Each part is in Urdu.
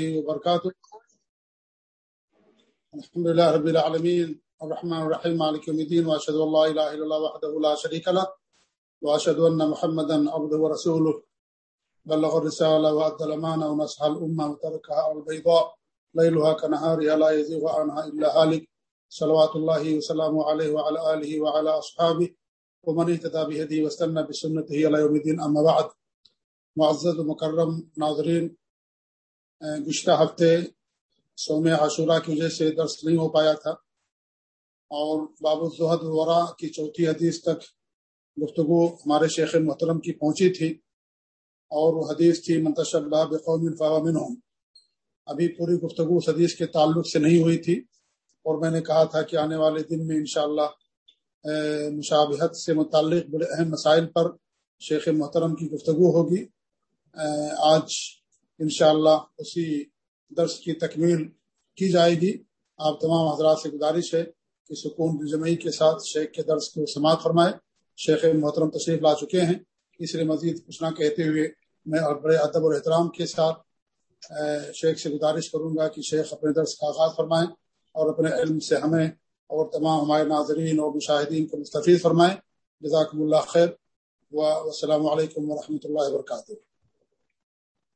وبركاته. الحمد لله رب العالمين. الرحمن الرحيم. مالك يوم الدين. واشهد ان لا اله الا الله وحده لا شريك له. واشهد ان محمدا عبده ورسوله. بلغ الرساله وادى الامانه ونصح الامه وتركها على البيضاء. ليلها كنهارها لا يزيغ عنها الا هالك. صلوات الله وسلامه عليه وعلى اله وعلى اصحابه ومن اهتدى بهديه واستنى بسنته الى يوم الدين. اما بعد. معزز و مکرم ناظرین گزشتہ ہفتے سوم عاشورہ کی وجہ سے درس نہیں ہو پایا تھا۔ اور باب الظہد الورا کی چوتھی حدیث تک گفتگو ہمارے شیخ محترم کی پہنچی تھی۔ اور وہ حدیث تھی منتشر قوم الفامن ابھی پوری گفتگو اس حدیث کے تعلق سے نہیں ہوئی تھی۔ اور میں نے کہا تھا کہ آنے والے دن میں انشاءاللہ مشابہت سے متعلق بڑے اہم مسائل پر شیخ محترم کی گفتگو ہوگی۔ آج انشاءاللہ اسی درس کی تکمیل کی جائے گی۔ آپ تمام حضرات سے گزارش ہے کہ سکون جمعی کے ساتھ شیخ کے درس کو سماعت فرمائے۔ شیخ محترم تشریف لا چکے ہیں۔ اس لیے مزید کچھ نہ کہتے ہوئے میں اور بڑے ادب اور احترام کے ساتھ شیخ سے گزارش کروں گا کہ شیخ اپنے درس کا آغاز فرمائیں اور اپنے علم سے ہمیں اور تمام ہمارے ناظرین اور مشاہدین کو مستفید فرمائیں۔ جزاکم اللہ خیر۔ و السلام علیکم ورحمۃ اللہ وبرکاتہ۔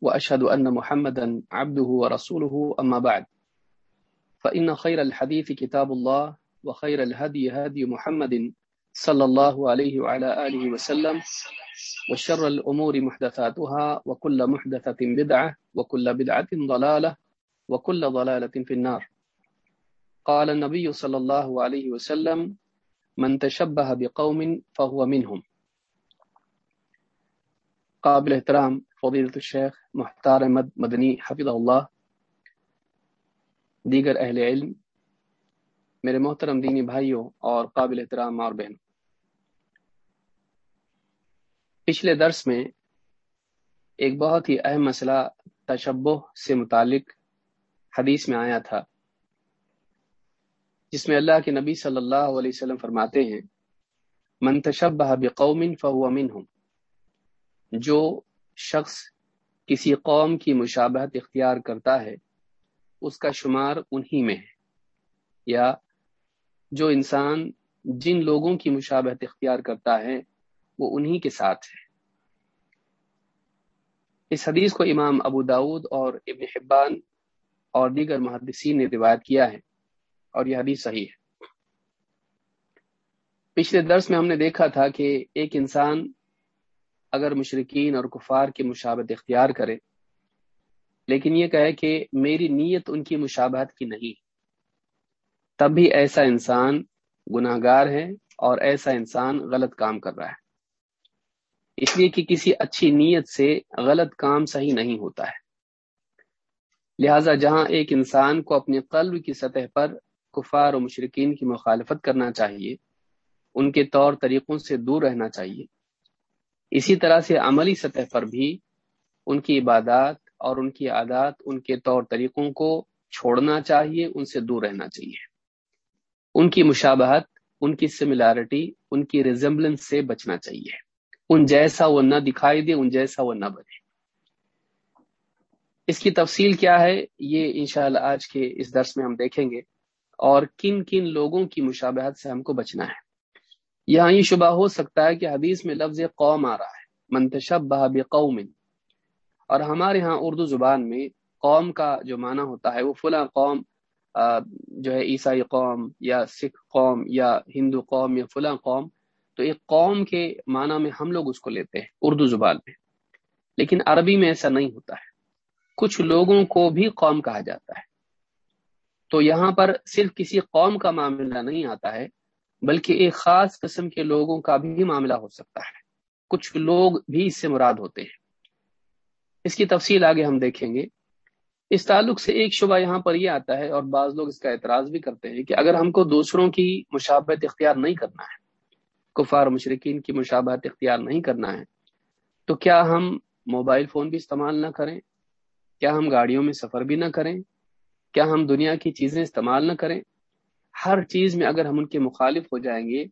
وأشهد أن محمدا عبده ورسوله، أما بعد. فإن خير الحديث كتاب الله، وخير الهدي هدي محمد صلى الله عليه وعلى آله وسلم، وشر الأمور محدثاتها، وكل محدثة بدعة، وكل بدعة ضلالة، وكل ضلالة في النار. قال النبي صلى الله عليه وسلم من تشبه بقوم فهو منهم. قابل احترام فضیلت الشیخ محتار احمد مدنی حفظ اللہ، دیگر اہل علم، میرے محترم دینی بھائیوں اور قابل احترام اور بہنوں پچھلے درس میں ایک بہت ہی اہم مسئلہ تشبہ سے متعلق حدیث میں آیا تھا، جس میں اللہ کے نبی صلی اللہ علیہ وسلم فرماتے ہیں، من تشبہ بقوم فهو منهم جو شخص کسی قوم کی مشابہت اختیار کرتا ہے، اس کا شمار انہی میں ہے۔ یا جو انسان جن لوگوں کی مشابہت اختیار کرتا ہے، وہ انہی کے ساتھ ہے۔ اس حدیث کو امام ابو داود اور ابن حبان اور دیگر محدثین نے روایت کیا ہے اور یہ حدیث صحیح ہے۔ پچھلے درس میں ہم نے دیکھا تھا کہ ایک انسان اگر مشرقین اور کفار کی مشابت اختیار کرے، لیکن یہ کہے کہ میری نیت ان کی مشابہت کی نہیں۔ تب بھی ایسا انسان گناہ گار ہے اور ایسا انسان غلط کام کر رہا ہے۔ اس لیے کہ کسی اچھی نیت سے غلط کام صحیح نہیں ہوتا ہے۔ لہذا جہاں ایک انسان کو اپنے قلب کی سطح پر کفار و مشرقین کی مخالفت کرنا چاہیے، ان کے طور طریقوں سے دور رہنا چاہیے۔ اسی طرح سے عملی سطح پر بھی ان کی عبادات اور ان کی عادات، ان کے طور طریقوں کو چھوڑنا چاہیے، ان سے دور رہنا چاہیے۔ ان کی مشابہت، ان کی سملارٹی ان کی ریزمبلنس سے بچنا چاہیے۔ ان جیسا وہ نہ دکھائی دے، ان جیسا وہ نہ بنے۔ اس کی تفصیل کیا ہے؟ یہ انشاءاللہ آج کے اس درس میں ہم دیکھیں گے۔ اور کن کن لوگوں کی مشابہت سے ہم کو بچنا ہے۔ یہاں یہ شبہ ہو سکتا ہے کہ حدیث میں لفظ قوم آ رہا ہے۔ منتشب بحب قوم اور ہمارے ہاں اردو زبان میں قوم کا جو معنی ہوتا ہے، وہ فلاں قوم جو ہے عیسائی قوم یا سکھ قوم یا ہندو قوم یا فلاں قوم، تو ایک قوم کے معنی میں ہم لوگ اس کو لیتے ہیں اردو زبان میں۔ لیکن عربی میں ایسا نہیں ہوتا ہے۔ کچھ لوگوں کو بھی قوم کہا جاتا ہے۔ تو یہاں پر صرف کسی قوم کا معاملہ نہیں آتا ہے بلکہ ایک خاص قسم کے لوگوں کا بھی معاملہ ہو سکتا ہے۔ کچھ لوگ بھی اس سے مراد ہوتے ہیں۔ اس کی تفصیل آگے ہم دیکھیں گے۔ اس تعلق سے ایک شبہ یہاں پر یہ آتا ہے اور بعض لوگ اس کا اعتراض بھی کرتے ہیں کہ اگر ہم کو دوسروں کی مشابت اختیار نہیں کرنا ہے، کفار مشرقین کی مشابہت اختیار نہیں کرنا ہے، تو کیا ہم موبائل فون بھی استعمال نہ کریں؟ کیا ہم گاڑیوں میں سفر بھی نہ کریں؟ کیا ہم دنیا کی چیزیں استعمال نہ کریں؟ ہر چیز میں اگر ہم ان کے مخالف ہو جائیں گے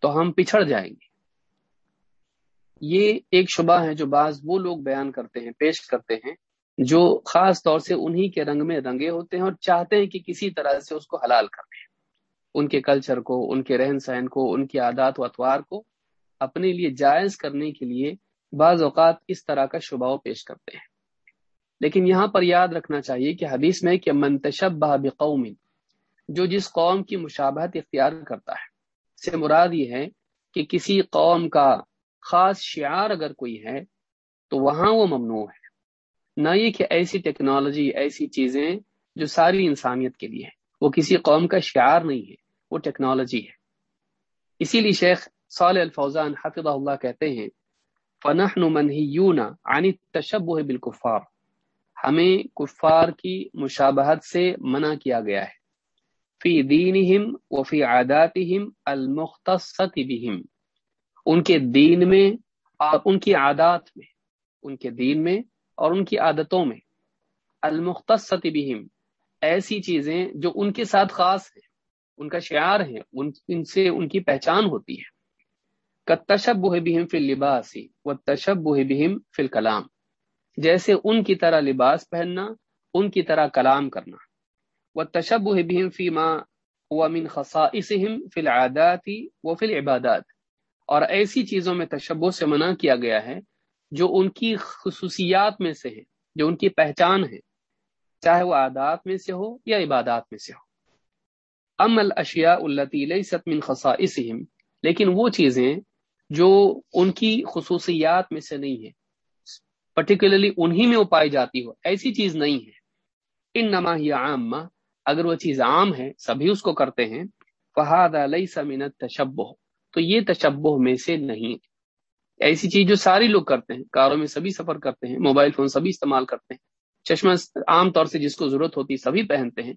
تو ہم پچھڑ جائیں گے۔ یہ ایک شبہ ہے جو بعض وہ لوگ بیان کرتے ہیں، پیش کرتے ہیں، جو خاص طور سے انہی کے رنگ میں رنگے ہوتے ہیں اور چاہتے ہیں کہ کسی طرح سے اس کو حلال کر دیں۔ ان کے کلچر کو، ان کے رہن سہن کو، ان کی عادات و اتوار کو اپنے لیے جائز کرنے کے لیے بعض اوقات اس طرح کا شبہ پیش کرتے ہیں۔ لیکن یہاں پر یاد رکھنا چاہیے کہ حدیث میں کہ منتشب بقوم جو جس قوم کی مشابہت اختیار کرتا ہے۔ سے مراد یہ ہے کہ کسی قوم کا خاص شعار اگر کوئی ہے، تو وہاں وہ ممنوع ہے۔ نہ یہ کہ ایسی ٹیکنالوجی، ایسی چیزیں جو ساری انسانیت کے لیے ہے وہ کسی قوم کا شعار نہیں ہے، وہ ٹیکنالوجی ہے۔ اسی لیے شیخ صالح الفوزان حفظ اللہ کہتے ہیں، فنحن منہیون عن التشبہ بالکفار ہمیں کفار کی مشابہت سے منع کیا گیا ہے۔ فی دینہم وفی عاداتہم المختصت بہم۔ ان کے دین میں اور ان کی عادات میں، ان کے دین میں اور ان کی عادتوں میں۔ المختص بہم۔ ایسی چیزیں جو ان کے ساتھ خاص ہیں، ان کا شعار ہے ان ان سے ان کی پہچان ہوتی ہے۔ تشب بہم فی لباسی و تشب بہم فی الکلام۔ جیسے ان کی طرح لباس پہننا، ان کی طرح کلام کرنا۔ و تشب بہم فی ماں ومن خصائصہم فی العادات و العبادات۔ اور ایسی چیزوں میں تشبہ سے منع کیا گیا ہے جو ان کی خصوصیات میں سے ہے، جو ان کی پہچان ہے، چاہے وہ عادات میں سے ہو یا عبادات میں سے ہو۔ ام الاشیاء التي ليست من خصائصهم لیکن وہ چیزیں جو ان کی خصوصیات میں سے نہیں ہے پرٹیکولرلی انہی میں وہ پائی جاتی ہو، ایسی چیز نہیں ہے۔ ان نما ہی عام اگر وہ چیز عام ہے، سبھی اس کو کرتے ہیں فہاد علیہ سمینت تشبہ تو یہ تشبہ میں سے نہیں۔ ایسی چیز جو ساری لوگ کرتے ہیں، کاروں میں سبھی سفر کرتے ہیں، موبائل فون سبھی استعمال کرتے ہیں، چشمہ عام طور سے جس کو ضرورت ہوتی سبھی پہنتے ہیں۔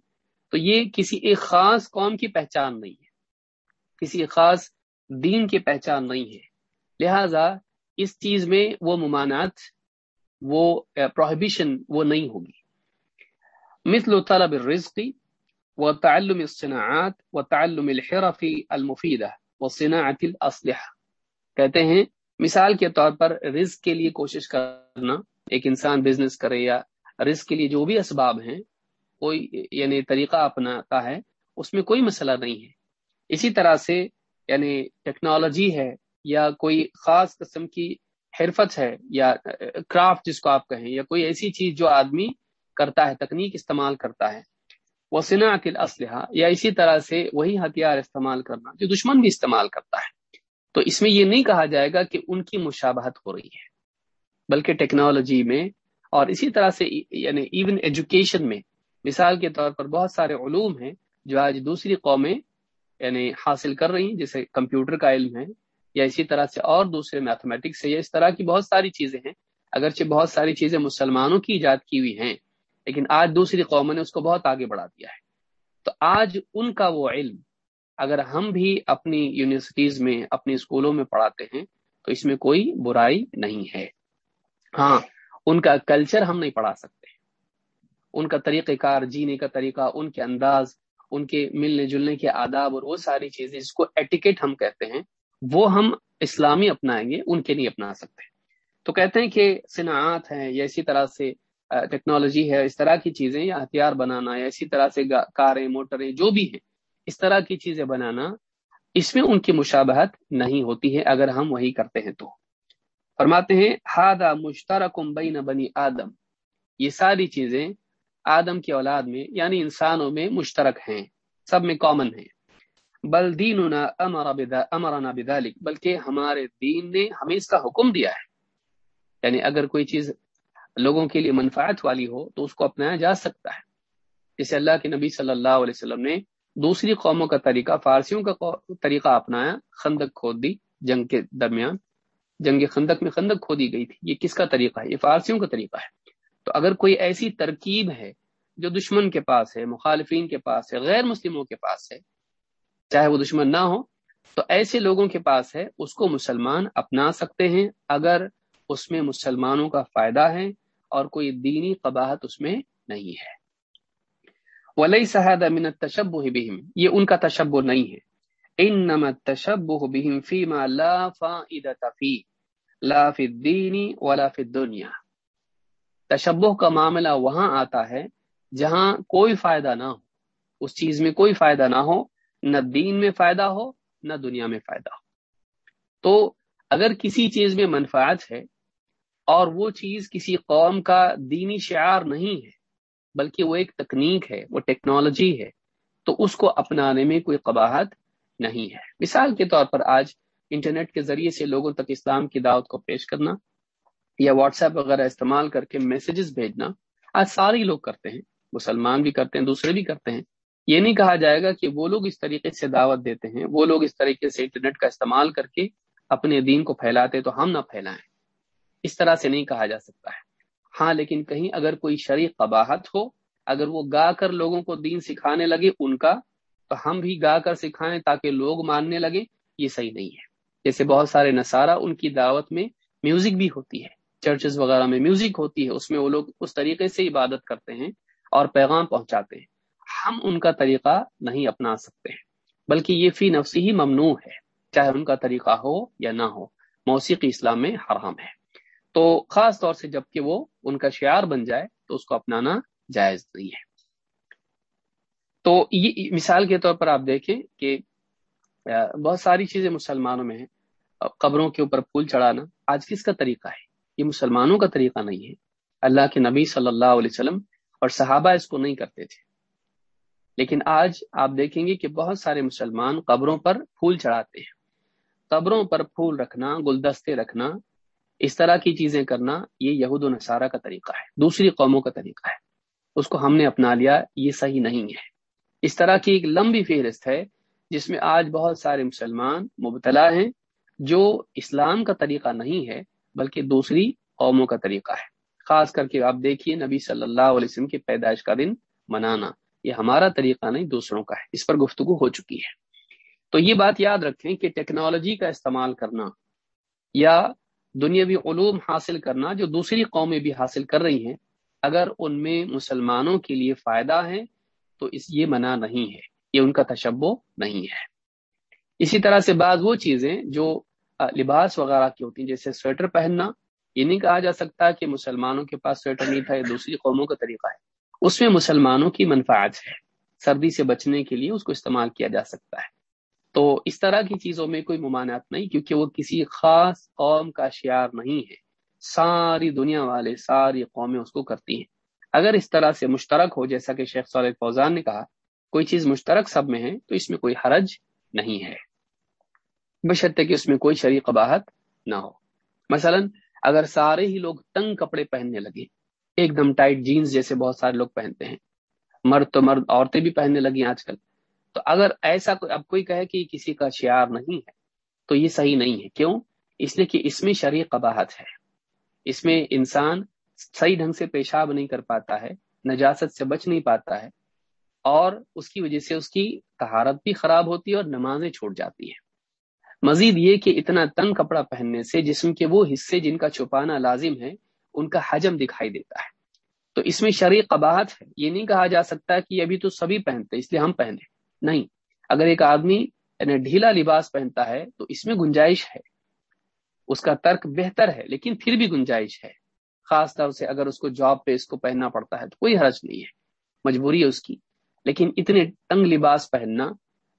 تو یہ کسی ایک خاص قوم کی پہچان نہیں ہے۔ کسی خاص دین کی پہچان نہیں ہے۔ لہذا اس چیز میں وہ ممانعت، وہ پروہیبیشن وہ نہیں ہوگی۔ مثل طلب الرزق و تعلم الصناعات و تعلم الحرف المفیدہ صناعت الاسلحہ کہتے ہیں، مثال کے طور پر رزق کے لیے کوشش کرنا، ایک انسان بزنس کرے یا رزق کے لیے جو بھی اسباب ہیں، کوئی یعنی طریقہ اپناتا ہے، اس میں کوئی مسئلہ نہیں ہے۔ اسی طرح سے یعنی ٹیکنالوجی ہے یا کوئی خاص قسم کی حرفت ہے یا کرافٹ جس کو آپ کہیں یا کوئی ایسی چیز جو آدمی کرتا ہے، تکنیک استعمال کرتا ہے۔ وہ صنعت اسلحہ یا اسی طرح سے وہی ہتھیار استعمال کرنا جو دشمن بھی استعمال کرتا ہے۔ تو اس میں یہ نہیں کہا جائے گا کہ ان کی مشابہت ہو رہی ہے، بلکہ ٹیکنالوجی میں اور اسی طرح سے یعنی ایون ایجوکیشن میں۔ مثال کے طور پر بہت سارے علوم ہیں جو آج دوسری قومیں یعنی حاصل کر رہی ہیں، جیسے کمپیوٹر کا علم ہے یا اسی طرح سے اور دوسرے میتھمیٹکس ہے یا اس طرح کی بہت ساری چیزیں ہیں، اگرچہ بہت ساری چیزیں مسلمانوں کی ایجاد کی ہوئی ہیں۔ لیکن آج دوسری قوموں نے اس کو بہت آگے بڑھا دیا ہے۔ تو آج ان کا وہ علم اگر ہم بھی اپنی یونیورسٹیز میں، اپنی اسکولوں میں پڑھاتے ہیں، تو اس میں کوئی برائی نہیں ہے۔ ہاں ان کا کلچر ہم نہیں پڑھا سکتے۔ ان کا طریقہ کار، جینے کا طریقہ، ان کے انداز، ان کے ملنے جلنے کے آداب اور وہ ساری چیزیں جس کو ایٹیکیٹ ہم کہتے ہیں، وہ ہم اسلامی اپنائیں گے، ان کے نہیں اپنا سکتے۔ تو کہتے ہیں کہ صنعت ہیں یا اسی طرح سے ٹیکنالوجی ہے، اس طرح کی چیزیں یا ہتھیار بنانا یا اسی طرح سے کاریں، موٹریں، جو بھی ہیں، اس طرح کی چیزیں بنانا، اس میں ان کی مشابہت نہیں ہوتی ہے، اگر ہم وہی کرتے ہیں تو۔ فرماتے ہیں ہادا مشترکم بین بنی آدم یہ ساری چیزیں آدم کی اولاد میں یعنی انسانوں میں مشترک ہیں، سب میں کامن ہیں۔ بل دیننا امر امرنا بلکہ ہمارے دین نے ہمیں اس کا حکم دیا ہے۔ یعنی اگر کوئی چیز لوگوں کے لیے منفعت والی ہو تو اس کو اپنایا جا سکتا ہے۔ جسے اللہ کے نبی صلی اللہ علیہ وسلم نے دوسری قوموں کا طریقہ، فارسیوں کا طریقہ اپنایا، خندق کھود دی جنگ کے درمیان۔ جنگ خندق میں خندق کھودی گئی تھی۔ یہ کس کا طریقہ ہے؟ یہ فارسیوں کا طریقہ ہے۔ تو اگر کوئی ایسی ترکیب ہے جو دشمن کے پاس ہے، مخالفین کے پاس ہے، غیر مسلموں کے پاس ہے، چاہے وہ دشمن نہ ہو، تو ایسے لوگوں کے پاس ہے، اس کو مسلمان اپنا سکتے ہیں۔ اگر اس میں مسلمانوں کا فائدہ ہے اور کوئی دینی قباحت اس میں نہیں ہے۔ ولی صحد امن تشب بہم یہ ان کا تشب نہیں ہے۔ ان نمت تشب بہم لا فائدہ فی لا فی الدین ولا تشبہ کا معاملہ وہاں آتا ہے جہاں کوئی فائدہ نہ ہو۔ اس چیز میں کوئی فائدہ نہ ہو، نہ دین میں فائدہ ہو، نہ دنیا میں فائدہ ہو۔ تو اگر کسی چیز میں منفعت ہے اور وہ چیز کسی قوم کا دینی شعار نہیں ہے، بلکہ وہ ایک تکنیک ہے، وہ ٹیکنالوجی ہے، تو اس کو اپنانے میں کوئی قباحت نہیں ہے۔ مثال کے طور پر آج انٹرنیٹ کے ذریعے سے لوگوں تک اسلام کی دعوت کو پیش کرنا یا واٹس ایپ وغیرہ استعمال کر کے میسیجز بھیجنا، آج سارے لوگ کرتے ہیں۔ مسلمان بھی کرتے ہیں، دوسرے بھی کرتے ہیں۔ یہ نہیں کہا جائے گا کہ وہ لوگ اس طریقے سے دعوت دیتے ہیں، وہ لوگ اس طریقے سے انٹرنیٹ کا استعمال کر کے اپنے دین کو پھیلاتے تو ہم نہ پھیلائیں۔ اس طرح سے نہیں کہا جا سکتا ہے۔ ہاں لیکن کہیں اگر کوئی شریک قباحت ہو، اگر وہ گا کر لوگوں کو دین سکھانے لگے ان کا، تو ہم بھی گا کر سکھائیں تاکہ لوگ ماننے لگے یہ صحیح نہیں ہے۔ جیسے بہت سارے نصارہ ان کی دعوت میں میوزک بھی ہوتی ہے۔ چرچز وغیرہ میں میوزک ہوتی ہے۔ اس میں وہ لوگ اس طریقے سے عبادت کرتے ہیں اور پیغام پہنچاتے ہیں۔ ہم ان کا طریقہ نہیں اپنا سکتے ہیں، بلکہ یہ فی نفسی ہی ممنوع ہے، چاہے ان کا طریقہ ہو یا نہ ہو۔ موسیقی اسلام میں حرام ہے۔ تو خاص طور سے جبکہ وہ ان کا شعار بن جائے تو اس کو اپنانا جائز نہیں ہے۔ تو یہ مثال کے طور پر آپ دیکھیں کہ بہت ساری چیزیں مسلمانوں میں ہیں۔ قبروں کے اوپر پھول چڑھانا آج کس کا طریقہ ہے؟ یہ مسلمانوں کا طریقہ نہیں ہے۔ اللہ کے نبی صلی اللہ علیہ وسلم اور صحابہ اس کو نہیں کرتے تھے۔ لیکن آج آپ دیکھیں گے کہ بہت سارے مسلمان قبروں پر پھول چڑھاتے ہیں۔ قبروں پر پھول رکھنا، گلدستے رکھنا اس طرح کی چیزیں کرنا یہ یہود و نصارہ کا طریقہ ہے، دوسری قوموں کا طریقہ ہے۔ اس کو ہم نے اپنا لیا، یہ صحیح نہیں ہے۔ اس طرح کی ایک لمبی فہرست ہے جس میں آج بہت سارے مسلمان مبتلا ہیں، جو اسلام کا طریقہ نہیں ہے، بلکہ دوسری قوموں کا طریقہ ہے۔ خاص کر کے آپ دیکھیے نبی صلی اللہ علیہ وسلم کی پیدائش کا دن منانا، یہ ہمارا طریقہ نہیں، دوسروں کا ہے۔ اس پر گفتگو ہو چکی ہے۔ تو یہ بات یاد رکھیں کہ ٹیکنالوجی کا استعمال کرنا یا دنیاوی علوم حاصل کرنا جو دوسری قومیں بھی حاصل کر رہی ہیں، اگر ان میں مسلمانوں کے لیے فائدہ ہے تو اس یہ منع نہیں ہے، یہ ان کا تشبو نہیں ہے۔ اسی طرح سے بعض وہ چیزیں جو لباس وغیرہ کی ہوتی ہیں، جیسے سویٹر پہننا، یہ نہیں کہا جا سکتا کہ مسلمانوں کے پاس سویٹر نہیں تھا، یہ دوسری قوموں کا طریقہ ہے۔ اس میں مسلمانوں کی منفعت ہے، سردی سے بچنے کے لیے اس کو استعمال کیا جا سکتا ہے۔ تو اس طرح کی چیزوں میں کوئی ممانعت نہیں، کیونکہ وہ کسی خاص قوم کا شعار نہیں ہے۔ ساری دنیا والے، ساری قومیں اس کو کرتی ہیں۔ اگر اس طرح سے مشترک ہو، جیسا کہ شیخ صالح فوزان نے کہا، کوئی چیز مشترک سب میں ہے تو اس میں کوئی حرج نہیں ہے۔ بشرطے کہ اس میں کوئی شریک قباحت نہ ہو۔ مثلا، اگر سارے ہی لوگ تنگ کپڑے پہننے لگے، ایک دم ٹائٹ جینز جیسے بہت سارے لوگ پہنتے ہیں۔ مرد تو مرد، عورتیں بھی پہننے لگی آج کل۔ تو اگر ایسا اب کوئی کہے کہ کسی کا شعار نہیں ہے، تو یہ صحیح نہیں ہے۔ کیوں؟ اس لیے کہ اس میں شرع قباحت ہے۔ اس میں انسان صحیح ڈھنگ سے پیشاب نہیں کر پاتا ہے، نجاست سے بچ نہیں پاتا ہے، اور اس کی وجہ سے اس کی تہارت بھی خراب ہوتی ہے اور نمازیں چھوٹ جاتی ہیں۔ مزید یہ کہ اتنا تنگ کپڑا پہننے سے جسم کے وہ حصے جن کا چھپانا لازم ہے، ان کا حجم دکھائی دیتا ہے۔ تو اس میں شرع قباحت ہے۔ یہ نہیں کہا جا سکتا کہ ابھی تو سبھی پہنتے، اس لیے ہم پہنے نہیں۔ اگر ایک آدمی یعنی ڈھیلا لباس پہنتا ہے تو اس میں گنجائش ہے۔ اس کا ترک بہتر ہے، لیکن پھر بھی گنجائش ہے۔ خاص طور سے اگر اس کو جاب پہ اس کو پہننا پڑتا ہے تو کوئی حرج نہیں ہے۔ مجبوری ہے اس کی۔ لیکن اتنے تنگ لباس پہننا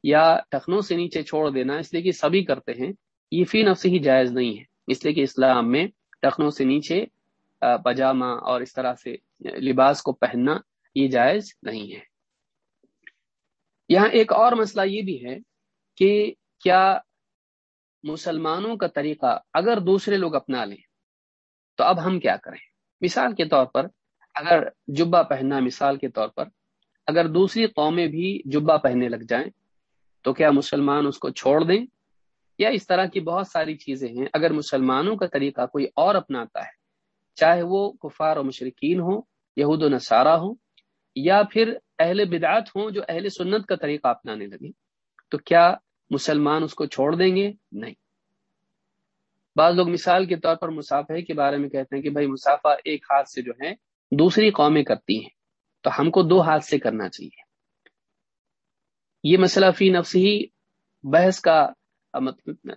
یا ٹخنوں سے نیچے چھوڑ دینا، اس لیے کہ سبھی کرتے ہیں، یہ فی نفس ہی جائز نہیں ہے۔ اس لیے کہ اسلام میں ٹخنوں سے نیچے پاجامہ اور اس طرح سے لباس کو پہننا یہ جائز نہیں ہے۔ یہاں ایک اور مسئلہ یہ بھی ہے کہ کیا مسلمانوں کا طریقہ اگر دوسرے لوگ اپنا لیں تو اب ہم کیا کریں؟ مثال کے طور پر اگر جبہ پہننا، مثال کے طور پر اگر دوسری قومیں بھی جبہ پہننے لگ جائیں تو کیا مسلمان اس کو چھوڑ دیں؟ یا اس طرح کی بہت ساری چیزیں ہیں۔ اگر مسلمانوں کا طریقہ کوئی اور اپناتا ہے، چاہے وہ کفار و مشرقین ہوں، یہود و نصارہ ہوں، یا پھر اہل بدعات ہوں جو اہل سنت کا طریقہ اپنانے لگے تو کیا مسلمان اس کو چھوڑ دیں گے؟ نہیں۔ بعض لوگ مثال کے طور پر مسافہ کے بارے میں کہتے ہیں کہ بھائی مسافہ ایک ہاتھ سے جو ہے دوسری قومیں کرتی ہیں، تو ہم کو دو ہاتھ سے کرنا چاہیے۔ یہ مسئلہ فی نفس ہی بحث کا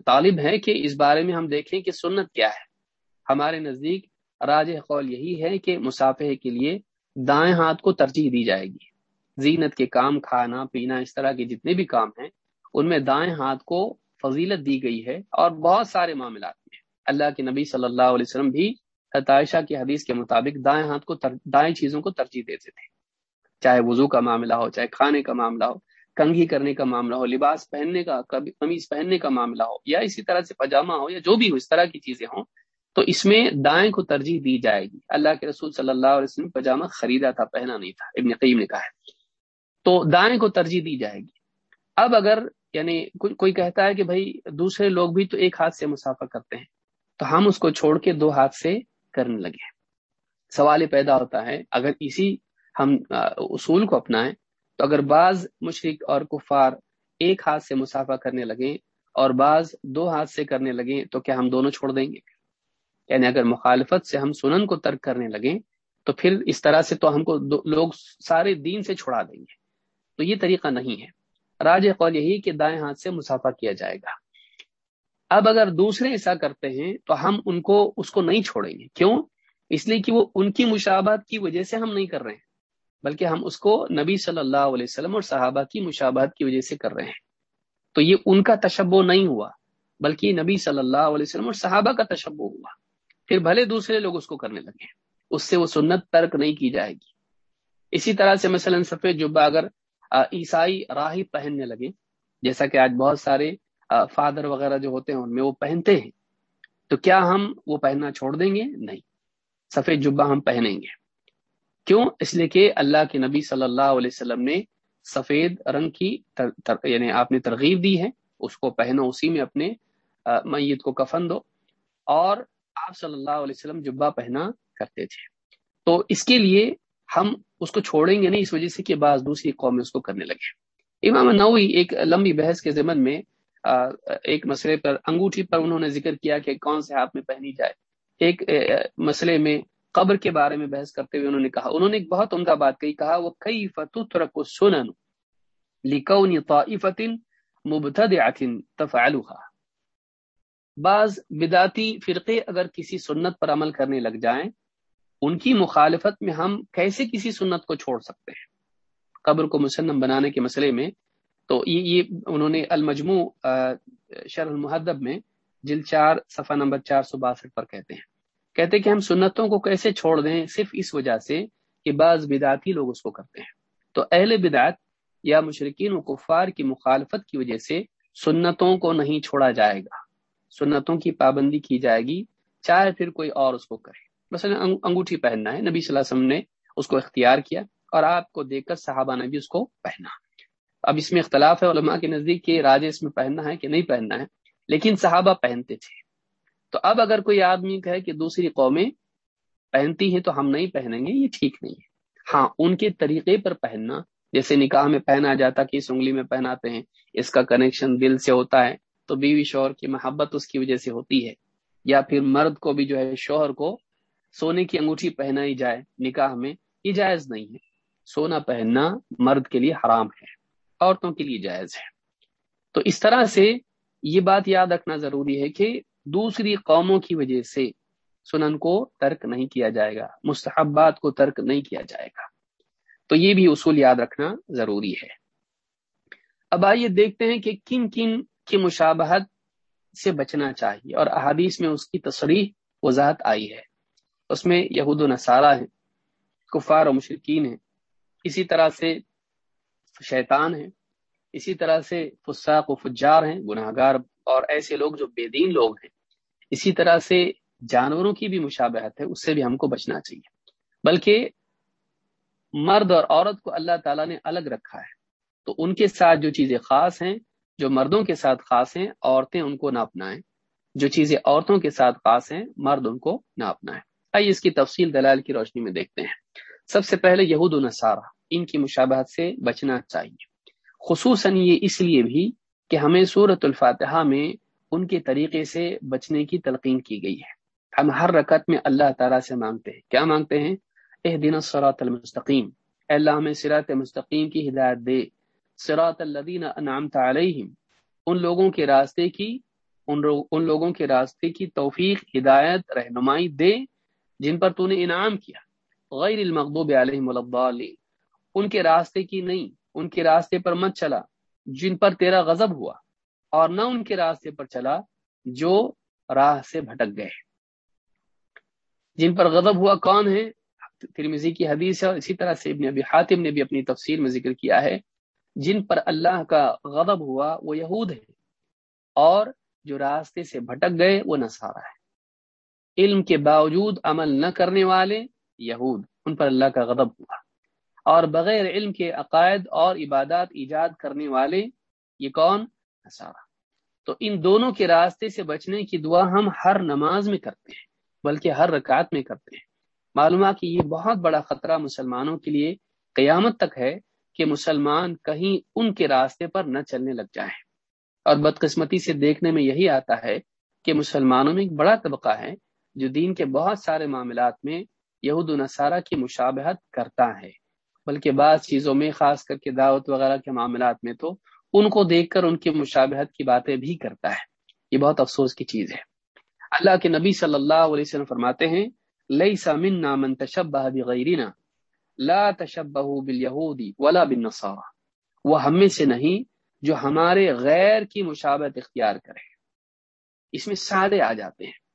طالب ہے کہ اس بارے میں ہم دیکھیں کہ سنت کیا ہے۔ ہمارے نزدیک راج قول یہی ہے کہ مسافے کے لیے دائیں ہاتھ کو ترجیح دی جائے گی۔ زینت کے کام، کھانا، پینا، اس طرح کے جتنے بھی کام ہیں، ان میں دائیں ہاتھ کو فضیلت دی گئی ہے اور بہت سارے معاملات میں۔ اللہ کے نبی صلی اللہ علیہ وسلم بھی عطائشہ کی حدیث کے مطابق دائیں ہاتھ کو تر... دائیں چیزوں کو ترجیح دیتے تھے۔ چاہے وضو کا معاملہ ہو، چاہے کھانے کا معاملہ ہو، کنگھی کرنے کا معاملہ ہو، لباس پہننے کا قمیض پہننے کا معاملہ ہو، یا اسی طرح سے پاجامہ ہو، یا جو بھی ہو، اس طرح کی چیزیں ہوں، تو اس میں دائیں کو ترجیح دی جائے گی۔ اللہ کے رسول صلی اللہ علیہ وسلم پاجامہ خریدا تھا، پہنا نہیں تھا۔ ابن قیم نے کہا ہے۔ تو دائیں کو ترجیح دی جائے گی۔ اب اگر یعنی کوئی کہتا ہے کہ بھائی دوسرے لوگ بھی تو ایک ہاتھ سے مسافر کرتے ہیں، تو ہم اس کو چھوڑ کے دو ہاتھ سے کرنے لگے سوال پیدا ہوتا ہے، اگر اسی ہم اصول کو اپنائیں، تو اگر بعض مشرق اور کفار ایک ہاتھ سے مسافہ کرنے لگیں اور بعض دو ہاتھ سے کرنے لگیں، تو کیا ہم دونوں چھوڑ دیں گے؟ یعنی اگر مخالفت سے ہم سنن کو ترک کرنے لگیں، تو پھر اس طرح سے تو ہم کو لوگ سارے دین سے چھڑا دیں گے۔ تو یہ طریقہ نہیں ہے۔ راج قول یہی کہ دائیں ہاتھ سے مسافہ کیا جائے گا۔ اب اگر دوسرے ایسا کرتے ہیں تو ہم ان کو، اس کو نہیں چھوڑیں گے۔ کیوں؟ اس لیے کہ وہ ان کی مشابہت کی وجہ سے ہم نہیں کر رہے ہیں، بلکہ ہم اس کو نبی صلی اللہ علیہ وسلم اور صحابہ کی مشابہت کی وجہ سے کر رہے ہیں۔ تو یہ ان کا تشبو نہیں ہوا، بلکہ نبی صلی اللہ علیہ وسلم اور صحابہ کا تشبو ہوا۔ پھر بھلے دوسرے لوگ اس کو کرنے لگے۔ اس سے وہ سنت ترک نہیں کی جائے گی۔ اسی طرح سے مثلا سفید جبا اگر عیسائی راہی پہننے لگے۔ جیسا کہ آج بہت سارے فادر وغیرہ جو ہوتے ہیں، ان میں وہ پہنتے ہیں۔ تو کیا ہم وہ پہننا چھوڑ دیں گے؟ نہیں۔ سفید جبا ہم پہنیں گے۔ کیوں؟ اس لیے کہ اللہ کے نبی صلی اللہ علیہ وسلم نے سفید رنگ کی تر تر یعنی آپ نے ترغیب دی ہے۔ اس کو پہنو، اسی میں اپنے میت کو کفن دو۔ اور آپ صلی اللہ علیہ وسلم جبا پہنا کرتے تھے۔ تو اس کے لیے ہم اس کو چھوڑیں گے نہیں اس وجہ سے کہ بعض دوسری قوم اس کو کرنے لگے۔ امام نوی ایک لمبی بحث کے ضمن میں ایک مسئلے پر، انگوٹھی پر انہوں نے ذکر کیا کہ کون سے ہاتھ میں پہنی جائے۔ ایک مسئلے میں قبر کے بارے میں بحث کرتے ہوئے انہوں نے کہا، انہوں نے ایک بہت عمدہ بات کہی، کہا وہ کئی فتح سنن لکونی طائفت مبتدعت تفعلها۔ بعض بداتی فرقے اگر کسی سنت پر عمل کرنے لگ جائیں ان کی مخالفت میں ہم کیسے کسی سنت کو چھوڑ سکتے ہیں؟ قبر کو مسنم بنانے کے مسئلے میں تو یہ یہ انہوں نے المجموع شرح المحدب میں جل چار، صفحہ نمبر چار سو باسٹھ پر کہتے ہیں۔ کہتے کہ ہم سنتوں کو کیسے چھوڑ دیں؟ صرف اس وجہ سے کہ بعض بدعتی لوگ اس کو کرتے ہیں۔ تو اہل بدعت یا مشرقین و کفار کی مخالفت کی وجہ سے سنتوں کو نہیں چھوڑا جائے گا۔ سنتوں کی پابندی کی جائے گی۔ چاہے پھر کوئی اور اس کو کرے۔ مثلا انگوٹھی پہننا ہے۔ نبی صلی اللہ علیہ وسلم نے اس کو اختیار کیا اور آپ کو دیکھ کر صحابہ نے بھی اس کو پہنا۔ اب اس میں اختلاف ہے علماء کے نزدیک کہ راجے اس میں پہننا ہے کہ نہیں پہننا ہے، لیکن صحابہ پہنتے تھے۔ تو اب اگر کوئی آدمی کہے کہ دوسری قومیں پہنتی ہیں تو ہم نہیں پہنیں گے، یہ ٹھیک نہیں ہے۔ ہاں ان کے طریقے پر پہننا، جیسے نکاح میں پہنا جاتا کہ اس انگلی میں پہناتے ہیں، اس کا کنیکشن دل سے ہوتا ہے، تو بیوی شوہر کی محبت اس کی وجہ سے ہوتی ہے۔ یا پھر مرد کو بھی جو ہے شوہر کو سونے کی انگوٹھی پہنائی جائے، نکاح میں یہ جائز نہیں ہے۔ سونا پہننا مرد کے لیے حرام ہے، عورتوں کے لیے جائز ہے۔ تو اس طرح سے یہ بات یاد رکھنا ضروری ہے کہ دوسری قوموں کی وجہ سے سنن کو ترک نہیں کیا جائے گا، مستحبات کو ترک نہیں کیا جائے گا۔ تو یہ بھی اصول یاد رکھنا ضروری ہے۔ اب آئیے دیکھتے ہیں کہ کن کن کی مشابہت سے بچنا چاہیے اور احادیث میں اس کی تصریح وضاحت آئی ہے۔ اس میں یہود و نصارہ ہیں، کفار و مشرقین ہیں۔ اسی طرح سے شیطان ہیں، اسی طرح سے فساق و فجار ہیں گناہ گار اور ایسے لوگ جو بے دین لوگ ہیں۔ اسی طرح سے جانوروں کی بھی مشابہت ہے، اس سے بھی ہم کو بچنا چاہیے۔ بلکہ مرد اور عورت کو اللہ تعالیٰ نے الگ رکھا ہے۔ تو ان کے ساتھ جو چیزیں خاص ہیں، جو مردوں کے ساتھ خاص ہیں، عورتیں ان کو نہ اپنائیں۔ جو چیزیں عورتوں کے ساتھ خاص ہیں، مرد ان کو نہ اپنائیں۔ آئیے اس کی تفصیل دلال کی روشنی میں دیکھتے ہیں۔ سب سے پہلے یہود و نصارہ، ان کی مشابہت سے بچنا چاہیے۔ خصوصاً یہ اس لیے بھی کہ ہمیں صورت الفاتحہ میں ان کے طریقے سے بچنے کی تلقین کی گئی ہے۔ ہم ہر رکعت میں اللہ تعالیٰ سے مانگتے ہیں۔ کیا مانگتے ہیں؟ اح دن سرات المستقیم اللہ، ہمیں سرات مستقیم کی ہدایت دے۔ سرات الدین انعامت علیہم۔ ان لوگوں کے راستے کی، ان لوگوں کے راستے کی توفیق، ہدایت، رہنمائی دے۔ جن پر تو نے انعام کیا۔ غیر المغضوب علیہم الضالین۔ ان کے راستے کی نہیں، ان کے راستے پر مت چلا جن پر تیرا غضب ہوا، اور نہ ان کے راستے پر چلا جو راہ سے بھٹک گئے۔ جن پر غضب ہوا کون ہے؟ ترمیزی کی حدیث ہے اور اسی طرح سے ابن ابی حاتم نے بھی اپنی تفسیر میں ذکر کیا ہے۔ جن پر اللہ کا غضب ہوا وہ یہود ہے اور جو راستے سے بھٹک گئے وہ نصارہ ہے علم کے باوجود عمل نہ کرنے والے یہود، ان پر اللہ کا غضب ہوا۔ اور بغیر علم کے عقائد اور عبادات ایجاد کرنے والے یہ کون؟ نصارہ۔ تو ان دونوں کے راستے سے بچنے کی دعا ہم ہر نماز میں کرتے ہیں، بلکہ ہر رکعت میں کرتے ہیں۔ معلوم کہ یہ بہت بڑا خطرہ مسلمانوں کے لیے قیامت تک ہے کہ مسلمان کہیں ان کے راستے پر نہ چلنے لگ جائیں۔ اور بدقسمتی سے دیکھنے میں یہی آتا ہے کہ مسلمانوں میں ایک بڑا طبقہ ہے جو دین کے بہت سارے معاملات میں یہود و نصارہ کی مشابہت کرتا ہے، بلکہ بعض چیزوں میں، خاص کر کے دعوت وغیرہ کے معاملات میں تو ان کو دیکھ کر ان کی مشابہت کی باتیں بھی کرتا ہے۔ یہ بہت افسوس کی چیز ہے۔ اللہ کے نبی صلی اللہ علیہ وسلم فرماتے ہیں لئی سامن من تشبہ بغیرنا، لا تشبہ بالیہودی ولا بالنصارى وہ ہم میں سے نہیں جو ہمارے غیر کی مشابہت اختیار کرے۔ اس میں سادے آ جاتے ہیں۔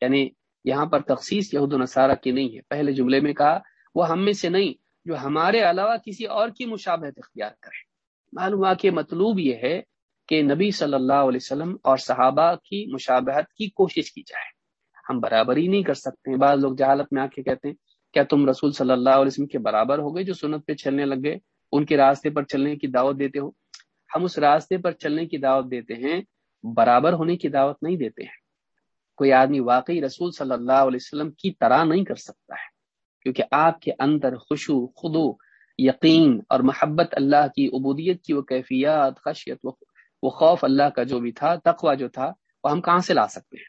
یعنی یہاں پر تخصیص یہود و نصارہ کی نہیں ہے۔ پہلے جملے میں کہا، وہ ہم میں سے نہیں، جو ہمارے علاوہ کسی اور کی مشابہت اختیار کرے۔ معلوم کہ مطلوب یہ ہے کہ نبی صلی اللہ علیہ وسلم اور صحابہ کی مشابہت کی کوشش کی جائے۔ ہم برابری نہیں کر سکتے بعض لوگ جہالت میں آ کے کہتے ہیں، کیا تم رسول صلی اللہ علیہ وسلم کے برابر ہو گئے جو سنت پہ چلنے لگ گئے؟ ان کے راستے پر چلنے کی دعوت دیتے ہو؟ ہم اس راستے پر چلنے کی دعوت دیتے ہیں، برابر ہونے کی دعوت نہیں دیتے ہیں۔ کوئی آدمی واقعی رسول صلی اللہ علیہ وسلم کی طرح نہیں کر سکتا ہے۔ کیونکہ آپ کے اندر خوشو خدو، یقین اور محبت اللہ کی عبودیت کی وہ کیفیات، خشیت وہ خوف اللہ کا جو بھی تھا، تقوی جو تھا، وہ ہم کہاں سے لا سکتے ہیں؟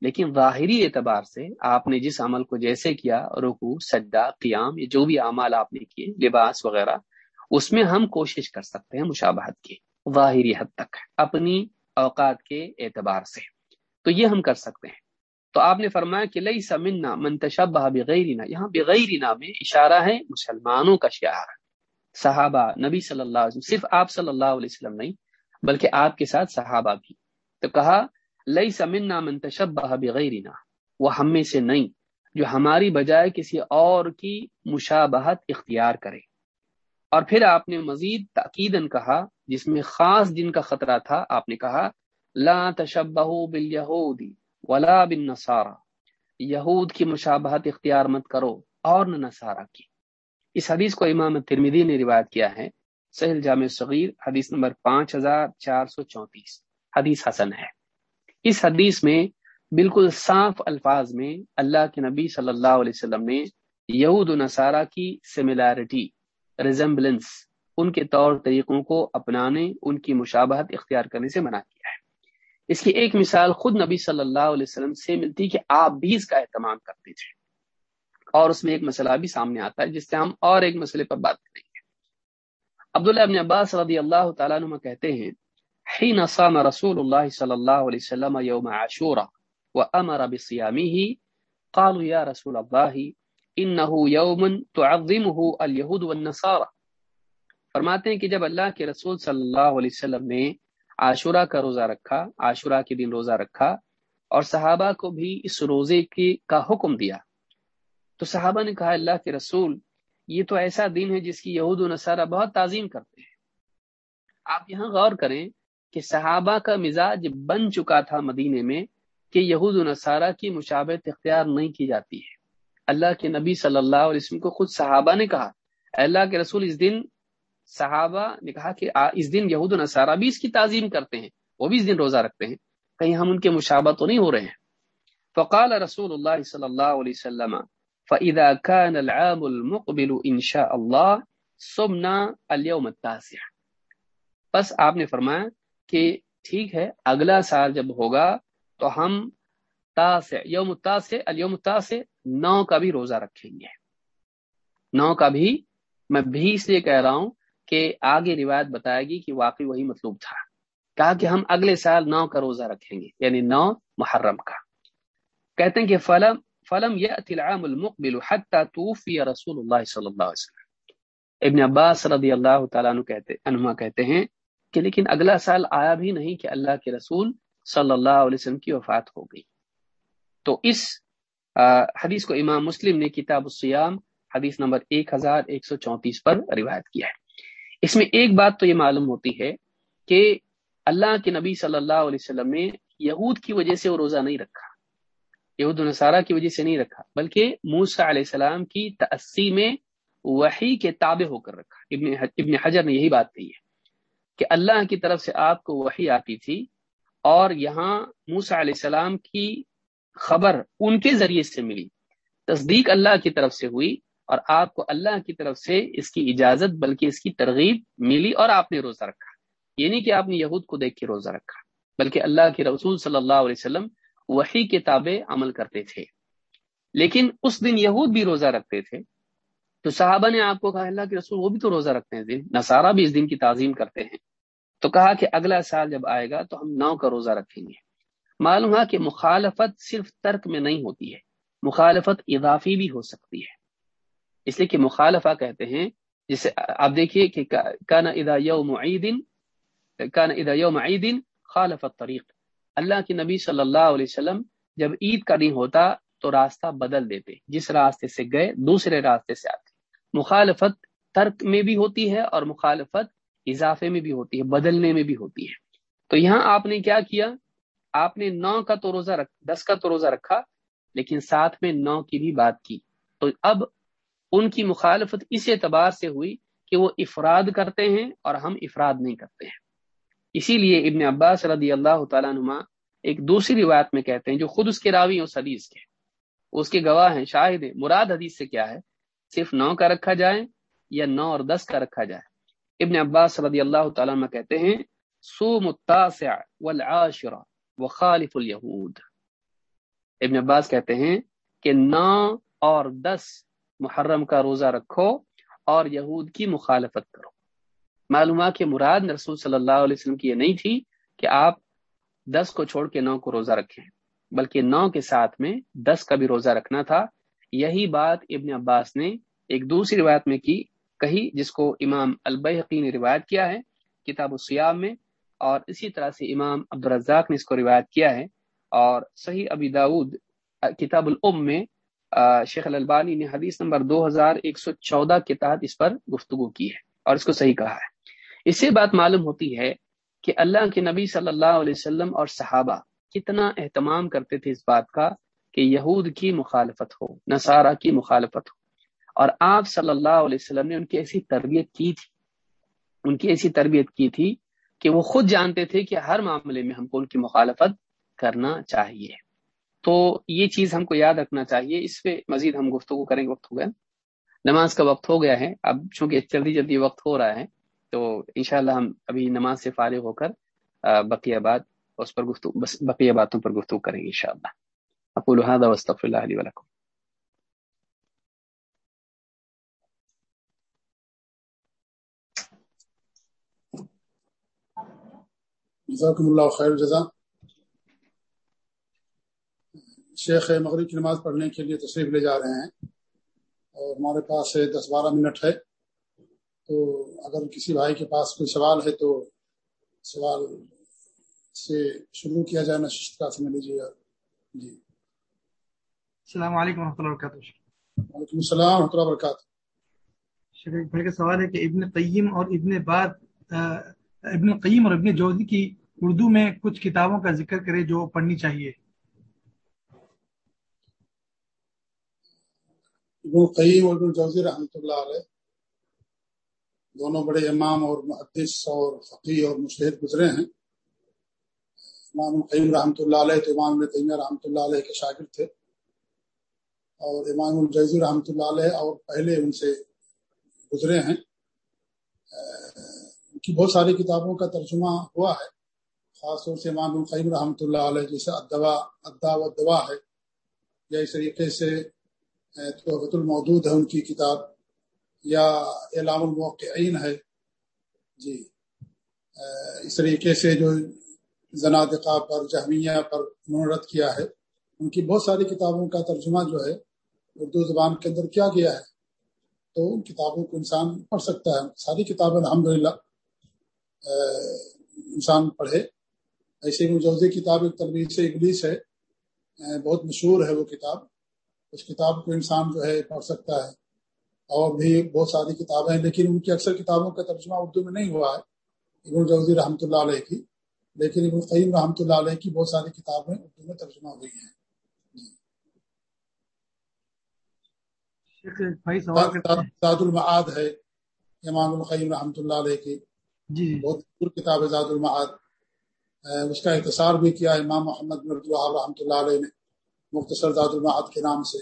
لیکن ظاہری اعتبار سے آپ نے جس عمل کو جیسے کیا رکو سجدہ، قیام یہ جو بھی اعمال آپ نے کیے، لباس وغیرہ، اس میں ہم کوشش کر سکتے ہیں مشابہت کی، ظاہری حد تک، اپنی اوقات کے اعتبار سے۔ تو یہ ہم کر سکتے ہیں۔ تو آپ نے فرمایا کہ لئی سمنا منتشب بغیرینا یہاں بغیرینا میں اشارہ ہے مسلمانوں کا شعار۔ صحابہ نبی صلی اللہ علیہ وسلم، صرف آپ صلی اللہ علیہ وسلم نہیں، بلکہ آپ کے ساتھ صحابہ بھی۔ تو کہا لئی سمنا منتشب بغیرینا وہ ہم میں سے نہیں جو ہماری بجائے کسی اور کی مشابہت اختیار کرے۔ اور پھر آپ نے مزید تاکید کہا، جس میں خاص دن کا خطرہ تھا، آپ نے کہا لا تشبہ بالیہودی ولا بالنصارى یہود کی مشابہت اختیار مت کرو اور نہ نصارہ کی۔ اس حدیث کو امام ترمیدی نے روایت کیا ہے۔ سہل جامع صغیر حدیث نمبر پانچ ہزار چار سو چونتیس۔ حدیث حسن ہے۔ اس حدیث میں بالکل صاف الفاظ میں اللہ کے نبی صلی اللہ علیہ وسلم نے یہود و نصارہ کی سملیرٹی ریزمبلنس ان کے طور طریقوں کو اپنانے، ان کی مشابہت اختیار کرنے سے منع کیا ہے۔ اس کی ایک مثال خود نبی صلی اللہ علیہ وسلم سے ملتی کہ آپ بھی اس کا اہتمام کرتے تھے۔ اور اس میں ایک مسئلہ بھی سامنے آتا ہے جس سے ہم اور ایک مسئلے پر بات کریں گے۔ عبداللہ ابن عباس رضی اللہ تعالیٰ عنہ کہتے ہیں، حین صام رسول اللہ صلی اللہ علیہ وسلم یوم عاشورہ وامر بصیامه قالوا یا رسول اللہ انه یوم تعظمه اليهود والنصارى فرماتے ہیں کہ جب اللہ کے رسول صلی اللہ علیہ وسلم نے عاشورہ کا روزہ رکھا، عاشورہ کے دن روزہ رکھا اور صحابہ کو بھی اس روزے کی کا حکم دیا۔ تو صحابہ نے کہا، اللہ کے رسول، یہ تو ایسا دن ہے جس کی یہود و نصارہ بہت تعظیم کرتے ہیں۔ آپ یہاں غور کریں کہ صحابہ کا مزاج بن چکا تھا مدینے میں کہ یہود و نصارہ کی مشابت اختیار نہیں کی جاتی ہے۔ اللہ کے نبی صلی اللہ علیہ وسلم کو خود صحابہ نے کہا اللہ کے رسول، اس دن صحابہ نے کہا کہ اس دن یہود و نصارہ بھی اس کی تعظیم کرتے ہیں، وہ بھی اس دن روزہ رکھتے ہیں۔ کہیں ہم ان کے مشابہ تو نہیں ہو رہے ہیں۔ فقال رسول اللہ صلی اللہ علیہ وسلم، فَإِذَا كَانَ الْعَامُ الْمُقْبِلُ إِن شَاءَ اللَّهِ سمنا التاسع۔ بس آپ نے فرمایا کہ ٹھیک ہے، اگلا سال جب ہوگا تو ہم تاس یوم تاس الوم تاس نو کا بھی روزہ رکھیں گے۔ نو کا بھی، میں بھی اس لیے کہہ رہا ہوں کہ آگے روایت بتائے گی کہ واقعی وہی مطلوب تھا۔ کہا کہ ہم اگلے سال نو کا روزہ رکھیں گے یعنی نو محرم کا۔ کہتے ہیں کہ فلم فلم العام المقبل حتى توفي رسول اللہ صلی اللہ علیہ وسلم۔ ابن عباس رضی اللہ تعالیٰ عنہ کہتے انما کہتے ہیں کہ لیکن اگلا سال آیا بھی نہیں کہ اللہ کے رسول صلی اللہ علیہ وسلم کی وفات ہو گئی۔ تو اس حدیث کو امام مسلم نے کتاب السیام حدیث نمبر ایک ہزار ایک سو چونتیس پر روایت کیا ہے۔ اس میں ایک بات تو یہ معلوم ہوتی ہے کہ اللہ کے نبی صلی اللہ علیہ وسلم نے یہود کی وجہ سے وہ روزہ نہیں رکھا، یہود نصارہ کی وجہ سے نہیں رکھا، بلکہ موسا علیہ السلام کی تأسی میں وہی کے تابع ہو کر رکھا۔ ابن ابن حجر نے یہی بات کہی ہے کہ اللہ کی طرف سے آپ کو وہی آتی تھی اور یہاں موسا علیہ السلام کی خبر ان کے ذریعے سے ملی۔ تصدیق اللہ کی طرف سے ہوئی اور آپ کو اللہ کی طرف سے اس کی اجازت بلکہ اس کی ترغیب ملی اور آپ نے روزہ رکھا۔ یہ نہیں کہ آپ نے یہود کو دیکھ کے روزہ رکھا، بلکہ اللہ کے رسول صلی اللہ علیہ وسلم وہی کتابیں عمل کرتے تھے۔ لیکن اس دن یہود بھی روزہ رکھتے تھے۔ تو صحابہ نے آپ کو کہا، اللہ کے رسول وہ بھی تو روزہ رکھتے ہیں۔ دن نصارہ بھی اس دن کی تعظیم کرتے ہیں۔ تو کہا کہ اگلا سال جب آئے گا تو ہم نو کا روزہ رکھیں گے۔ معلوم ہے کہ مخالفت صرف ترک میں نہیں ہوتی ہے، مخالفت اضافی بھی ہو سکتی ہے۔ اس لیے کہ مخالفہ کہتے ہیں جسے آپ دیکھیے کہ کانا ادا یوم عیدن، کانا ادا یوم عیدن خالف طریق اللہ کے نبی صلی اللہ علیہ وسلم جب عید کا دن ہوتا تو راستہ بدل دیتے، جس راستے سے گئے دوسرے راستے سے آتے۔ مخالفت ترک میں بھی ہوتی ہے اور مخالفت اضافے میں بھی ہوتی ہے، بدلنے میں بھی ہوتی ہے۔ تو یہاں آپ نے کیا کیا؟ آپ نے نو کا تو روزہ رکھ، دس کا تو روزہ رکھا، لیکن ساتھ میں نو کی بھی بات کی۔ تو اب ان کی مخالفت اس اعتبار سے ہوئی کہ وہ افراد کرتے ہیں اور ہم افراد نہیں کرتے ہیں۔ اسی لیے ابن عباس رضی اللہ تعالیٰ نما ایک دوسری روایت میں کہتے ہیں جو خود اس کے راوی اس حدیث کے۔ اس کے گواہ ہیں، شاہد مراد حدیث سے کیا ہے؟ صرف نو کا رکھا جائے یا نو اور دس کا رکھا جائے۔ ابن عباس رضی اللہ تعالیٰ عنہ کہتے ہیں سو متاثع والعاشرہ وخالف الیہود ابن عباس کہتے ہیں کہ نو اور دس محرم کا روزہ رکھو اور یہود کی مخالفت کرو۔ معلومات کے مراد رسول صلی اللہ علیہ وسلم کی یہ نہیں تھی کہ آپ دس کو چھوڑ کے نو کو روزہ رکھیں، بلکہ نو کے ساتھ میں دس کا بھی روزہ رکھنا تھا۔ یہی بات ابن عباس نے ایک دوسری روایت میں کی، کہی جس کو امام البحقی نے روایت کیا ہے کتاب السیاب میں، اور اسی طرح سے امام عبدالرزاق نے اس کو روایت کیا ہے۔ اور صحیح ابی داود کتاب العم میں شیخ الالبانی نے حدیث نمبر دو ہزار ایک سو چودہ کے تحت اس پر گفتگو کی ہے اور اس کو صحیح کہا ہے۔ اس سے بات معلوم ہوتی ہے کہ اللہ کے نبی صلی اللہ علیہ وسلم اور صحابہ کتنا اہتمام کرتے تھے اس بات کا کہ یہود کی مخالفت ہو، نصارہ کی مخالفت ہو۔ اور آپ صلی اللہ علیہ وسلم نے ان کی ایسی تربیت کی تھی، ان کی ایسی تربیت کی تھی کہ وہ خود جانتے تھے کہ ہر معاملے میں ہم کو ان کی مخالفت کرنا چاہیے۔ تو یہ چیز ہم کو یاد رکھنا چاہیے۔ اس پہ مزید ہم گفتگو کریں گے وقت ہو گیا۔ نماز کا وقت ہو گیا ہے۔ اب چونکہ جلدی جلدی وقت ہو رہا ہے، تو انشاءاللہ ہم ابھی نماز سے فارغ ہو کر بقیہ بات، اس پر گفتگو، بس بقیہ باتوں پر گفتگو کریں گے انشاءاللہ۔ اقول هذا واستغفر الله لي ولكم. جزاکم اللہ خیر جزا شیخ مغرب کی نماز پڑھنے کے لیے تشریف لے جا رہے ہیں اور ہمارے پاس دس بارہ منٹ ہے تو اگر کسی بھائی کے پاس کوئی سوال ہے تو سوال سے شروع کیا جائے نشست کا سمجھ لیجیے جی۔ السلام علیکم و رحمۃ اللہ وبرکاتہ۔ وعلیکم السلام و رحمۃ اللہ وبرکاتہ۔ شریف بھائی کا سوال ہے کہ ابن قیم اور ابن باد ابن قیم اور ابن جوزی کی اردو میں کچھ کتابوں کا ذکر کرے جو پڑھنی چاہیے۔ ابن قیم اور ابن جوزی رحمۃ اللہ علیہ۔ دونوں بڑے امام اور محدث اور فقی اور مشہد گزرے ہیں۔ امام القیم رحمۃ اللہ علیہ تو امام تیمیہ رحمۃ اللہ علیہ کے شاگرد تھے۔ اور امام الجیزی رحمۃ اللہ علیہ اور پہلے ان سے گزرے ہیں۔ کی بہت ساری کتابوں کا ترجمہ ہوا ہے۔ خاص طور سے امام القیم رحمۃ اللہ علیہ جیسے ادوا ادا و دوا ہے۔ یا اس طریقے سے توحفت المودود ہے ان کی کتاب، یا علام الموقعین ہے۔ جی اس طریقے سے جو زنادقہ پر، جہمیہ پر منورت کیا ہے۔ ان کی بہت ساری کتابوں کا ترجمہ جو ہے، اردو زبان کے اندر کیا گیا ہے۔ تو ان کتابوں کو انسان پڑھ سکتا ہے۔ ساری کتابیں الحمد للہ انسان پڑھے۔ ایسے مجوزی کتاب ایک تلویز سے انگلش ہے بہت مشہور ہے وہ کتاب۔ اس کتاب کو انسان جو ہے پڑھ سکتا ہے اور بھی بہت ساری کتابیں ہیں لیکن ان کی اکثر کتابوں کا ترجمہ اردو میں نہیں ہوا ہے۔ ابن جوزی رحمۃ اللہ علیہ کی لیکن ابن قیم رحمۃ اللہ علیہ کی بہت ساری کتابیں اردو میں ترجمہ ہوئی ہیں۔ زاد المعاد ہے امام القیم رحمۃ اللہ علیہ کی۔ جی۔ بہت کتاب ہے زاد المعاد۔ اس کا اختصار بھی کیا امام محمد الحاب رحمۃ اللہ علیہ نے۔ مختصر زاد المعاد کے نام سے،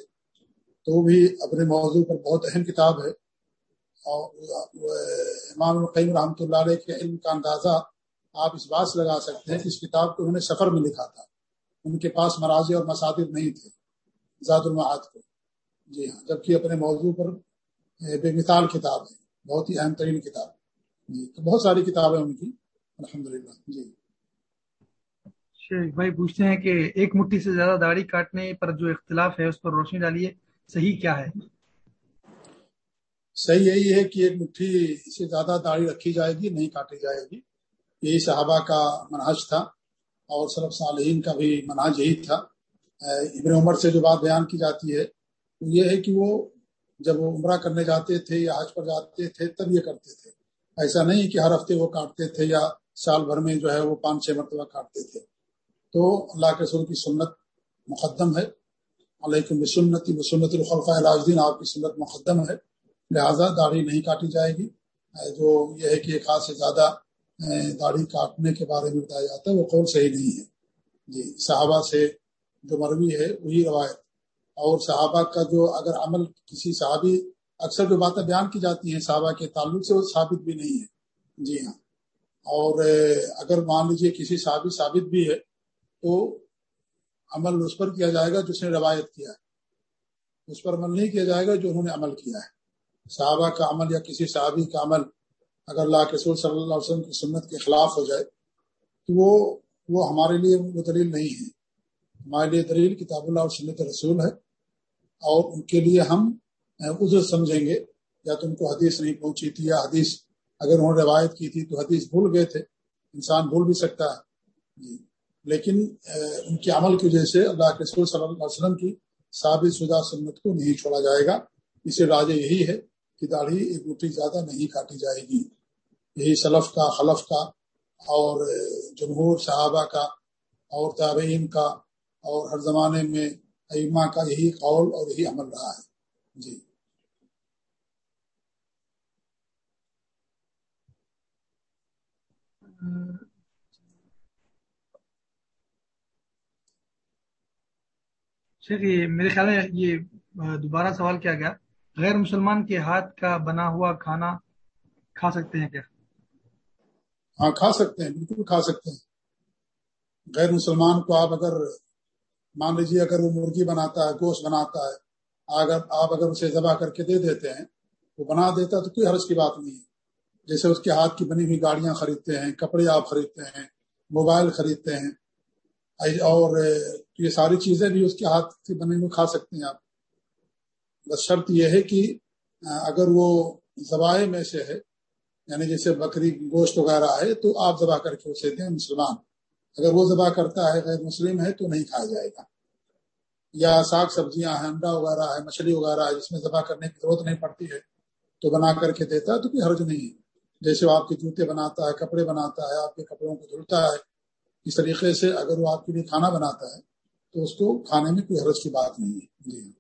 تو وہ بھی اپنے موضوع پر بہت اہم کتاب ہے۔ اور امام القیم رحمۃ اللہ علیہ کے علم کا اندازہ آپ اس بات سے لگا سکتے ہیں کہ اس کتاب کو انہوں نے سفر میں لکھا تھا۔ ان کے پاس مراضی اور مساطر نہیں تھے، زاد المعاد کو۔ جی ہاں جبکہ اپنے موضوع پر بے مثال کتاب ہے، بہت ہی اہم ترین کتاب۔ جی تو بہت ساری کتابیں ان کی الحمد للہ جی۔ شیخ بھائی پوچھتے ہیں کہ ایک مٹھی سے زیادہ داڑھی کاٹنے پر جو اختلاف ہے اس پر روشنی ڈالیے، صحیح کیا ہے؟ صحیح یہی ہے کہ ایک مٹھی سے زیادہ داڑھی رکھی جائے گی، نہیں کاٹی جائے گی۔ یہی صحابہ کا منحج تھا اور صرف صالحین کا بھی منحج یہی تھا۔ ابن عمر سے جو بات بیان کی جاتی ہے یہ ہے کہ وہ جب وہ عمرہ کرنے جاتے تھے یا حج پر جاتے تھے، تب یہ کرتے تھے۔ ایسا نہیں کہ ہر ہفتے وہ کاٹتے تھے یا سال بھر میں جو ہے وہ پانچ چھ مرتبہ کاٹتے تھے۔ تو اللہ کے رسول کی سنت مقدم ہے۔ علیکم بسنتی بسنت الخلفۂ راجدین آپ کی سنت مقدم ہے۔ لہٰذا داڑھی نہیں کاٹی جائے گی۔ جو یہ ہے کہ ایک ہاتھ سے زیادہ داڑھی کاٹنے کے بارے میں بتایا جاتا ہے، وہ قول صحیح نہیں ہے۔ جی صحابہ سے جو مروی ہے، وہی روایت۔ اور صحابہ کا جو اگر عمل کسی صحابی، اکثر جو باتیں بیان کی جاتی ہیں صحابہ کے تعلق سے، وہ ثابت بھی نہیں ہے۔ جی ہاں۔ اور اگر مان لیجیے کسی صحابی ثابت بھی ہے تو عمل اس پر کیا جائے گا جس نے روایت کیا ہے۔ اس پر عمل نہیں کیا جائے گا جو انہوں نے عمل کیا ہے۔ صحابہ کا عمل یا کسی صحابی کا عمل اگر اللہ کے صلی اللہ علیہ وسلم کی سنت کے خلاف ہو جائے تو وہ وہ ہمارے لیے وہ دلیل نہیں ہے۔ ہمارے لیے دلیل کتاب اللہ اور سنت رسول ہے اور ان کے لیے ہم عذر سمجھیں گے۔ یا تو ان کو حدیث نہیں پہنچی تھی یا حدیث اگر انہوں نے روایت کی تھی تو حدیث بھول گئے تھے۔ انسان بھول بھی سکتا ہے۔ جی۔ لیکن ان کے عمل کی وجہ سے اللہ کے رسول صلی اللہ علیہ وسلم کی ثابت شدہ سنت کو نہیں چھوڑا جائے گا۔ اسے راجے یہی ہے کہ داڑھی ایک مٹھی زیادہ نہیں کاٹی جائے گی۔ یہی سلف کا، خلف کا اور جمہور صحابہ کا اور تابعین کا اور ہر زمانے میں ایما کا یہی قول اور یہی عمل رہا ہے۔ جی۔ شیخ یہ میرے خیال ہے یہ دوبارہ سوال کیا گیا، غیر مسلمان کے ہاتھ کا بنا ہوا کھانا کھا سکتے ہیں کیا؟ ہاں کھا سکتے ہیں، بالکل کھا سکتے ہیں۔ غیر مسلمان کو آپ اگر، مان لیجیے اگر وہ مرغی بناتا ہے، گوشت بناتا ہے، اگر آپ اگر اسے ذبح کر کے دے دیتے ہیں، وہ بنا دیتا تو کوئی حرض کی بات نہیں ہے۔ جیسے اس کے ہاتھ کی بنی ہوئی گاڑیاں خریدتے ہیں، کپڑے آپ خریدتے ہیں، موبائل خریدتے ہیں اور یہ ساری چیزیں بھی اس کے ہاتھ کی بنی ہوئی کھا سکتے ہیں آپ۔ بس شرط یہ ہے کہ اگر وہ ذبائح میں سے ہے یعنی جیسے بکری گوشت وغیرہ ہے، تو آپ ذبح کر کے اسے دیں، مسلمان۔ اگر وہ ذبح کرتا ہے غیر مسلم ہے، تو نہیں کھایا جائے گا۔ یا ساگ سبزیاں ہیں، انڈا وغیرہ ہے، مچھلی وغیرہ ہے، جس میں ذبح کرنے کی ضرورت نہیں پڑتی ہے، تو بنا کر کے دیتا ہے تو کوئی حرج نہیں ہے۔ جیسے وہ آپ کے جوتے بناتا ہے، کپڑے بناتا ہے، آپ کے کپڑوں کو دھلتا ہے اس طریقے سے اگر وہ آپ کے لیے کھانا بناتا ہے تو اس کو کھانے میں کوئی حرج کی بات نہیں ہے۔ جی۔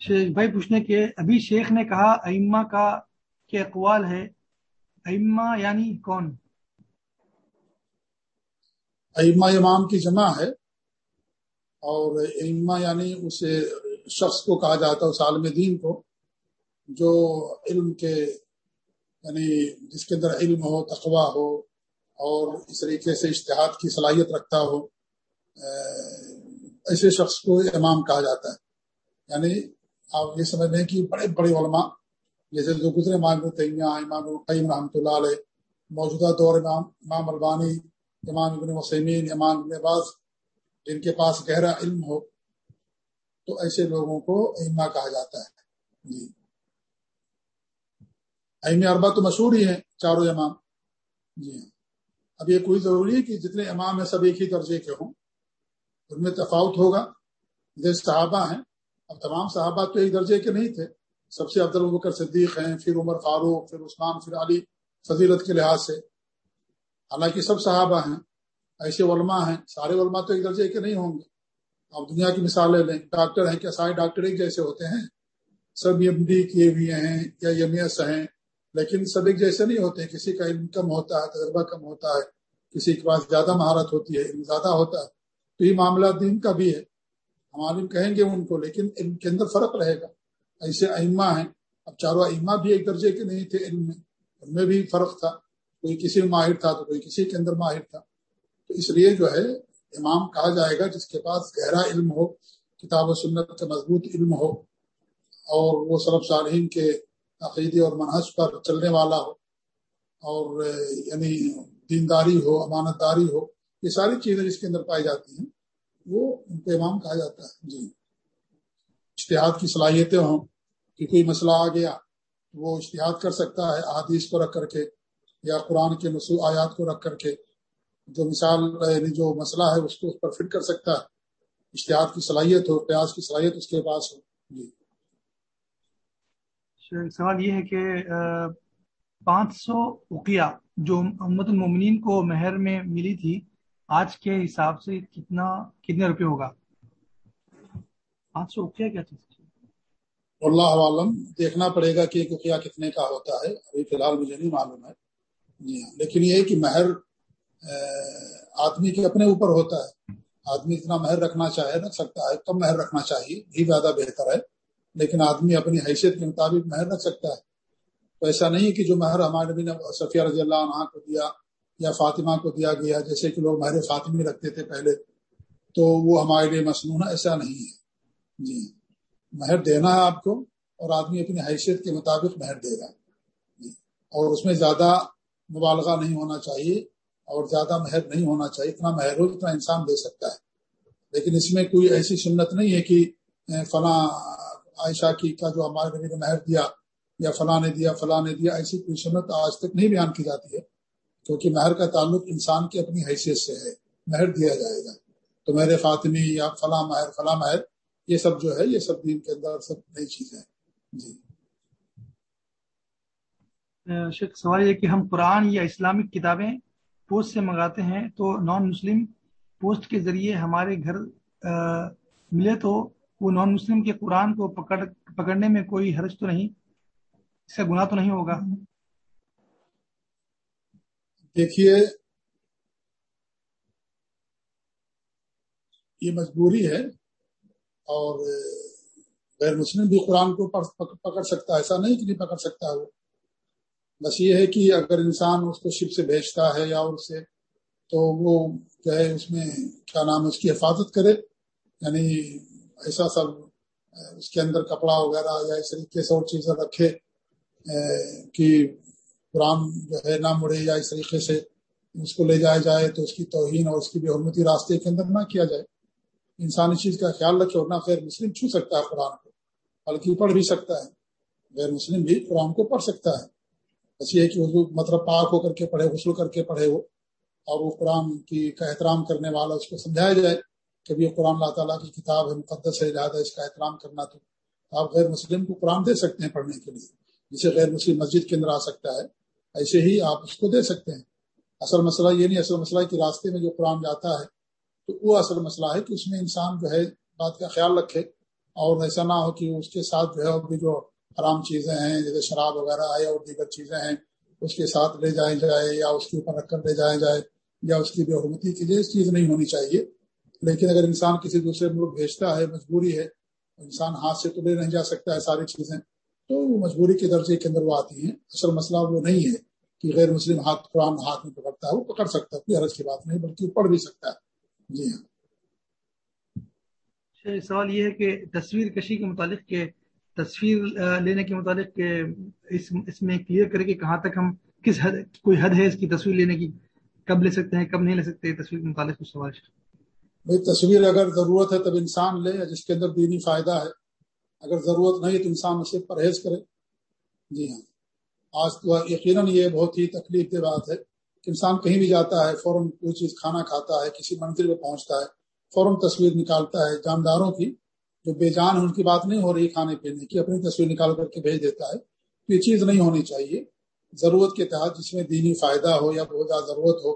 شیخ بھائی پوچھنے کے ابھی شیخ نے کہا ائمہ کا کے اقوال ہے۔ ائمہ یعنی کون؟ ائمہ امام کی جمع ہے۔ اور ائمہ یعنی اسے شخص کو کہا جاتا ہے اس عالم دین کو۔ جو علم کے یعنی جس کے اندر علم ہو تقوا ہو، اور اس طریقے سے اشتہاد کی صلاحیت رکھتا ہو ایسے شخص کو امام کہا جاتا ہے۔ یعنی آپ یہ سمجھ لیں کہ بڑے بڑے علماء، جیسے جو گزرے امام تیمیہ، امام القیم رحمۃ اللہ علیہ، موجودہ دور امام امام البانی، امام ابن وسیمین امام ابن باز جن کے پاس گہرا علم ہو، تو ایسے لوگوں کو اما کہا جاتا ہے۔ جی۔ ایم اربا تو مشہور ہی ہیں، چاروں امام۔ جی ہاں۔ اب یہ کوئی ضروری ہے کہ جتنے امام ہیں، سب ایک ہی درجے کے ہوں۔ ان میں تفاوت ہوگا۔ جیسے صحابہ ہیں، اب تمام صحابہ تو ایک درجے کے نہیں تھے۔ سب سے افضل البکر صدیق ہیں، پھر عمر فاروق، پھر عثمان، پھر علی، فضیلت کے لحاظ سے۔ حالانکہ سب صحابہ ہیں، ایسے علماء ہیں، سارے علماء تو ایک درجے کے نہیں ہوں گے۔ آپ دنیا کی مثالیں لیں، ڈاکٹر ہیں کیا؟ سارے ڈاکٹر ایک جیسے ہوتے ہیں۔ سب ایم ڈی کیے ہوئے ہیں یا ایم ایس ہیں۔ لیکن سب ایک جیسے نہیں ہوتے، کسی کا علم کم ہوتا ہے، تجربہ کم ہوتا ہے، کسی کے پاس زیادہ مہارت ہوتی ہے، علم زیادہ ہوتا ہے۔ تو یہ معاملہ دین کا بھی ہے۔ ہم عالم کہیں گے ان کو، لیکن علم کے اندر فرق رہے گا۔ ایسے ائمہ ہیں۔ اب چاروں ائمہ بھی ایک درجے کے نہیں تھے علم میں۔ ان میں بھی فرق تھا۔ کوئی کسی میں ماہر تھا تو کوئی کسی کے اندر ماہر تھا۔ تو اس لیے جو ہے، امام کہا جائے گا، جس کے پاس گہرا علم ہو، کتاب و سنت کا مضبوط علم ہو، اور وہ صرف صالحین کے عقیدے اور منحص پر چلنے والا ہو اور یعنی دینداری ہو امانت داری ہو، یہ ساری چیزیں جس کے اندر پائی جاتی ہیں، وہ ان کو امام کہا جاتا ہے۔ جی۔ اشتہاد کی صلاحیتیں ہوں کہ کوئی مسئلہ آ گیا وہ اشتہاد کر سکتا ہے احادیث کو رکھ کر کے یا قرآن کے نسو آیات کو رکھ کر کے۔ جو مثال یعنی جو مسئلہ ہے اس کو اس پر فٹ کر سکتا ہے۔ اشتہاد کی صلاحیت ہو، قیاس کی صلاحیت اس کے پاس ہو۔ جی۔ سوال یہ ہے کہ پانچ سو اقیا جو امت المومنین کو مہر میں ملی تھی، آج کے حساب سے کتنا، کتنے روپے ہوگا؟ پانچ سو اقیا کیا چیز اللہ عالم دیکھنا پڑے گا کہ ایک اقیا کتنے کا ہوتا ہے، ابھی فی الحال مجھے نہیں معلوم ہے۔ جی ہاں لیکن یہ کہ مہر آدمی کے اپنے اوپر ہوتا ہے۔ آدمی اتنا مہر رکھنا چاہے رکھ سکتا ہے کم مہر رکھنا چاہیے یہ زیادہ بہتر ہے۔ لیکن آدمی اپنی حیثیت کے مطابق مہر رکھ سکتا ہے۔ تو ایسا نہیں کہ جو مہر ہمارے نبی نے صفیہ رضی اللہ عنہ کو دیا یا فاطمہ کو دیا گیا، جیسے کہ لوگ مہر فاطمی رکھتے تھے پہلے، تو وہ ہمارے لیے مصنون ایسا نہیں ہے۔ جی مہر دینا ہے آپ کو اور آدمی اپنی حیثیت کے مطابق مہر دے گا۔ جی اور اس میں زیادہ مبالغہ نہیں ہونا چاہیے اور زیادہ مہر نہیں ہونا چاہیے، اتنا مہر ہو جتنا انسان دے سکتا ہے۔ لیکن اس میں کوئی ایسی سنت نہیں ہے کہ فلاں عائشہ کی کا جو ہمارے نبی نے مہر دیا یا فلاں نے دیا، فلاں نے دیا، ایسی کوئی سنت آج تک نہیں بیان کی جاتی ہے۔ کیونکہ مہر کا تعلق انسان کی اپنی حیثیت سے ہے۔ مہر دیا جائے گا۔ تو میرے فاطمی یا فلاں مہر فلاں مہر، یہ سب جو ہے، یہ سب دین کے اندر سب نئی چیزیں ہیں۔ جی۔ شیخ، سوال یہ کہ ہم قرآن یا اسلامک کتابیں پوسٹ سے منگاتے ہیں تو نان مسلم پوسٹ کے ذریعے ہمارے گھر ملے تو وہ نان مسلم کے قرآن کو پکڑ پکڑنے میں کوئی حرج تو نہیں؟ اس کا گناہ تو نہیں ہوگا؟ دیکھیے، یہ مجبوری ہے اور غیر مسلم بھی قرآن کو پکڑ سکتا ہے، ایسا نہیں کہ نہیں پکڑ سکتا وہ۔ بس یہ ہے کہ اگر انسان اس کو شپ سے بھیجتا ہے یا اس سے، تو وہ جو ہے اس میں کیا نام ہے، اس کی حفاظت کرے یعنی ایسا سب اس کے اندر کپڑا وغیرہ یا اس طریقے سے اور چیزیں رکھے کہ قرآن جو ہے نہ مڑے یا اس طریقے سے اس کو لے جایا جائے تو اس کی توہین اور اس کی بے حرمتی راستے کے اندر نہ کیا جائے۔ انسان اس چیز کا خیال رکھے اور نہ غیر مسلم چھو سکتا ہے قرآن کو، بلکہ پڑھ بھی سکتا ہے۔ غیر مسلم بھی قرآن کو پڑھ سکتا ہے۔ بس یہ ہے کہ وضو مطلب پاک ہو کر کے پڑھے، غسل کر کے پڑھے وہ، اور وہ قرآن کی کا احترام کرنے والا اس کو سمجھایا جائے۔ کہ یہ قرآن اللہ تعالیٰ کی کتاب ہے، مقدس ہے، لہٰذا اس کا احترام کرنا تو آپ غیر مسلم کو قرآن دے سکتے ہیں پڑھنے کے لیے، جسے غیر مسلم مسجد کے اندر آ سکتا ہے، ایسے ہی آپ اس کو دے سکتے ہیں۔ اصل مسئلہ یہ نہیں، اصل مسئلہ کہ راستے میں جو قرآن جاتا ہے، تو وہ اصل مسئلہ ہے کہ اس میں انسان جو ہے بات کا خیال رکھے اور ایسا نہ ہو کہ اس کے ساتھ جو ہے بھی جو حرام چیزیں ہیں، جیسے شراب وغیرہ ہے اور دیگر چیزیں ہیں، اس کے ساتھ لے جائے جائے یا اس کے اوپر رکھ کر لے جایا جائے یا اس کی بے حرمتی کے لیے چیز نہیں ہونی چاہیے۔ لیکن اگر انسان کسی دوسرے ملک بھیجتا ہے، مجبوری ہے، انسان ہاتھ سے تو لے نہیں جا سکتا ہے ساری چیزیں، تو مجبوری کے درجے کے اندر وہ آتی ہیں۔ اصل مسئلہ وہ نہیں ہے کہ غیر مسلم ہاتھ، قرآن ہاتھ میں پکڑتا ہے، وہ پکڑ سکتا ہے، کوئی حرض کی بات نہیں، بلکہ وہ پڑھ بھی سکتا ہے۔ جی ہاں۔ اچھا، سوال یہ ہے کہ تصویر کشی کے متعلق کہ تصویر لینے کے متعلق کہ اس اس میں کلیئر کرے کہ کہاں تک ہم کس حد، کوئی حد ہے اس کی تصویر لینے کی؟ کب لے سکتے ہیں، کب نہیں لے سکتے تصویر کے متعلق؟ کچھ سوال بھائی تصویر اگر ضرورت ہے تب انسان لے، جس کے اندر دینی فائدہ ہے۔ اگر ضرورت نہیں تو انسان اسے پرہیز کرے۔ جی ہاں۔ آج تو یقیناً یہ بہت ہی تکلیف دہ بات ہے۔ کہ انسان کہیں بھی جاتا ہے، فوراً کوئی چیز کھانا کھاتا ہے، کسی منزل پہ پہنچتا ہے، فوراً تصویر نکالتا ہے۔ جانداروں کی جو بے جان ان کی بات نہیں ہو رہی کھانے پینے کی، اپنی تصویر نکال کر کے بھیج دیتا ہے۔ تو یہ چیز نہیں ہونی چاہیے۔ ضرورت کے تحت جس میں دینی فائدہ ہو یا بہت زیادہ ضرورت ہو،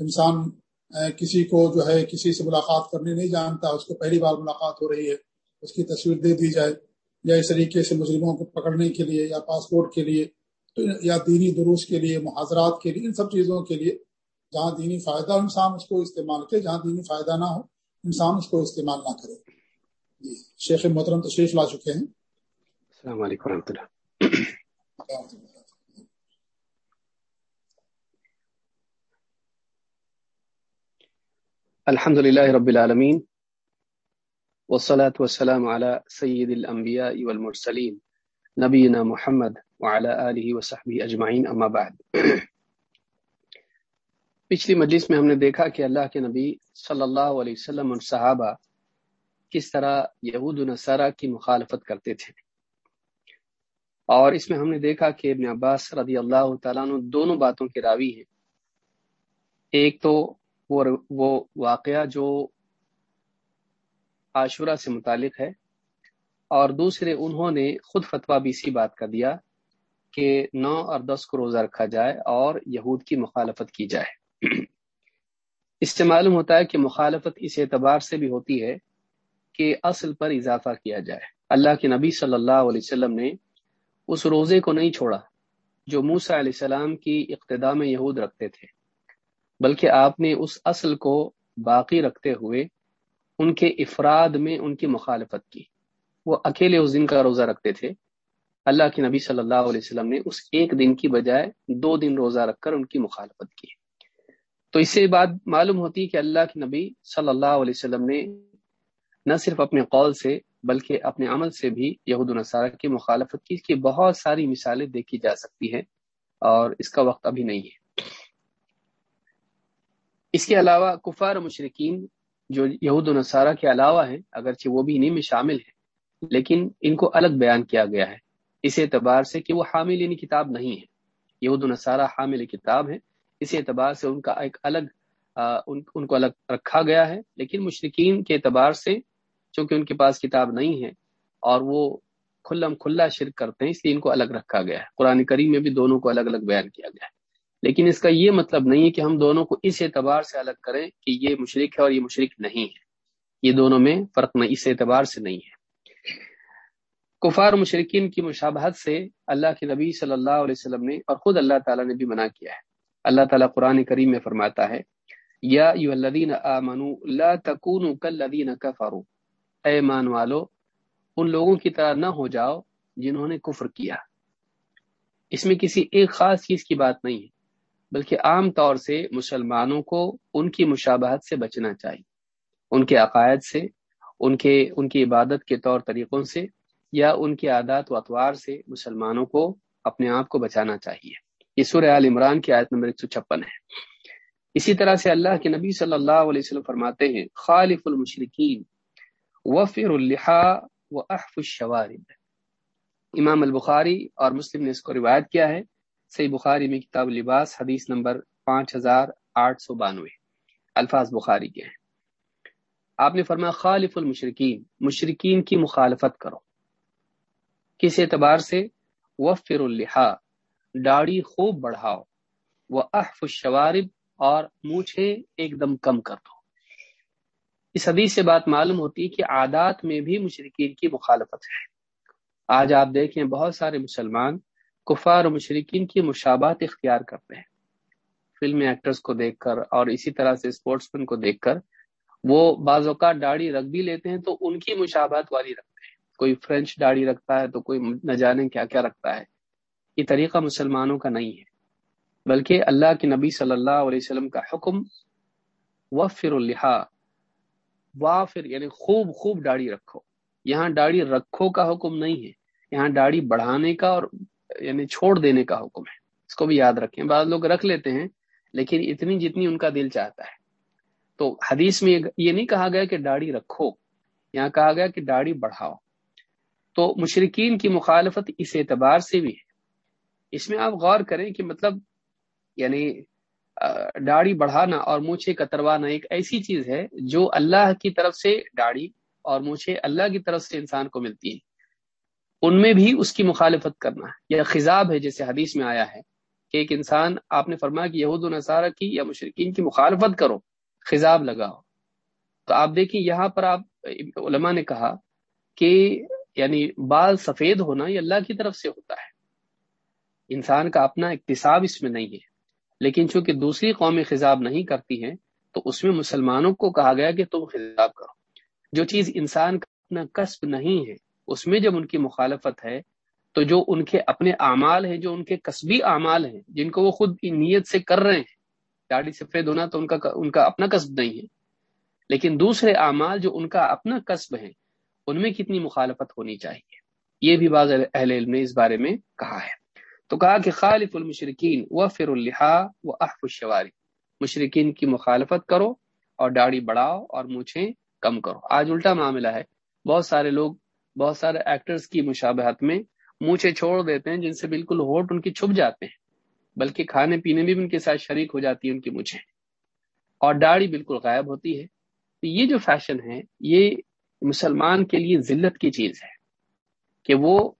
انسان کسی کو جو ہے کسی سے ملاقات کرنے نہیں جانتا اس کو پہلی بار ملاقات ہو رہی ہے اس کی تصویر دے دی جائے یا اس طریقے سے مجرموں کو پکڑنے کے لیے یا پاسپورٹ کے لیے تو یا دینی دروس کے لیے محاذرات کے لیے ان سب چیزوں کے لیے جہاں دینی فائدہ ہو انسان اس کو استعمال کرے جہاں دینی فائدہ نہ ہو انسان اس کو استعمال نہ کرے۔ جی شیخ محترم تشریف لا چکے ہیں۔ السلام علیکم و رحمۃ اللہ الحمد لله رب العالمين والصلاة والسلام على سيد الأنبياء والمرسلين نبينا محمد وعلى آله وصحبه أجمعين، أما بعد. پچھلی مجلس میں ہم نے دیکھا کہ اللہ کے نبی صلی اللہ علیہ وسلم اور صحابہ کس طرح یہود و نصارہ کی مخالفت کرتے تھے۔ اور اس میں ہم نے دیکھا کہ ابن عباس رضی اللہ تعالیٰ دونوں باتوں کے راوی ہیں۔ ایک تو وہ وہ واقعہ جو عاشورہ سے متعلق ہے۔ اور دوسرے انہوں نے خود فتویٰ بھی اسی بات کا دیا کہ نو اور دس کو روزہ رکھا جائے اور یہود کی مخالفت کی جائے۔ اس سے معلوم ہوتا ہے کہ مخالفت اس اعتبار سے بھی ہوتی ہے کہ اصل پر اضافہ کیا جائے۔ اللہ کے نبی صلی اللہ علیہ وسلم نے اس روزے کو نہیں چھوڑا جو موسا علیہ السلام کی اقتدا میں یہود رکھتے تھے۔ بلکہ آپ نے اس اصل کو باقی رکھتے ہوئے ان کے افراد میں ان کی مخالفت کی۔ وہ اکیلے اس دن کا روزہ رکھتے تھے۔ اللہ کے نبی صلی اللہ علیہ وسلم نے اس ایک دن کی بجائے دو دن روزہ رکھ کر ان کی مخالفت کی۔ تو اس سے بات معلوم ہوتی کہ اللہ کے نبی صلی اللہ علیہ وسلم نے نہ صرف اپنے قول سے بلکہ اپنے عمل سے بھی یہود النصارہ کی مخالفت کی۔ اس کی بہت ساری مثالیں دیکھی جا سکتی ہیں اور اس کا وقت ابھی نہیں ہے۔ اس کے علاوہ کفار مشرقین جو یہود و نصارہ کے علاوہ ہیں اگرچہ وہ بھی انہیں میں شامل ہیں لیکن ان کو الگ بیان کیا گیا ہے۔ اس اعتبار سے کہ وہ حامل ان کتاب نہیں ہے یہود و نصارہ حامل کتاب ہے اس اعتبار سے ان کا ایک الگ ان, ان کو الگ رکھا گیا ہے۔ لیکن مشرقین کے اعتبار سے چونکہ ان کے پاس کتاب نہیں ہے اور وہ کھلم کھلا شرک کرتے ہیں اس لیے ان کو الگ رکھا گیا ہے۔ قرآن کریم میں بھی دونوں کو الگ الگ بیان کیا گیا ہے۔ لیکن اس کا یہ مطلب نہیں ہے کہ ہم دونوں کو اس اعتبار سے الگ کریں کہ یہ مشرق ہے اور یہ مشرق نہیں ہے۔ یہ دونوں میں فرق نہیں، اس اعتبار سے نہیں ہے۔ کفار مشرقین کی مشابہت سے اللہ کے نبی صلی اللہ علیہ وسلم نے اور خود اللہ تعالیٰ نے بھی منع کیا ہے۔ اللہ تعالیٰ قرآن کریم میں فرماتا ہے، یا لا کلین کفروا۔ اے مان والو، ان لوگوں کی طرح نہ ہو جاؤ جنہوں نے کفر کیا۔ اس میں کسی ایک خاص چیز کی بات نہیں ہے۔ بلکہ عام طور سے مسلمانوں کو ان کی مشابہت سے بچنا چاہیے۔ ان کے عقائد سے، ان کے، ان کی عبادت کے طور طریقوں سے یا ان کے عادات و اطوار سے مسلمانوں کو اپنے آپ کو بچانا چاہیے۔ یہ سورہ عال عمران کی آیت نمبر ایک سو چھپن ہے۔ اسی طرح سے اللہ کے نبی صلی اللہ علیہ وسلم فرماتے ہیں خالف المشرقین وفر الحا و احف الشوارد امام البخاری اور مسلم نے اس کو روایت کیا ہے۔ صحیح بخاری میں کتاب لباس، حدیث نمبر پانچ ہزار آٹھ سو بانوے۔ الفاظ بخاری کے ہیں۔ آپ نے فرمایا، خالف المشرقین مشرقین کی مخالفت کرو۔ کس اعتبار سے؟ وفر الحا داڑھی خوب بڑھاؤ۔ وہ احف الشوارب، اور مونچھے ایک دم کم کر دو۔ اس حدیث سے بات معلوم ہوتی کہ عادات میں بھی مشرقین کی مخالفت ہے۔ آج آپ دیکھیں بہت سارے مسلمان کفار و مشرقین کی مشابات اختیار کرتے ہیں۔ فلم ایکٹرز کو دیکھ کر اور اسی طرح سے اسپورٹس مین کو دیکھ کر وہ بعض اوقات داڑھی رکھ بھی لیتے ہیں تو ان کی مشابات والی رکھتے ہیں۔ کوئی فرینچ داڑھی رکھتا ہے تو کوئی نہ جانے کیا کیا رکھتا ہے۔ یہ طریقہ مسلمانوں کا نہیں ہے۔ بلکہ اللہ کے نبی صلی اللہ علیہ وسلم کا حکم، وفر الحا وافر یعنی خوب خوب داڑھی رکھو۔ یہاں داڑھی رکھو کا حکم نہیں ہے۔ یہاں داڑھی بڑھانے کا اور یعنی چھوڑ دینے کا حکم ہے۔ اس کو بھی یاد رکھیں۔ بعض لوگ رکھ لیتے ہیں، لیکن اتنی جتنی ان کا دل چاہتا ہے۔ تو حدیث میں یہ نہیں کہا گیا کہ داڑھی رکھو، یہاں کہا گیا کہ داڑھی بڑھاؤ۔ تو مشرقین کی مخالفت اس اعتبار سے بھی ہے۔ اس میں آپ غور کریں کہ مطلب یعنی داڑھی بڑھانا اور مونچھے کتروانا ایک ایسی چیز ہے جو اللہ کی طرف سے داڑھی اور مونچھے اللہ کی طرف سے انسان کو ملتی ہے ان میں بھی اس کی مخالفت کرنا ہے۔ یا خزاب ہے جیسے حدیث میں آیا ہے کہ ایک انسان، آپ نے فرمایا کہ یہود و نصارہ کی یا مشرقین کی مخالفت کرو خزاب لگاؤ۔ تو آپ دیکھیں، یہاں پر آپ، علماء نے کہا کہ یعنی بال سفید ہونا یہ اللہ کی طرف سے ہوتا ہے۔ انسان کا اپنا اقتصاب اس میں نہیں ہے۔ لیکن چونکہ دوسری قومیں خزاب نہیں کرتی ہیں، تو اس میں مسلمانوں کو کہا گیا کہ تم خزاب کرو۔ جو چیز انسان کا اپنا کسب نہیں ہے اس میں جب ان کی مخالفت ہے، تو جو ان کے اپنے اعمال ہیں، جو ان کے کسبی اعمال ہیں، جن کو وہ خود نیت سے کر رہے ہیں، داڑھی سفید ہونا تو ان کا ان کا اپنا کسب نہیں ہے۔ لیکن دوسرے اعمال جو ان کا اپنا کسب ہے ان میں کتنی مخالفت ہونی چاہیے؟ یہ بھی بعض اہل علم نے اس بارے میں کہا ہے۔ تو کہا کہ خالف المشرقین و فر الحا و احف الشواری مشرقین کی مخالفت کرو اور داڑھی بڑھاؤ اور مونچھیں کم کرو۔ آج الٹا معاملہ ہے۔ بہت سارے لوگ بہت سارے ایکٹرز کی مشابہت میں مونچھے چھوڑ دیتے ہیں، جن سے بالکل ہوٹ ان کی چھپ جاتے ہیں، بلکہ کھانے پینے بھی ان کے ساتھ شریک ہو جاتی ہے ان کی مونچھیں۔ اور داڑھی بالکل غائب ہوتی ہے۔ تو یہ جو فیشن ہے، یہ مسلمان کے لیے ذلت کی چیز ہے کہ وہ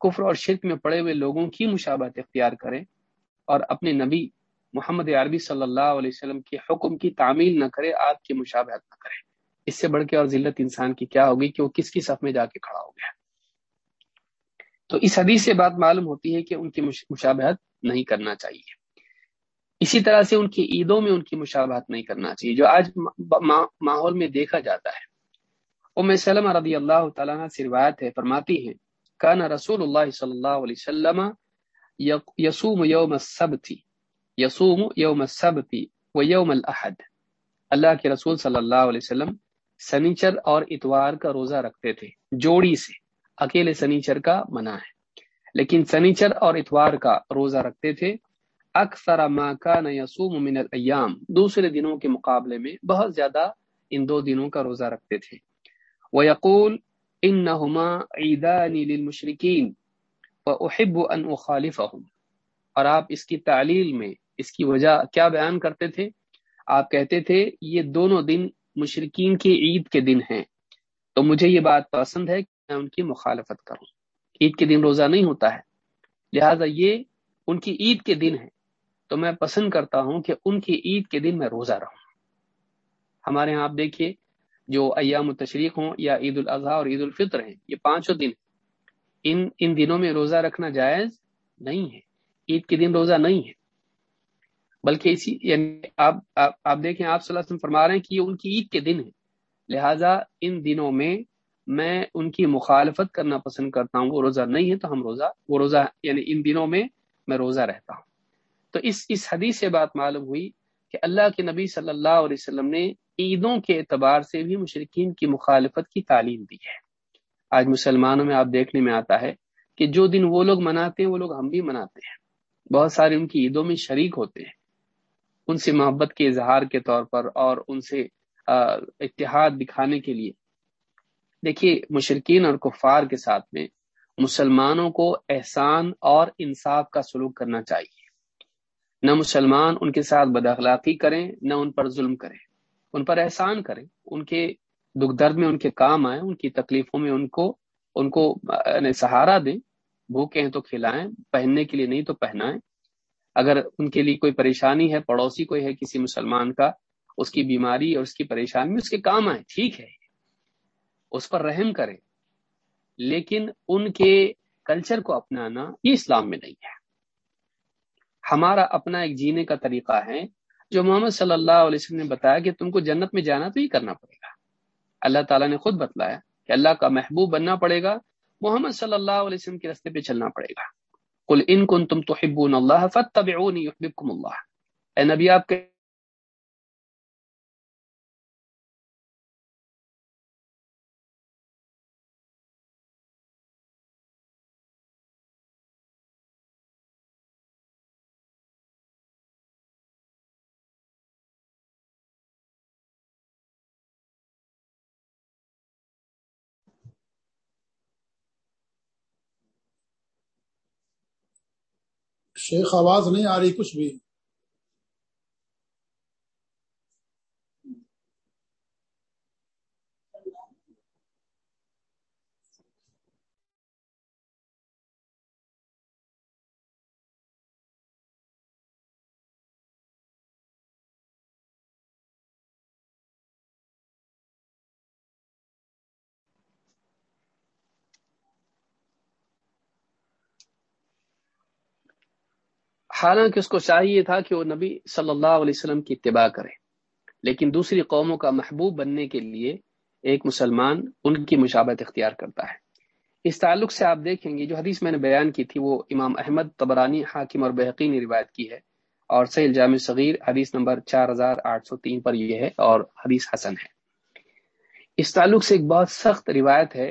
کفر اور شرک میں پڑے ہوئے لوگوں کی مشابہت اختیار کریں اور اپنے نبی محمد عربی صلی اللہ علیہ وسلم کے حکم کی تعمیل نہ کرے، آپ کی مشابہت نہ کرے۔ اس سے بڑھ کے اور ذلت انسان کی کیا ہوگی کہ وہ کس کی صف میں جا کے کھڑا ہو گیا؟ تو اس حدیث سے بات معلوم ہوتی ہے کہ ان کی مشابہت نہیں کرنا چاہیے۔ اسی طرح سے ان کی عیدوں میں ان کی مشابہت نہیں کرنا چاہیے، جو آج ماحول میں دیکھا جاتا ہے۔ ام سلم رضی اللہ تعالیٰ سے روایت ہے، فرماتی ہیں، کان رسول اللہ صلی اللہ علیہ وسلم یسوم یوم السبت یسوم یوم السبت و یوم الاحد۔ اللہ کے رسول صلی اللہ علیہ وسلم سنیچر اور اتوار کا روزہ رکھتے تھے، جوڑی سے۔ اکیلے سنیچر کا منع ہے۔ لیکن سنیچر اور اتوار کا روزہ رکھتے تھے۔ اکثر ما کان یسوم من الایام دوسرے دنوں کے مقابلے میں بہت زیادہ ان دو دنوں کا روزہ رکھتے تھے۔ ويقول انهما عيدان للمشركين واحب ان اخالفهم اور آپ اس کی تعلیل میں اس کی وجہ کیا بیان کرتے تھے؟ آپ کہتے تھے، یہ دونوں دن مشرقین کی عید کے دن ہیں۔ تو مجھے یہ بات پسند ہے کہ میں ان کی مخالفت کروں۔ عید کے دن روزہ نہیں ہوتا ہے۔ لہذا یہ ان کی عید کے دن ہے تو میں پسند کرتا ہوں کہ ان کی عید کے دن میں روزہ رہوں۔ ہمارے ہاں آپ دیکھیے، جو ایام التشریق ہوں یا عید الاضحیٰ اور عید الفطر ہیں، یہ پانچوں دن ان ان دنوں میں روزہ رکھنا جائز نہیں ہے۔ عید کے دن روزہ نہیں ہے۔ بلکہ اسی یعنی آپ آپ دیکھیں، آپ صلی اللہ علیہ وسلم فرما رہے ہیں کہ یہ ان کی عید کے دن ہے لہٰذا ان دنوں میں میں ان کی مخالفت کرنا پسند کرتا ہوں۔ وہ روزہ نہیں ہے تو ہم روزہ، وہ روزہ یعنی ان دنوں میں میں روزہ رہتا ہوں۔ تو اس اس حدیث سے بات معلوم ہوئی کہ اللہ کے نبی صلی اللہ علیہ وسلم نے عیدوں کے اعتبار سے بھی مشرقین کی مخالفت کی تعلیم دی ہے۔ آج مسلمانوں میں آپ دیکھنے میں آتا ہے کہ جو دن وہ لوگ مناتے ہیں، وہ لوگ ہم بھی مناتے ہیں۔ بہت سارے ان کی عیدوں میں شریک ہوتے ہیں۔ ان سے محبت کے اظہار کے طور پر اور ان سے اتحاد دکھانے کے لیے۔ دیکھیے مشرقین اور کفار کے ساتھ میں مسلمانوں کو احسان اور انصاف کا سلوک کرنا چاہیے۔ نہ مسلمان ان کے ساتھ بد اخلاقی کریں، نہ ان پر ظلم کریں۔ ان پر احسان کریں۔ ان کے دکھ درد میں ان کے کام آئیں، ان کی تکلیفوں میں ان کو ان کو یعنی سہارا دیں۔ بھوکے ہیں تو کھلائیں، پہننے کے لیے نہیں تو پہنائیں۔ اگر ان کے لیے کوئی پریشانی ہے، پڑوسی کوئی ہے کسی مسلمان کا، اس کی بیماری اور اس کی پریشانی، اس کے کام آئے ٹھیک ہے، اس پر رحم کریں، لیکن ان کے کلچر کو اپنانا یہ اسلام میں نہیں ہے۔ ہمارا اپنا ایک جینے کا طریقہ ہے، جو محمد صلی اللہ علیہ وسلم نے بتایا کہ تم کو جنت میں جانا تو ہی کرنا پڑے گا۔ اللہ تعالیٰ نے خود بتلایا کہ اللہ کا محبوب بننا پڑے گا، محمد صلی اللہ علیہ وسلم کے رستے پہ چلنا پڑے گا۔ قل ان کنتم تحبون اللہ فتبعونی يحببكم اللہ اے نبی آپ شیخ آواز نہیں آ رہی کچھ بھی۔ حالانکہ اس کو چاہیے تھا کہ وہ نبی صلی اللہ علیہ وسلم کی اتباع کرے۔ لیکن دوسری قوموں کا محبوب بننے کے لیے ایک مسلمان ان کی مشابت اختیار کرتا ہے۔ اس تعلق سے آپ دیکھیں گے، جو حدیث میں نے بیان کی تھی، وہ امام احمد تبرانی حاکم اور بحقی نے روایت کی ہے۔ اور سیل جامع صغیر حدیث نمبر چار ہزار آٹھ سو تین پر یہ ہے اور حدیث حسن ہے۔ اس تعلق سے ایک بہت سخت روایت ہے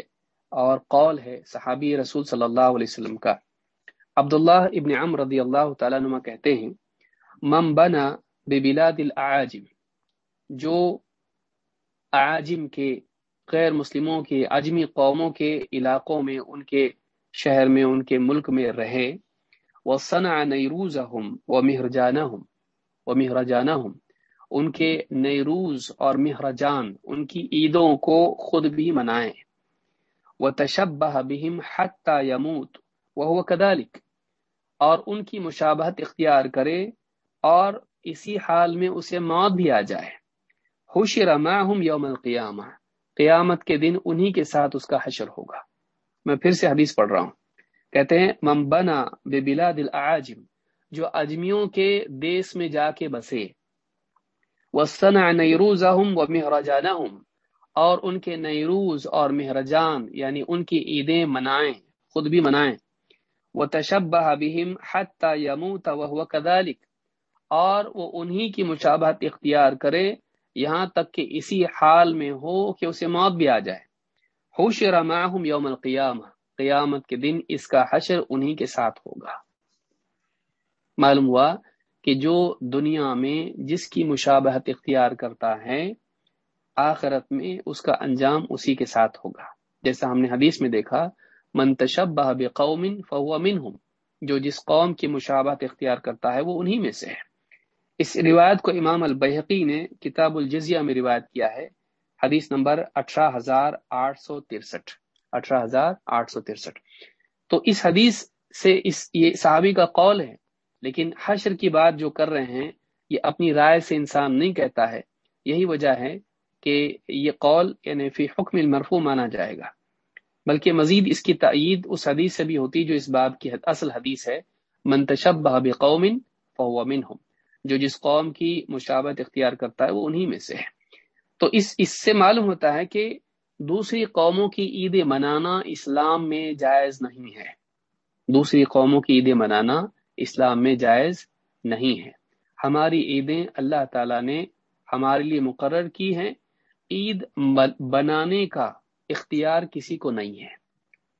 اور قول ہے صحابی رسول صلی اللہ علیہ وسلم کا۔ عبداللہ ابن عم رضی اللہ تعالیٰ نما کہتے ہیں مم بنا بلاد العاجم جو عاجم کے غیر مسلموں کے عجمی قوموں کے علاقوں میں، ان کے شہر میں، ان کے ملک میں رہے وہ ثنا نیروز ہم و مہرجانہ ہم و مہرجانہ ہم ان کے نیروز اور مہرجان، ان کی عیدوں کو خود بھی منائیں۔ وہ تشبہ بہم حتیٰ یموت وہ کدالک اور ان کی مشابہت اختیار کرے اور اسی حال میں اسے موت بھی آ جائے۔ خوش رماہم یوم القیامہ۔ قیامت کے دن انہی کے ساتھ اس کا حشر ہوگا۔ میں پھر سے حدیث پڑھ رہا ہوں۔ کہتے ہیں ممبنا بے بلا دل آجم جو اجمیوں کے دیس میں جا کے بسے۔ وسنا نیروز و مہرجان اور ان کے نیروز اور مہرجان یعنی ان کی عیدیں منائیں، خود بھی منائیں۔ وہ تشبہ بہم حتیٰ یموت وہ کدالک اور وہ انہی کی مشابہت اختیار کرے، یہاں تک کہ اسی حال میں ہو کہ اسے موت بھی آ جائے۔ خوش رماہم یوم القیامہ، قیامت کے دن اس کا حشر انہی کے ساتھ ہوگا۔ معلوم ہوا کہ جو دنیا میں جس کی مشابہت اختیار کرتا ہے، آخرت میں اس کا انجام اسی کے ساتھ ہوگا۔ جیسا ہم نے حدیث میں دیکھا منتشب بقوم فہو منہم، جو جس قوم کی مشابہت اختیار کرتا ہے وہ انہی میں سے ہے۔ اس روایت کو امام البحقی نے کتاب الجزیہ میں روایت کیا ہے، حدیث نمبر اٹھارہ ہزار آٹھ سو ترسٹھ۔ اٹھارہ ہزار آٹھ سو ترسٹھ۔ تو اس حدیث سے اس، یہ صحابی کا قول ہے، لیکن حشر کی بات جو کر رہے ہیں، یہ اپنی رائے سے انسان نہیں کہتا ہے۔ یہی وجہ ہے کہ یہ قول یعنی فی حکم المرفوع مانا جائے گا۔ بلکہ مزید اس کی تائید اس حدیث سے بھی ہوتی جو اس باب کی اصل حدیث ہے منتشب بقوم فهو منهم. جو جس قوم کی مشابت اختیار کرتا ہے وہ انہی میں سے ہے۔ تو اس اس سے معلوم ہوتا ہے کہ دوسری قوموں کی عید منانا اسلام میں جائز نہیں ہے۔ دوسری قوموں کی عید منانا اسلام میں جائز نہیں ہے۔ ہماری عیدیں اللہ تعالیٰ نے ہمارے لیے مقرر کی ہیں۔ عید بنانے کا اختیار کسی کو نہیں ہے۔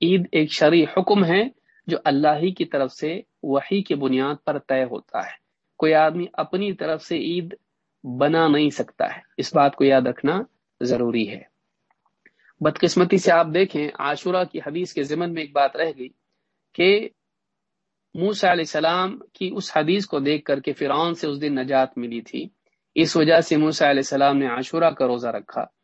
عید ایک شرعی حکم ہے جو اللہ ہی کی طرف سے وہی کے بنیاد پر طے ہوتا ہے۔ کوئی آدمی اپنی طرف سے عید بنا نہیں سکتا ہے۔ اس بات کو یاد رکھنا ضروری ہے۔ بدقسمتی سے آپ دیکھیں، عاشورہ کی حدیث کے ضمن میں ایک بات رہ گئی کہ موسا علیہ السلام کی اس حدیث کو دیکھ کر کے فرعون سے اس دن نجات ملی تھی۔ اس وجہ سے موسا علیہ السلام نے عاشورہ کا روزہ رکھا۔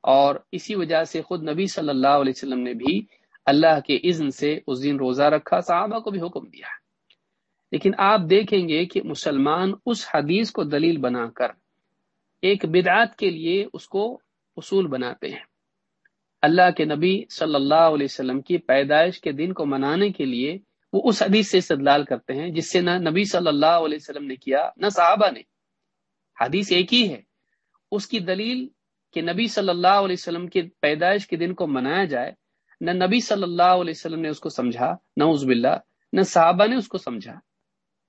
اور اسی وجہ سے خود نبی صلی اللہ علیہ وسلم نے بھی اللہ کے اذن سے اس دن روزہ رکھا، صحابہ کو بھی حکم دیا۔ لیکن آپ دیکھیں گے کہ مسلمان اس حدیث کو دلیل بنا کر ایک بدعات کے لیے اس کو اصول بناتے ہیں۔ اللہ کے نبی صلی اللہ علیہ وسلم کی پیدائش کے دن کو منانے کے لیے وہ اس حدیث سے استدلال کرتے ہیں، جس سے نہ نبی صلی اللہ علیہ وسلم نے کیا، نہ صحابہ نے۔ حدیث ایک ہی ہے۔ اس کی دلیل کہ نبی صلی اللہ علیہ وسلم کے پیدائش کے دن کو منایا جائے، نہ نبی صلی اللہ علیہ وسلم نے اس کو سمجھا نہ عزب اللہ نہ صحابہ نے اس کو سمجھا۔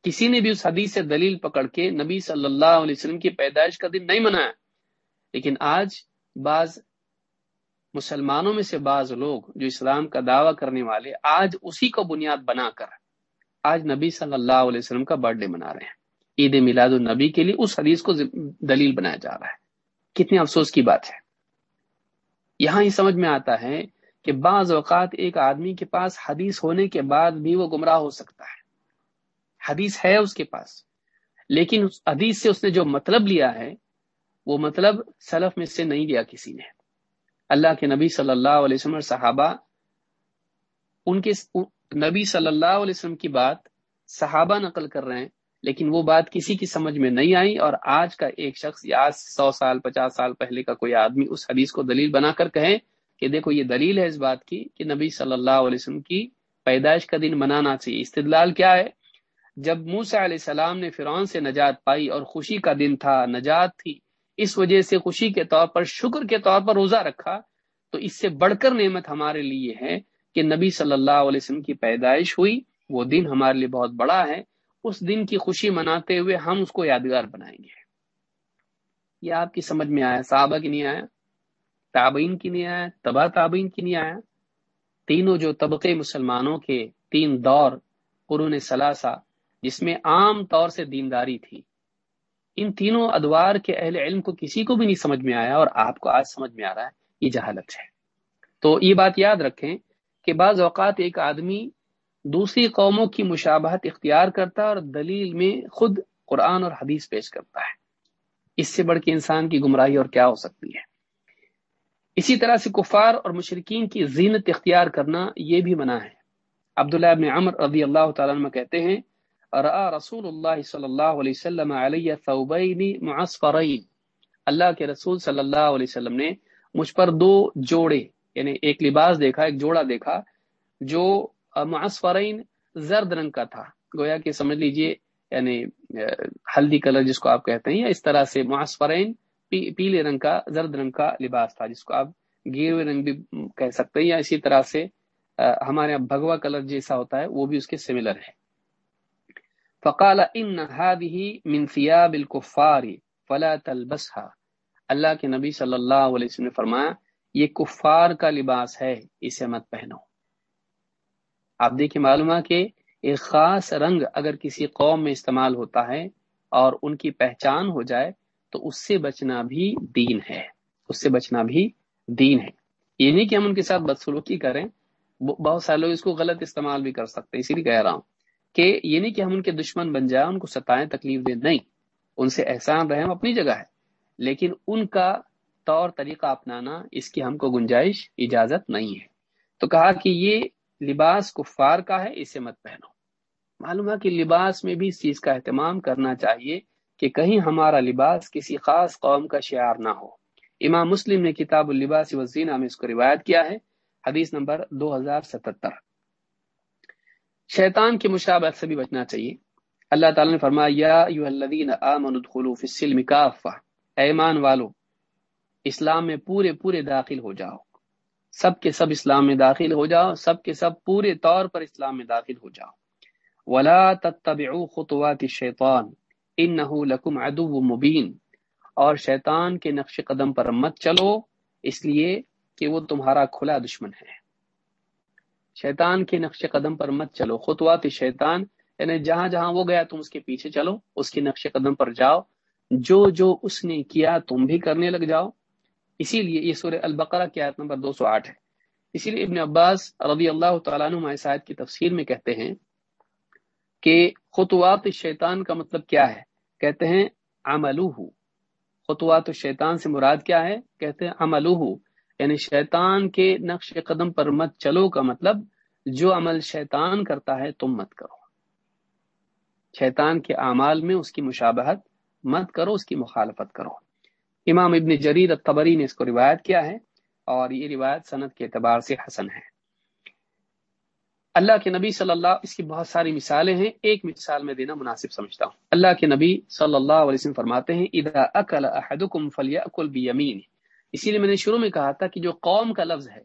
کسی نے بھی اس حدیث سے دلیل پکڑ کے نبی صلی اللہ علیہ وسلم کی پیدائش کا دن نہیں منایا۔ لیکن آج بعض مسلمانوں میں سے بعض لوگ جو اسلام کا دعویٰ کرنے والے، آج اسی کو بنیاد بنا کر آج نبی صلی اللہ علیہ وسلم کا برتھ ڈے منا رہے ہیں۔ عید میلاد النبی کے لیے اس حدیث کو دلیل بنایا جا رہا ہے۔ کتنی افسوس کی بات ہے۔ یہاں ہی سمجھ میں آتا ہے کہ بعض اوقات ایک آدمی کے پاس حدیث ہونے کے بعد بھی وہ گمراہ ہو سکتا ہے۔ حدیث ہے اس کے پاس، لیکن اس حدیث سے اس نے جو مطلب لیا ہے، وہ مطلب سلف میں سے نہیں لیا کسی نے۔ اللہ کے نبی صلی اللہ علیہ وسلم اور صحابہ، ان کے نبی صلی اللہ علیہ وسلم کی بات صحابہ نقل کر رہے ہیں۔ لیکن وہ بات کسی کی سمجھ میں نہیں آئی اور آج کا ایک شخص یا آج سو سال، پچاس سال پہلے کا کوئی آدمی اس حدیث کو دلیل بنا کر کہے کہ دیکھو یہ دلیل ہے اس بات کی کہ نبی صلی اللہ علیہ وسلم کی پیدائش کا دن منانا چاہیے۔ استدلال کیا ہے؟ جب موسا علیہ السلام نے فرعون سے نجات پائی اور خوشی کا دن تھا، نجات تھی، اس وجہ سے خوشی کے طور پر، شکر کے طور پر روزہ رکھا، تو اس سے بڑھ کر نعمت ہمارے لیے ہے کہ نبی صلی اللہ علیہ وسلم کی پیدائش ہوئی، وہ دن ہمارے لیے بہت بڑا ہے۔ اس دن کی خوشی مناتے ہوئے ہم اس کو یادگار بنائیں گے۔ یہ آپ کی سمجھ میں آیا؟ صحابہ کی نہیں آیا؟ تابعین کی نہیں آیا؟ تبا تابعین کی نہیں آیا؟ تینوں جو طبقے مسلمانوں کے تین دور قرون ثلاثہ، جس میں عام طور سے دینداری تھی، ان تینوں ادوار کے اہل علم کو کسی کو بھی نہیں سمجھ میں آیا اور آپ کو آج سمجھ میں آ رہا ہے، یہ جہالت ہے۔ تو یہ بات یاد رکھیں کہ بعض اوقات ایک آدمی دوسری قوموں کی مشابہت اختیار کرتا ہے اور دلیل میں خود قرآن اور حدیث پیش کرتا ہے۔ اس سے بڑھ کے انسان کی گمراہی اور کیا ہو سکتی ہے؟ اسی طرح سے کفار اور مشرقین کی زینت اختیار کرنا یہ بھی منع ہے۔ عبداللہ ابن عمر رضی اللہ تعالیٰ عنہ کہتے ہیں رسول اللہ صلی اللہ علیہ وسلم علیہ معصفرین اللہ کے رسول صلی اللہ علیہ وسلم نے مجھ پر دو جوڑے یعنی ایک لباس دیکھا، ایک جوڑا دیکھا، جو معصفرین زرد رنگ کا تھا۔ گویا کہ سمجھ لیجیے یعنی ہلدی کلر جس کو آپ کہتے ہیں، یا اس طرح سے معصفرین پی، پیلے رنگ کا، زرد رنگ کا لباس تھا، جس کو آپ گیروے رنگ بھی کہہ سکتے ہیں، یا اسی طرح سے ہمارے یہاں بھگوا کلر جیسا ہوتا ہے، وہ بھی اس کے سملر ہے۔ فقال ان هذه من ثياب الكفار فلا تلبسها اللہ کے نبی صلی اللہ علیہ وسلم نے فرمایا، یہ کفار کا لباس ہے، اسے مت پہنو۔ آپ دیکھیں معلوم ہے کہ ایک خاص رنگ اگر کسی قوم میں استعمال ہوتا ہے اور ان کی پہچان ہو جائے تو اس سے بچنا بھی دین ہے، اس سے بچنا بھی دین ہے۔ یہ نہیں کہ ہم ان کے ساتھ بدسلوکی کریں، بہت سارے لوگ اس کو غلط استعمال بھی کر سکتے ہیں، اسی لیے کہہ رہا ہوں کہ یہ نہیں کہ ہم ان کے دشمن بن جائیں، ان کو ستائیں، تکلیف دیں، نہیں۔ ان سے احسان رحم اپنی جگہ ہے، لیکن ان کا طور طریقہ اپنانا، اس کی ہم کو گنجائش، اجازت نہیں ہے۔ تو کہا کہ یہ لباس کفار کا ہے، اسے مت پہنو۔ معلوم ہے کہ لباس میں بھی اس چیز کا اہتمام کرنا چاہیے کہ کہیں ہمارا لباس کسی خاص قوم کا شعار نہ ہو۔ امام مسلم نے کتاب الباس وزینہ میں اس کو روایت کیا ہے، حدیث نمبر دو ہزار ستتر۔ شیطان کی مشابہت سے بھی بچنا چاہیے۔ اللہ تعالی نے فرمایا السلم کافہ۔ ایمان والو، اسلام میں پورے پورے داخل ہو جاؤ۔ سب کے سب اسلام میں داخل ہو جاؤ، سب کے سب پورے طور پر اسلام میں داخل ہو جاؤ۔ ولا تتبعوا خطوات الشیطان انه لکم عدو مبین اور شیطان کے نقش قدم پر مت چلو، اس لیے کہ وہ تمہارا کھلا دشمن ہے۔ شیطان کے نقش قدم پر مت چلو۔ خطوات شیطان یعنی جہاں جہاں وہ گیا، تم اس کے پیچھے چلو، اس کے نقش قدم پر جاؤ۔ جو جو اس نے کیا، تم بھی کرنے لگ جاؤ۔ اسی لیے یہ سورہ البقرہ کی آیت نمبر دو سو آٹھ ہے۔ اسی لیے ابن عباس رضی اللہ تعالیٰ عنہ شاید کی تفسیر میں کہتے ہیں کہ خطوات شیطان کا مطلب کیا ہے؟ کہتے ہیں عملو خطوات شیطان سے مراد کیا ہے؟ کہتے ہیں عملو یعنی شیطان کے نقش قدم پر مت چلو کا مطلب جو عمل شیطان کرتا ہے تم مت کرو۔ شیطان کے اعمال میں اس کی مشابہت مت کرو، اس کی مخالفت کرو۔ امام ابن جریر الطبری نے اس کو روایت کیا ہے اور یہ روایت صنعت کے اعتبار سے حسن ہے۔ اللہ کے نبی صلی اللہ، اس کی بہت ساری مثالیں ہیں، ایک مثال میں دینا مناسب سمجھتا ہوں۔ اللہ کے نبی صلی اللہ علیہ وسلم فرماتے ہیں، اذا اکل احدکم فلیأکل بیمین اسی لیے میں نے شروع میں کہا تھا کہ جو قوم کا لفظ ہے،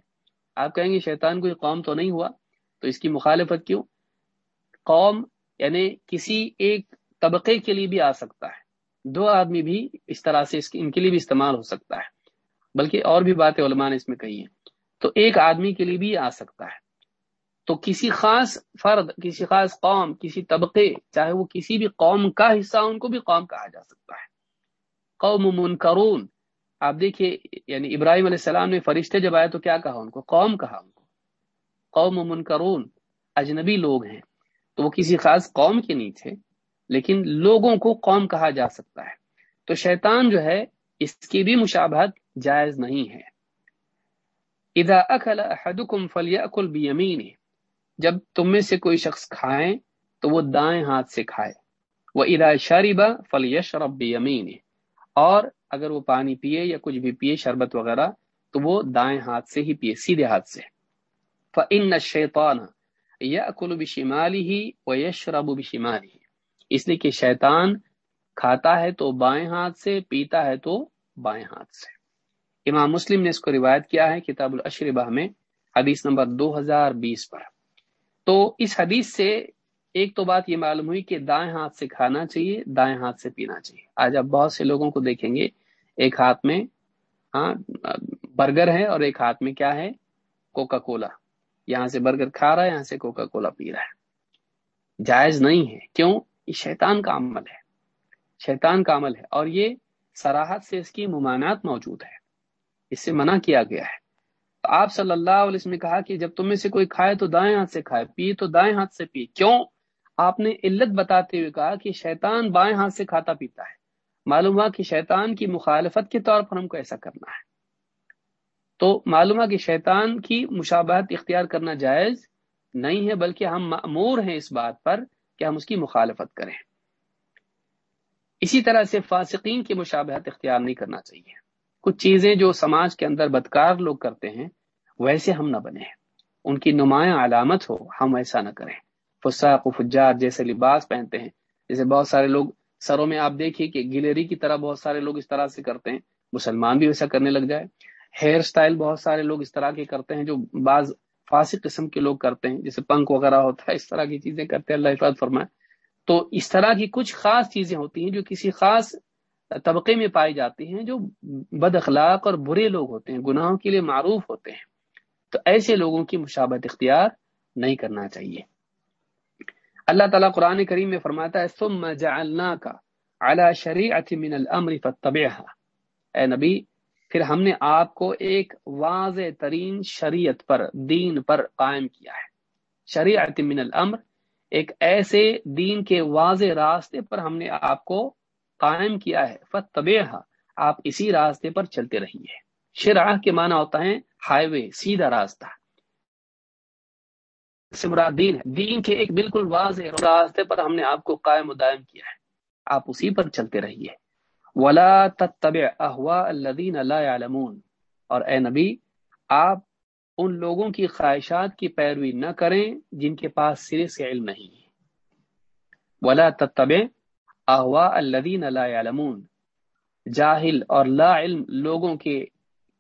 آپ کہیں گے شیطان کوئی قوم تو نہیں ہوا، تو اس کی مخالفت کیوں؟ قوم یعنی کسی ایک طبقے کے لیے بھی آ سکتا ہے۔ دو آدمی بھی اس طرح سے اس ان کے لیے بھی استعمال ہو سکتا ہے۔ بلکہ اور بھی باتیں علماء نے اس میں کہی ہیں۔ تو ایک آدمی کے لیے بھی آ سکتا ہے۔ تو کسی خاص فرد، کسی خاص قوم، کسی طبقے، چاہے وہ کسی بھی قوم کا حصہ، ان کو بھی قوم کہا جا سکتا ہے۔ قوم منکرون۔ آپ دیکھیے یعنی ابراہیم علیہ السلام نے فرشتے جب آئے تو کیا کہا ان کو؟ قوم کہا ان کو۔ قوم منکرون، اجنبی لوگ ہیں۔ تو وہ کسی خاص قوم کے نہیں تھے لیکن لوگوں کو قوم کہا جا سکتا ہے۔ تو شیطان جو ہے، اس کی بھی مشابہت جائز نہیں ہے۔ اذا اکل احدکم فلیأکل بیمینہ جب تم میں سے کوئی شخص کھائے تو وہ دائیں ہاتھ سے کھائے۔ وہ ادا شرب فلیشرب بیمینہ اور اگر وہ پانی پیے یا کچھ بھی پیے، شربت وغیرہ، تو وہ دائیں ہاتھ سے ہی پیے، سیدھے ہاتھ سے۔ فَإِنَّ الشَّيْطَانَ يَأْكُلُ بِشِمَالِهِ وَيَشْرَبُ بِشِمَالِهِ۔ اس لیے کہ شیطان کھاتا ہے تو بائیں ہاتھ سے، پیتا ہے تو بائیں ہاتھ سے۔ امام مسلم نے اس کو روایت کیا ہے کتاب الاشربہ میں، حدیث نمبر دو ہزار بیس پر۔ تو اس حدیث سے ایک تو بات یہ معلوم ہوئی کہ دائیں ہاتھ سے کھانا چاہیے، دائیں ہاتھ سے پینا چاہیے۔ آج آپ بہت سے لوگوں کو دیکھیں گے، ایک ہاتھ میں ہاں برگر ہے اور ایک ہاتھ میں کیا ہے؟ کوکا کولا یہاں سے برگر کھا رہا ہے، یہاں سے کوکا کولا پی رہا ہے۔ جائز نہیں ہے۔ کیوں؟ یہ شیطان کا عمل ہے۔ شیطان کا عمل ہے۔ اور یہ سراحت سے اس کی ممانعت موجود ہے۔ اس سے منع کیا گیا ہے۔ تو آپ صلی اللہ علیہ وسلم نے کہا کہ جب تم میں سے کوئی کھائے تو دائیں ہاتھ سے کھائے، پی تو دائیں ہاتھ سے پی۔ کیوں؟ آپ نے علت بتاتے ہوئے کہا کہ شیطان بائیں ہاتھ سے کھاتا پیتا ہے۔ معلوم ہوا کہ شیطان کی مخالفت کے طور پر ہم کو ایسا کرنا ہے۔ تو معلوم ہوا کہ شیطان کی مشابہت اختیار کرنا جائز نہیں ہے، بلکہ ہم معمور ہیں اس بات پر کہ ہم اس کی مخالفت کریں۔ اسی طرح سے فاسقین کی مشابہت اختیار نہیں کرنا چاہیے۔ کچھ چیزیں جو سماج کے اندر بدکار لوگ کرتے ہیں، ویسے ہم نہ بنے ان کی نمایاں علامت ہو، ہم ایسا نہ کریں۔ فساق و فجار جیسے لباس پہنتے ہیں، جیسے بہت سارے لوگ سروں میں آپ دیکھیے کہ گلیری کی طرح بہت سارے لوگ اس طرح سے کرتے ہیں، مسلمان بھی ویسا کرنے لگ جائے۔ ہیئر سٹائل بہت سارے لوگ اس طرح کے کرتے ہیں جو بعض فاسق قسم کے لوگ کرتے ہیں، جیسے پنک وغیرہ ہوتا ہے، اس طرح کی چیزیں کرتے ہیں، اللہ حفاظ فرمائے۔ تو اس طرح کی کچھ خاص چیزیں ہوتی ہیں جو کسی خاص طبقے میں پائی جاتی ہیں، جو بد اخلاق اور برے لوگ ہوتے ہیں، گناہوں کے لیے معروف ہوتے ہیں۔ تو ایسے لوگوں کی مشابت اختیار نہیں کرنا چاہیے۔ اللہ تعالیٰ قرآن کریم میں فرماتا ہے، ثم جعلناک على شریعت من الامر فتبعها اے نبی پھر ہم نے آپ کو ایک واضح ترین شریعت پر، دین پر قائم کیا ہے۔ شریعت من الامر، ایک ایسے دین کے واضح راستے پر ہم نے آپ کو قائم کیا ہے۔ فتبعها آپ اسی راستے پر چلتے رہیے۔ شرع کے معنی ہوتا ہے ہائی وے، سیدھا راستہ۔ سے مراد دین ہے۔ دین کے ایک بالکل واضح راستے پر ہم نے آپ کو قائم و دائم کیا ہے۔ آپ اسی پر چلتے رہیے۔ ولا تتبع احواء الذين لا يعلمون۔ اور اے نبی، آپ ان لوگوں کی خواہشات کی پیروی نہ کریں جن کے پاس سرے سے علم نہیں ولا تتبع احواء الذين لا يعلمون۔ جاہل اور لا علم لوگوں کے،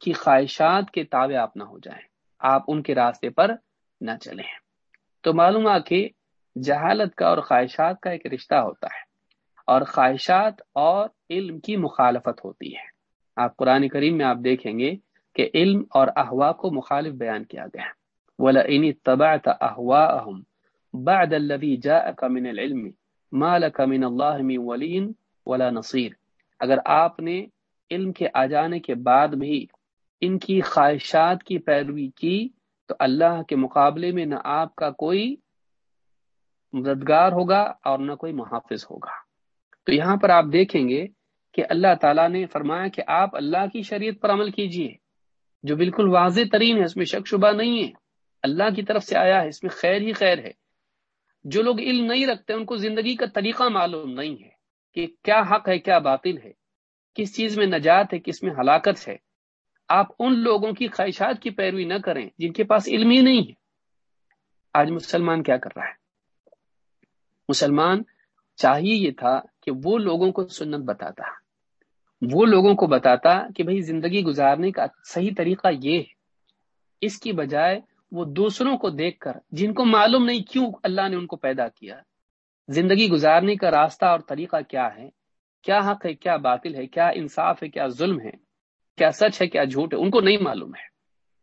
کی خواہشات کے تابع آپ نہ ہو جائیں۔ آپ ان کے راستے پر نہ چلیں۔ تو معلوم ہے کہ جہالت کا اور خواہشات کا ایک رشتہ ہوتا ہے۔ اور خواہشات اور علم کی مخالفت ہوتی ہے۔ آپ قرآن کریم میں آپ دیکھیں گے کہ علم اور احوا کو مخالف بیان کیا گیا ہے۔ وَلَئِنِ اتَّبَعْتَ أَهْوَاءَهُمْ بَعْدَ الَّذِي جَاءَكَ مِنَ الْعِلْمِ مَا لَكَ مِنَ اللَّهِ مِنْ وَلِيٍ وَلَا نَصِيرٍ۔ اگر آپ نے علم کے آ جانے کے بعد بھی ان کی خواہشات کی پیروی کی، تو اللہ کے مقابلے میں نہ آپ کا کوئی مددگار ہوگا اور نہ کوئی محافظ ہوگا۔ تو یہاں پر آپ دیکھیں گے کہ اللہ تعالیٰ نے فرمایا کہ آپ اللہ کی شریعت پر عمل کیجیے، جو بالکل واضح ترین ہے، اس میں شک شبہ نہیں ہے۔ اللہ کی طرف سے آیا ہے، اس میں خیر ہی خیر ہے۔ جو لوگ علم نہیں رکھتے، ان کو زندگی کا طریقہ معلوم نہیں ہے کہ کیا حق ہے، کیا باطل ہے۔ کس چیز میں نجات ہے، کس میں ہلاکت ہے۔ آپ ان لوگوں کی خواہشات کی پیروی نہ کریں جن کے پاس علم ہی نہیں ہے۔ آج مسلمان کیا کر رہا ہے؟ مسلمان چاہیے یہ تھا کہ وہ لوگوں کو سنت بتاتا۔ وہ لوگوں کو بتاتا کہ بھئی زندگی گزارنے کا صحیح طریقہ یہ ہے۔ اس کی بجائے وہ دوسروں کو دیکھ کر، جن کو معلوم نہیں کیوں اللہ نے ان کو پیدا کیا، زندگی گزارنے کا راستہ اور طریقہ کیا ہے؟ کیا حق ہے، کیا باطل ہے، کیا انصاف ہے، کیا ظلم ہے؟ کیا سچ ہے، کیا جھوٹ ہے؟ ان کو نہیں معلوم ہے۔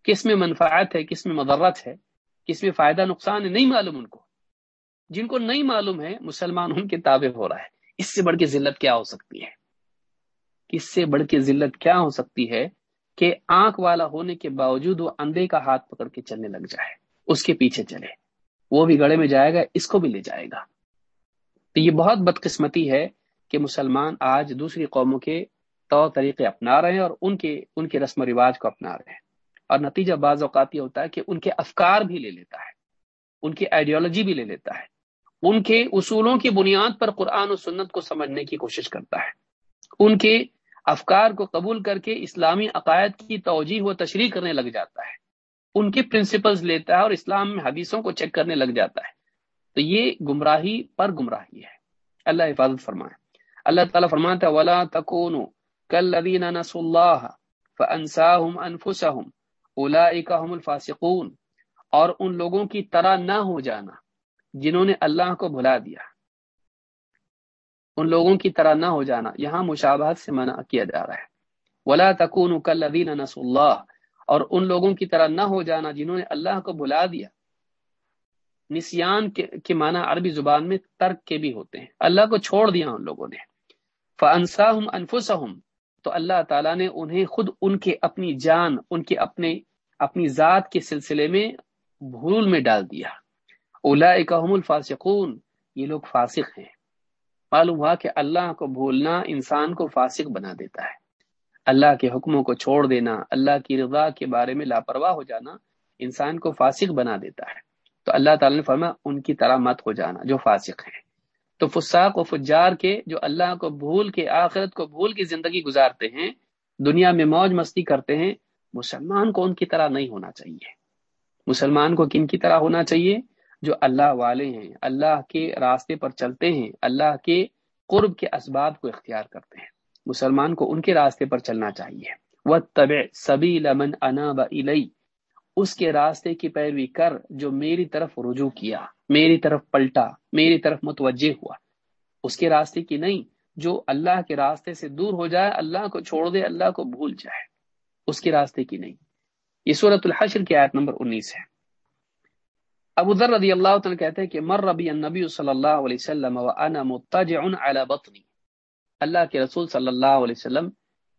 کس میں منفعت ہے، کس میں مدرت ہے، کس میں فائدہ نقصان ہے، نہیں معلوم ان کو۔ جن کو نہیں معلوم ہے مسلمان ان کے تابع ہو رہا ہے۔ اس سے بڑھ کے ذلت کیا ہو سکتی ہے؟ اس سے بڑھ کے ذلت کیا ہو سکتی ہے کہ آنکھ والا ہونے کے باوجود وہ اندھے کا ہاتھ پکڑ کے چلنے لگ جائے، اس کے پیچھے چلے۔ وہ بھی گڑے میں جائے گا، اس کو بھی لے جائے گا۔ تو یہ بہت بدقسمتی ہے کہ مسلمان آج دوسری قوموں کے طور طریقے اپنا رہے ہیں اور ان کے ان کے رسم و رواج کو اپنا رہے ہیں۔ اور نتیجہ بعض اوقات یہ ہوتا ہے کہ ان کے افکار بھی لے لیتا ہے، ان کی آئیڈیالوجی بھی لے لیتا ہے۔ ان کے اصولوں کی بنیاد پر قرآن و سنت کو سمجھنے کی کوشش کرتا ہے۔ ان کے افکار کو قبول کر کے اسلامی عقائد کی توجہ و تشریح کرنے لگ جاتا ہے۔ ان کے پرنسپلز لیتا ہے اور اسلام میں حدیثوں کو چیک کرنے لگ جاتا ہے۔ تو یہ گمراہی پر گمراہی ہے۔ اللہ حفاظت فرمائے۔ اللہ تعالیٰ فرماتا ولا تکون کلین نس اللہ فانساهم انفسهم اولئک هم الفاسقون۔ اور ان لوگوں کی طرح نہ ہو جانا۔ جنہوں نے اللہ کو بھلا دیا۔ ان لوگوں کی طرح نہ ہو جانا۔ یہاں مشابہت سے منع کیا جا رہا ہے۔ ولا تکون کلین نس اللہ اور ان لوگوں کی طرح نہ ہو جانا جنہوں نے اللہ کو بھلا دیا۔ نسیان کے معنی عربی زبان میں ترک کے بھی ہوتے ہیں۔ اللہ کو چھوڑ دیا ان لوگوں نے۔ فانساہم انفسہم تو اللہ تعالیٰ نے انہیں خود ان کے اپنی جان، ان کے اپنے اپنی ذات کے سلسلے میں بھول میں ڈال دیا۔ اولئکہم الفاسقون، یہ لوگ فاسق ہیں۔ معلوم ہوا کہ اللہ کو بھولنا انسان کو فاسق بنا دیتا ہے۔ اللہ کے حکموں کو چھوڑ دینا، اللہ کی رضا کے بارے میں لاپرواہ ہو جانا انسان کو فاسق بنا دیتا ہے۔ تو اللہ تعالی نے فرمایا، ان کی طرح مت ہو جانا جو فاسق ہیں۔ تو فساق و فجار کے جو اللہ کو بھول کے، آخرت کو بھول کے زندگی گزارتے ہیں، دنیا میں موج مستی کرتے ہیں، مسلمان کو ان کی طرح نہیں ہونا چاہیے۔ مسلمان کو کن کی طرح ہونا چاہیے؟ جو اللہ والے ہیں، اللہ کے راستے پر چلتے ہیں، اللہ کے قرب کے اسباب کو اختیار کرتے ہیں۔ مسلمان کو ان کے راستے پر چلنا چاہیے۔ وہ طب سبھی لمن انا بلئی اس کے راستے کی پیروی کر جو میری طرف رجوع کیا، میری طرف پلٹا، میری طرف متوجہ ہوا۔ اس کے راستے کی نہیں، جو اللہ کے راستے سے دور ہو جائے، اللہ کو چھوڑ دے، اللہ کو بھول جائے۔ اس کے راستے کی نہیں۔ یہ صورت الحشر کی آیت نمبر انیس ہے۔ ابو ذر رضی اللہ تعالی کہتے ہیں کہ مر ربی النبی صلی اللہ علیہ وسلم وانا متجع علی بطنی۔ اللہ کے رسول صلی اللہ علیہ وسلم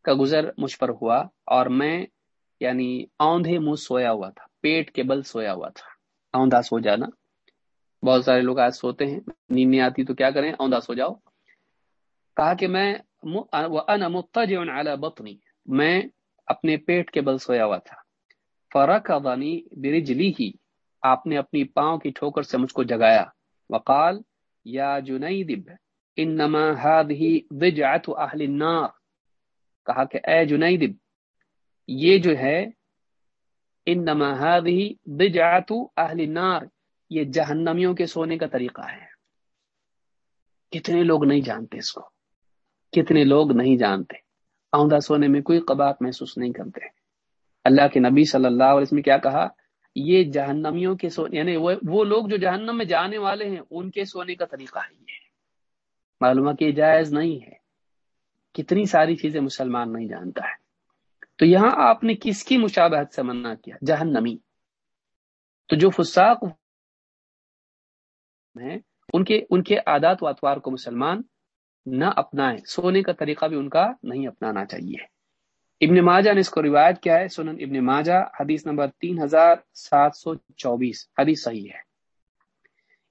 کا گزر مجھ پر ہوا اور میں یعنی اوندھے منہ سویا ہوا تھا، پیٹ کے بل سویا ہوا تھا۔ اوندا سو جانا۔ بہت سارے لوگ آج سوتے ہیں، نیند نہیں آتی تو کیا کریں؟ اوندا سو جاؤ۔ کہا کہ میں انا متجع علی بطنی، میں اپنے پیٹ کے بل سویا ہوا تھا۔ فرق ابانی برجلی ہی آپ نے اپنی پاؤں کی ٹھوکر سے مجھ کو جگایا۔ وقال، یا جنیدب انما هذه بجعت اهل النار۔ کہا کہ اے جنیدب یہ جو ہے، انما هذه بجعت اهل النار۔ یہ جہنمیوں کے سونے کا طریقہ ہے۔ کتنے لوگ نہیں جانتے اس کو۔ کتنے لوگ نہیں جانتے۔ آؤندہ سونے میں کوئی قباط محسوس نہیں کرتے۔ اللہ کے نبی صلی اللہ علیہ وسلم کیا کہا؟ یہ جہنمیوں کے سونے یعنی وہ لوگ جو جہنم میں جانے والے ہیں، ان کے سونے کا طریقہ ہے یہ۔ معلومہ کہ جائز نہیں ہے۔ کتنی ساری چیزیں مسلمان نہیں جانتا ہے۔ تو یہاں آپ نے کس کی مشابہت سے منع کیا؟ جہنمی۔ تو جو فساق ہیں، ان کے ان کے عادات و اطوار کو مسلمان نہ اپنائیں۔ سونے کا طریقہ بھی ان کا نہیں اپنانا چاہیے۔ ابن ماجہ نے اس کو روایت کیا ہے، سنن ابن ماجہ، حدیث نمبر تین ہزار سات سو چوبیس، حدیث صحیح ہے۔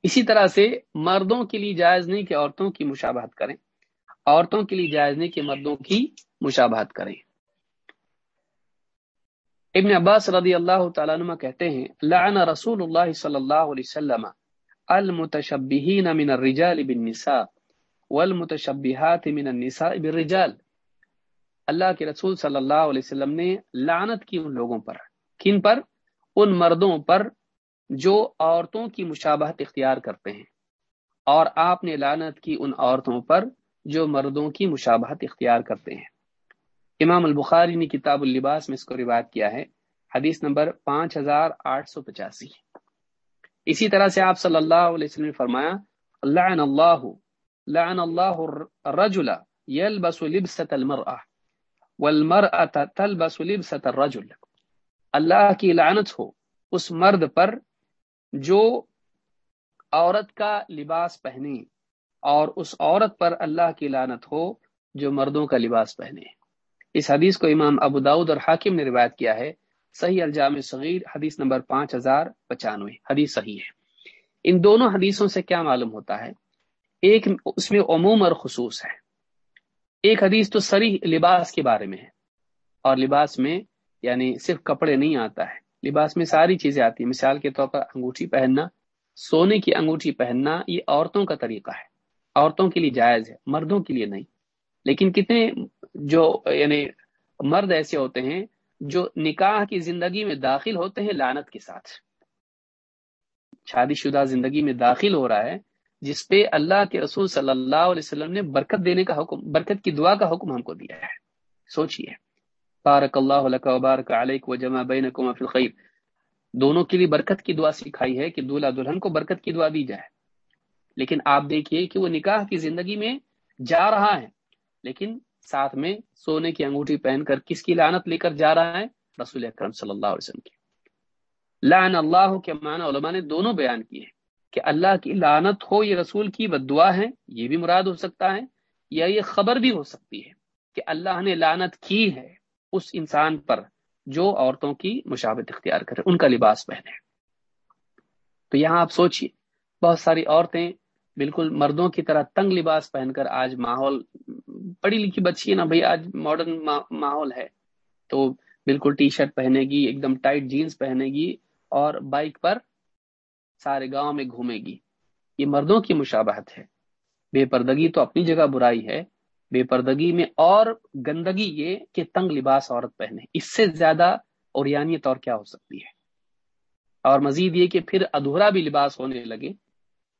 اسی طرح سے مردوں کے لیے جائز نہیں کہ عورتوں کی مشابہت کریں۔ عورتوں کے لیے جائز نہیں کہ مردوں کی مشابہت کریں۔ ابن عباس رضی اللہ تعالیٰ عنہ کہتے ہیں، لعن رسول اللہ صلی اللہ علیہ وسلم المتشبہین من الرجال بالنساء والمتشبہات من النساء بالرجال۔ اللہ کے رسول صلی اللہ علیہ وسلم نے لعنت کی ان لوگوں پر۔ کن پر؟ ان مردوں پر جو عورتوں کی مشابہت اختیار کرتے ہیں۔ اور آپ نے لعنت کی ان عورتوں پر جو مردوں کی مشابہت اختیار کرتے ہیں۔ امام البخاری نے کتاب اللباس میں اس کو روایت کیا ہے۔ حدیث نمبر پانچ ہزار آٹھ سو پچاسی۔ اسی طرح سے آپ صلی اللہ علیہ وسلم نے فرمایا، لعن اللہ لعن اللہ الرجل يلبس لبسة المرأة۔ والمرأة تلبس لبسة الرجل. اللہ کی لعنت ہو اس مرد پر جو عورت کا لباس پہنے اور اس عورت پر اللہ کی لعنت ہو جو مردوں کا لباس پہنے۔ اس حدیث کو امام ابو داود اور حاکم نے روایت کیا ہے۔ صحیح الجام صغیر حدیث نمبر پانچ ہزار پچانوے۔ حدیث صحیح ہے۔ ان دونوں حدیثوں سے کیا معلوم ہوتا ہے؟ ایک اس میں عموم اور خصوص ہے۔ ایک حدیث تو سری لباس کے بارے میں ہے۔ اور لباس میں یعنی صرف کپڑے نہیں آتا ہے۔ لباس میں ساری چیزیں آتی ہیں۔ مثال کے طور پر انگوٹھی پہننا، سونے کی انگوٹھی پہننا، یہ عورتوں کا طریقہ ہے۔ عورتوں کے لیے جائز ہے، مردوں کے لیے نہیں۔ لیکن کتنے جو یعنی مرد ایسے ہوتے ہیں جو نکاح کی زندگی میں داخل ہوتے ہیں لانت کے ساتھ۔ شادی شدہ زندگی میں داخل ہو رہا ہے جس پہ اللہ کے رسول صلی اللہ علیہ وسلم نے برکت دینے کا حکم، برکت کی دعا کا حکم ہم کو دیا ہے۔ سوچئے۔ بارک اللہ و بارک علیک و جمع بین فی الخیر۔ دونوں کے لیے برکت کی دعا سکھائی ہے کہ دولہا دلہن کو برکت کی دعا دی جائے۔ لیکن آپ دیکھیے کہ وہ نکاح کی زندگی میں جا رہا ہے۔ لیکن ساتھ میں سونے کی انگوٹھی پہن کر کس کی لعنت لے کر جا رہا ہے؟ رسول اکرم صلی اللہ علیہ وسلم کی۔ لعن اللہ کے معنی علماء نے دونوں بیان کیے کہ اللہ کی لعنت ہو، یہ رسول کی بد دعا ہے، یہ بھی مراد ہو سکتا ہے، یا یہ خبر بھی ہو سکتی ہے کہ اللہ نے لعنت کی ہے اس انسان پر جو عورتوں کی مشابت اختیار کرے، ان کا لباس پہنے۔ تو یہاں آپ سوچئے، بہت ساری عورتیں بالکل مردوں کی طرح تنگ لباس پہن کر آج ماحول، پڑھی لکھی بچی ہے نا بھائی، آج ماڈرن ماحول ہے۔ تو بالکل ٹی شرٹ پہنے گی، ایک دم ٹائٹ جینس پہنے گی اور بائک پر سارے گاؤں میں گھومے گی۔ یہ مردوں کی مشابہت ہے۔ بے پردگی تو اپنی جگہ برائی ہے۔ بے پردگی میں اور گندگی یہ کہ تنگ لباس عورت پہنے۔ اس سے زیادہ اور اور کیا ہو سکتی ہے؟ اور مزید یہ کہ پھر ادھورا بھی لباس ہونے لگے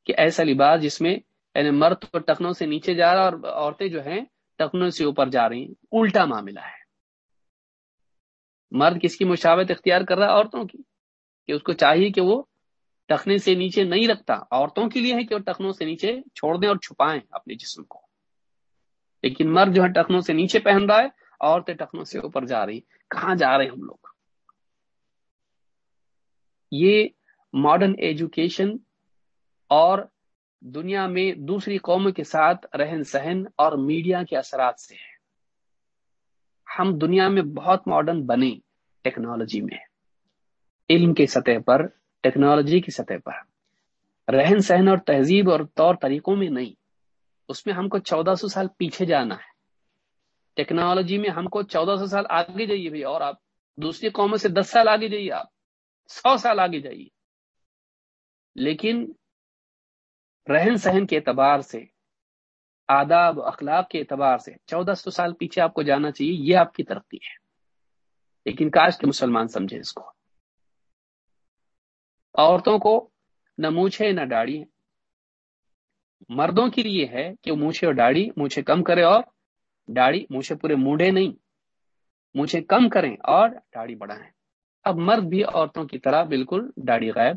کہ ایسا لباس جس میں یعنی مرد تو ٹخنوں سے نیچے جا رہا اور عورتیں جو ہیں ٹخنوں سے اوپر جا رہی ہیں۔ الٹا معاملہ ہے۔ مرد کس کی مشاوت اختیار کر رہا ہے؟ عورتوں کی۔ کہ اس کو چاہیے کہ وہ ٹخنے سے نیچے نہیں رکھتا، عورتوں کے لیے ہے کہ وہ ٹخنوں سے نیچے چھوڑ دیں اور چھپائیں اپنے جسم کو۔ لیکن مرد جو ہے ٹخنوں سے نیچے پہن رہا ہے، عورتیں ٹخنوں سے اوپر جا رہی کہاں جا رہے ہیں ہم لوگ؟ یہ ماڈرن ایجوکیشن اور دنیا میں دوسری قوموں کے ساتھ رہن سہن اور میڈیا کے اثرات سے ہے۔ ہم دنیا میں بہت ماڈرن بنے ٹیکنالوجی میں۔ علم کے سطح پر ٹیکنالوجی کی سطح پر۔ رہن سہن اور تہذیب اور طور طریقوں میں نہیں۔ اس میں ہم کو چودہ سو سال پیچھے جانا ہے۔ ٹیکنالوجی میں ہم کو چودہ سو سال آگے جائیے بھائی، اور آپ دوسری قوموں سے دس سال آگے جائیے، آپ سو سال آگے جائیے۔ لیکن رہن سہن کے اعتبار سے، آداب اخلاق کے اعتبار سے چودہ سو سال پیچھے آپ کو جانا چاہیے، یہ آپ کی ترقی ہے۔ لیکن کاش کے مسلمان سمجھے اس کو۔ عورتوں کو نہ مونچھے نہ ڈاڑی مردوں کے لیے ہے کہ مونچھے اور داڑھی مونچھے کم کرے اور داڑھی مونچھے پورے موڈے نہیں مونچھے کم کریں اور داڑھی بڑھائیں۔ اب مرد بھی عورتوں کی طرح بالکل داڑھی غائب،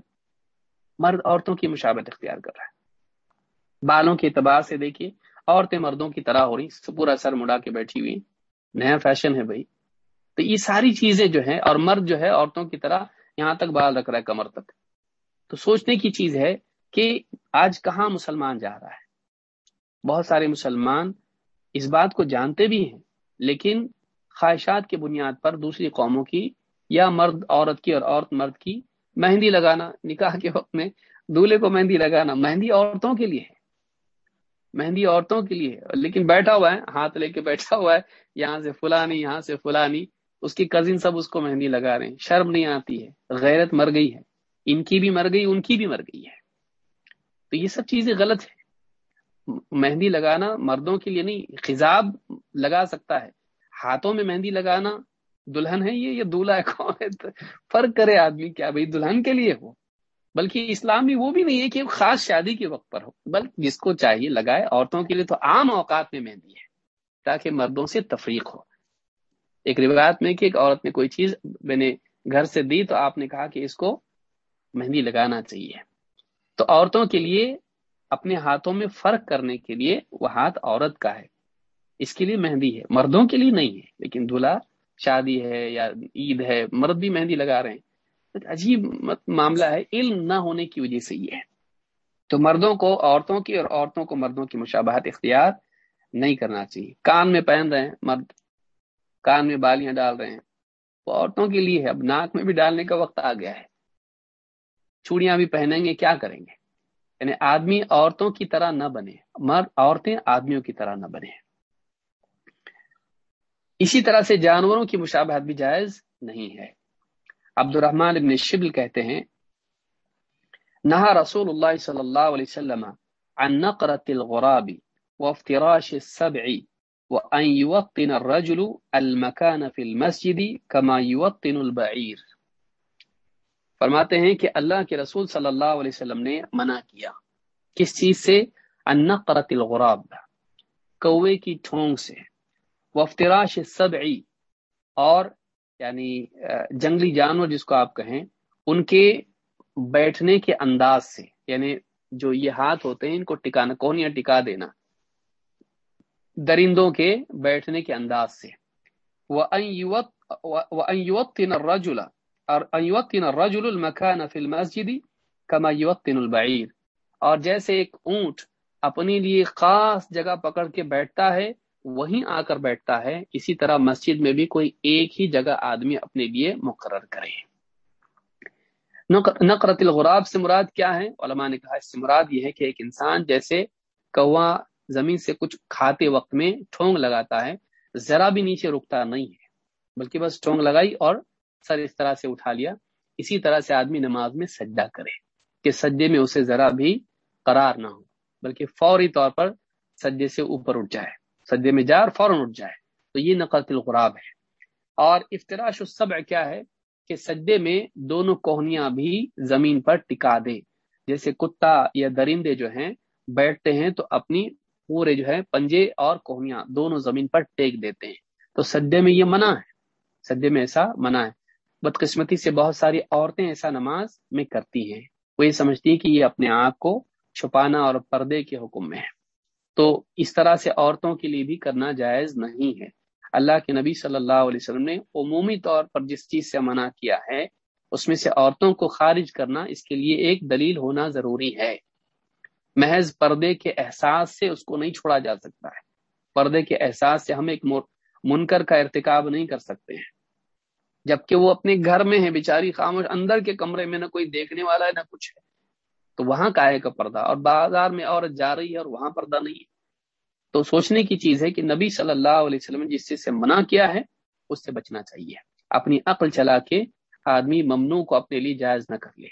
مرد عورتوں کی مشابت اختیار کر رہا ہے۔ بالوں کے اعتبار سے دیکھیے، عورتیں مردوں کی طرح ہو رہی پورا سر مڑا کے بیٹھی ہوئی نیا فیشن ہے بھائی۔ تو یہ ساری چیزیں جو ہیں، اور مرد جو ہے عورتوں کی طرح یہاں تک بال رکھ رہا ہے کمر تک۔ تو سوچنے کی چیز ہے کہ آج کہاں مسلمان جا رہا ہے۔ بہت سارے مسلمان اس بات کو جانتے بھی ہیں، لیکن خواہشات کی بنیاد پر دوسری قوموں کی یا مرد عورت کی اور عورت مرد کی مہندی لگانا، نکاح کے وقت میں دولہے کو مہندی لگانا مہندی عورتوں کے لیے ہے۔ مہندی عورتوں کے لیے ہے، لیکن بیٹھا ہوا ہے، ہاتھ لے کے بیٹھا ہوا ہے، یہاں سے فلانی، یہاں سے فلانی، اس کی کزن سب اس کو مہندی لگا رہے ہیں، شرم نہیں آتی ہے، غیرت مر گئی ہے۔ ان کی بھی مر گئی، ان کی بھی مر گئی ہے۔ تو یہ سب چیزیں غلط ہے مہندی لگانا مردوں کے لیے نہیں خزاب لگا سکتا ہے۔ ہاتھوں میں مہندی لگانا دلہن ہے یہ دولہا ہے، کون ہے؟ فرق کرے آدمی کیا، بھائی دلہن کے لیے ہو۔ بلکہ اسلام میں وہ بھی نہیں ہے کہ خاص شادی کے وقت پر ہو، بلکہ جس کو چاہیے لگائے۔ عورتوں کے لیے تو عام اوقات میں مہندی ہے، تاکہ مردوں سے تفریق ہو۔ ایک روایت میں کہ ایک عورت نے کوئی چیز میں نے گھر سے دی تو آپ نے کہا کہ اس کو مہندی لگانا چاہیے۔ تو عورتوں کے لیے اپنے ہاتھوں میں فرق کرنے کے لیے وہ ہاتھ عورت کا ہے۔ اس کے لیے مہندی ہے۔ مردوں کے لیے نہیں ہے، لیکن دلہا شادی ہے یا عید ہے، مرد بھی مہندی لگا رہے ہیں۔ عجیب معاملہ ہے۔ علم نہ ہونے کی وجہ سے یہ ہے۔ تو مردوں کو عورتوں کی اور عورتوں کو مردوں کی مشابہت اختیار نہیں کرنا چاہیے۔ کان میں پہن رہے ہیں مرد، کان میں بالیاں ڈال رہے ہیں۔ وہ عورتوں کے لیے ہے۔ اب ناک میں بھی ڈالنے کا وقت آ گیا ہے۔ چوڑیاں بھی پہنیں گے، کیا کریں گے؟ یعنی آدمی عورتوں کی طرح نہ بنے، مرد عورتیں آدمیوں کی طرح نہ بنے۔ اسی طرح سے جانوروں کی مشابہت بھی جائز نہیں ہے۔ عبد الرحمن ابن شبل کہتے ہیں، نہا رسول اللہ صلی اللہ علیہ وسلم عن نقرت الغراب وافتراش السبع وان يوطن الرجل المكان في المسجد كما يوطن البعير فرماتے ہیں کہ اللہ کے رسول صلی اللہ علیہ وسلم نے منع کیا۔ کس چیز سے؟ ان نقرت الغراب، کوے کی ٹھونگ سے۔ وفتراش السبع، اور یعنی جنگلی جانور جس کو آپ کہیں، ان کے بیٹھنے کے انداز سے۔ یعنی جو یہ ہاتھ ہوتے ہیں، ان کو ٹکانا کون یا ٹکا دینا۔ درندوں کے بیٹھنے کے انداز سے۔ البعیر۔ اور جیسے ایک اونٹ اپنے لیے خاص جگہ پکڑ کے بیٹھتا ہے، وہیں آ کر بیٹھتا ہے، اسی طرح مسجد میں بھی کوئی ایک ہی جگہ آدمی اپنے لیے مقرر کرے۔ نقرت الغراب سے مراد کیا ہے؟ علماء نے کہا اس سے مراد یہ ہے کہ ایک انسان جیسے کوا زمین سے کچھ کھاتے وقت میں ٹھونگ لگاتا ہے، ذرا بھی نیچے رکتا نہیں ہے، بلکہ بس ٹھونگ لگائی اور سر اس طرح سے اٹھا لیا، اسی طرح سے آدمی نماز میں سجدہ کرے کہ سجدے میں اسے ذرا بھی قرار نہ ہو، بلکہ فوری طور پر سجدے سے اوپر اٹھ جائے، سجدے میں جائے اور فوراً اٹھ جائے۔ تو یہ نقرت الغراب ہے۔ اور افطراش السبع کیا ہے؟ کہ سجدے میں دونوں کوہنیاں بھی زمین پر ٹکا دے۔ جیسے کتا یا درندے جو ہیں، بیٹھتے ہیں تو اپنی پورے جو ہے پنجے اور کوہنیاں دونوں زمین پر ٹیک دیتے ہیں۔ تو سجدے میں یہ منع ہے۔ سجدے میں ایسا منع ہے۔ بدقسمتی سے بہت ساری عورتیں ایسا نماز میں کرتی ہیں۔ وہ یہ سمجھتی ہیں کہ یہ اپنے آپ کو چھپانا اور پردے کے حکم میں ہے۔ تو اس طرح سے عورتوں کے لیے بھی کرنا جائز نہیں ہے۔ اللہ کے نبی صلی اللہ علیہ وسلم نے عمومی طور پر جس چیز سے منع کیا ہے، اس میں سے عورتوں کو خارج کرنا اس کے لیے ایک دلیل ہونا ضروری ہے۔ محض پردے کے احساس سے اس کو نہیں چھوڑا جا سکتا ہے۔ پردے کے احساس سے ہم ایک منکر کا ارتکاب نہیں کر سکتے ہیں۔ جبکہ وہ اپنے گھر میں ہے بیچاری خاموش، اندر کے کمرے میں نہ کوئی دیکھنے والا ہے، نہ کچھ ہے۔ تو وہاں کا ہے کا پردہ، اور بازار میں عورت جا رہی ہے اور وہاں پردہ نہیں ہے۔ تو سوچنے کی چیز ہے کہ نبی صلی اللہ علیہ وسلم نے جس چیز سے منع کیا ہے، اس سے بچنا چاہیے۔ اپنی عقل چلا کے آدمی ممنوع کو اپنے لیے جائز نہ کر لے۔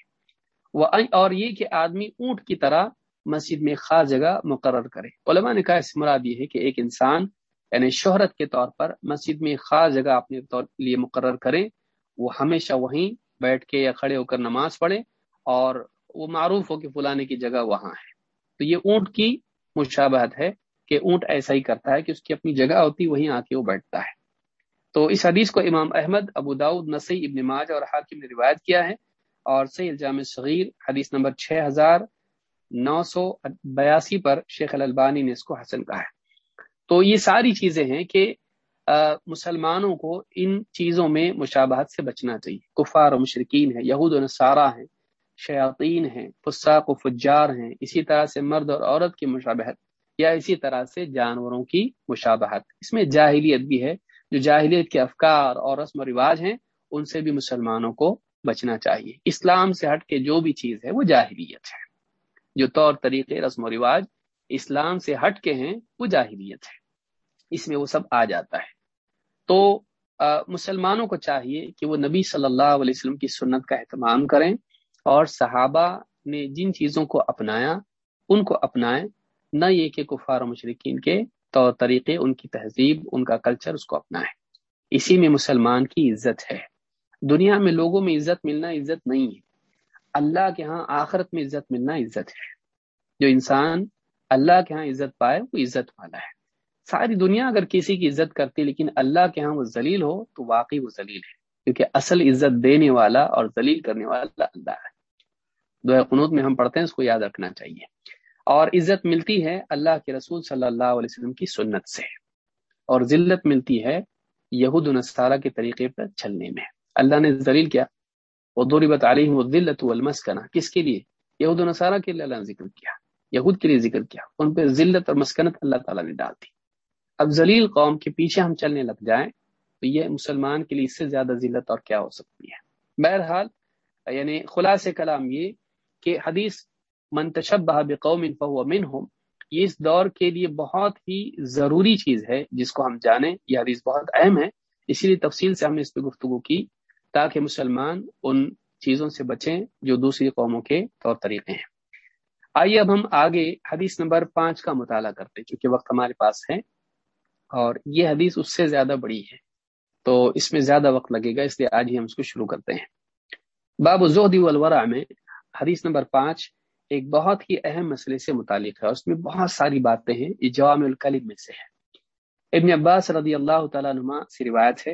اور یہ کہ آدمی اونٹ کی طرح مسجد میں خاص جگہ مقرر کرے۔ علماء نے کہا اس مراد یہ ہے کہ ایک انسان یعنی شہرت کے طور پر مسجد میں خاص جگہ اپنے طور لیے مقرر کرے وہ ہمیشہ وہیں بیٹھ کے یا کھڑے ہو کر نماز پڑھے اور وہ معروف ہو کہ فلانے کی جگہ وہاں ہے۔ تو یہ اونٹ کی مشابہت ہے کہ اونٹ ایسا ہی کرتا ہے کہ اس کی اپنی جگہ ہوتی، وہیں آ کے وہ بیٹھتا ہے۔ تو اس حدیث کو امام احمد، ابو داود نسی ابن ماج اور حاکم نے روایت کیا ہے اور سی الجام صغیر حدیث نمبر چھ ہزار نو سو بیاسی پر شیخ الالبانی نے اس کو حسن کہا ہے۔ تو یہ ساری چیزیں ہیں کہ مسلمانوں کو ان چیزوں میں مشابہت سے بچنا چاہیے۔ کفار و مشرقین ہیں، یہود و نصارہ ہیں، شیاطین ہیں، فساق و فجار ہیں۔ اسی طرح سے مرد اور عورت کی مشابہت یا اسی طرح سے جانوروں کی مشابہت۔ اس میں جاہلیت بھی ہے۔ جو جاہلیت کے افکار اور رسم و رواج ہیں، ان سے بھی مسلمانوں کو بچنا چاہیے۔ اسلام سے ہٹ کے جو بھی چیز ہے، وہ جاہلیت ہے۔ جو طور طریقے، رسم و رواج اسلام سے ہٹ کے ہیں، وہ جاہلیت ہے۔ اس میں وہ سب آ جاتا ہے۔ تو مسلمانوں کو چاہیے کہ وہ نبی صلی اللہ علیہ وسلم کی سنت کا اہتمام کریں اور صحابہ نے جن چیزوں کو اپنایا، ان کو اپنائیں۔ نہ یہ کہ کفار و مشرقین کے طور طریقے، ان کی تہذیب، ان کا کلچر اس کو اپنائیں۔ اسی میں مسلمان کی عزت ہے۔ دنیا میں لوگوں میں عزت ملنا عزت نہیں ہے۔ اللہ کے ہاں آخرت میں عزت ملنا عزت ہے۔ جو انسان اللہ کے ہاں عزت پائے، وہ عزت والا ہے۔ ساری دنیا اگر کسی کی عزت کرتی لیکن اللہ کے ہاں وہ ذلیل ہو، تو واقعی وہ ذلیل ہے۔ کیونکہ اصل عزت دینے والا اور ذلیل کرنے والا اللہ ہے۔ دعا قنوت میں ہم پڑھتے ہیں، اس کو یاد رکھنا چاہیے۔ اور عزت ملتی ہے اللہ کے رسول صلی اللہ علیہ وسلم کی سنت سے۔ اور ذلت ملتی ہے یہود نصارہ کے طریقے پر چلنے میں۔ اللہ نے ذلیل کیا۔ وہ دوری بت علیہ ذلت المسکنہ کس کے لیے؟ یہود نصارہ کے لیے اللہ نے ذکر کیا۔ یہود کے لیے ذکر کیا۔ ان پہ ذلت اور مسکنت اللہ تعالیٰ نے ڈال دی۔ اب ذلیل قوم کے پیچھے ہم چلنے لگ جائیں تو یہ مسلمان کے لیے اس سے زیادہ ذلت اور کیا ہو سکتی ہے؟ بہرحال یعنی خلاص کلام یہ کہ حدیث منتشب بحب قوم فہو منہم یہ اس دور کے لیے بہت ہی ضروری چیز ہے جس کو ہم جانیں۔ یہ حدیث بہت اہم ہے اسی لیے تفصیل سے ہم نے اس پہ گفتگو کی تاکہ مسلمان ان چیزوں سے بچیں جو دوسری قوموں کے طور طریقے ہیں۔ آئیے اب ہم آگے حدیث نمبر پانچ کا مطالعہ کرتے چونکہ وقت ہمارے پاس ہے اور یہ حدیث اس سے زیادہ بڑی ہے۔ تو اس میں زیادہ وقت لگے گا، اس لیے آج ہی ہم اس کو شروع کرتے ہیں۔ باب زہدی والورع میں حدیث نمبر پانچ ایک بہت ہی اہم مسئلے سے متعلق ہے اس میں بہت ساری باتیں ہیں، یہ جوام الکلم میں سے ہے۔ ابن عباس رضی اللہ تعالیٰ نما سے روایت ہے،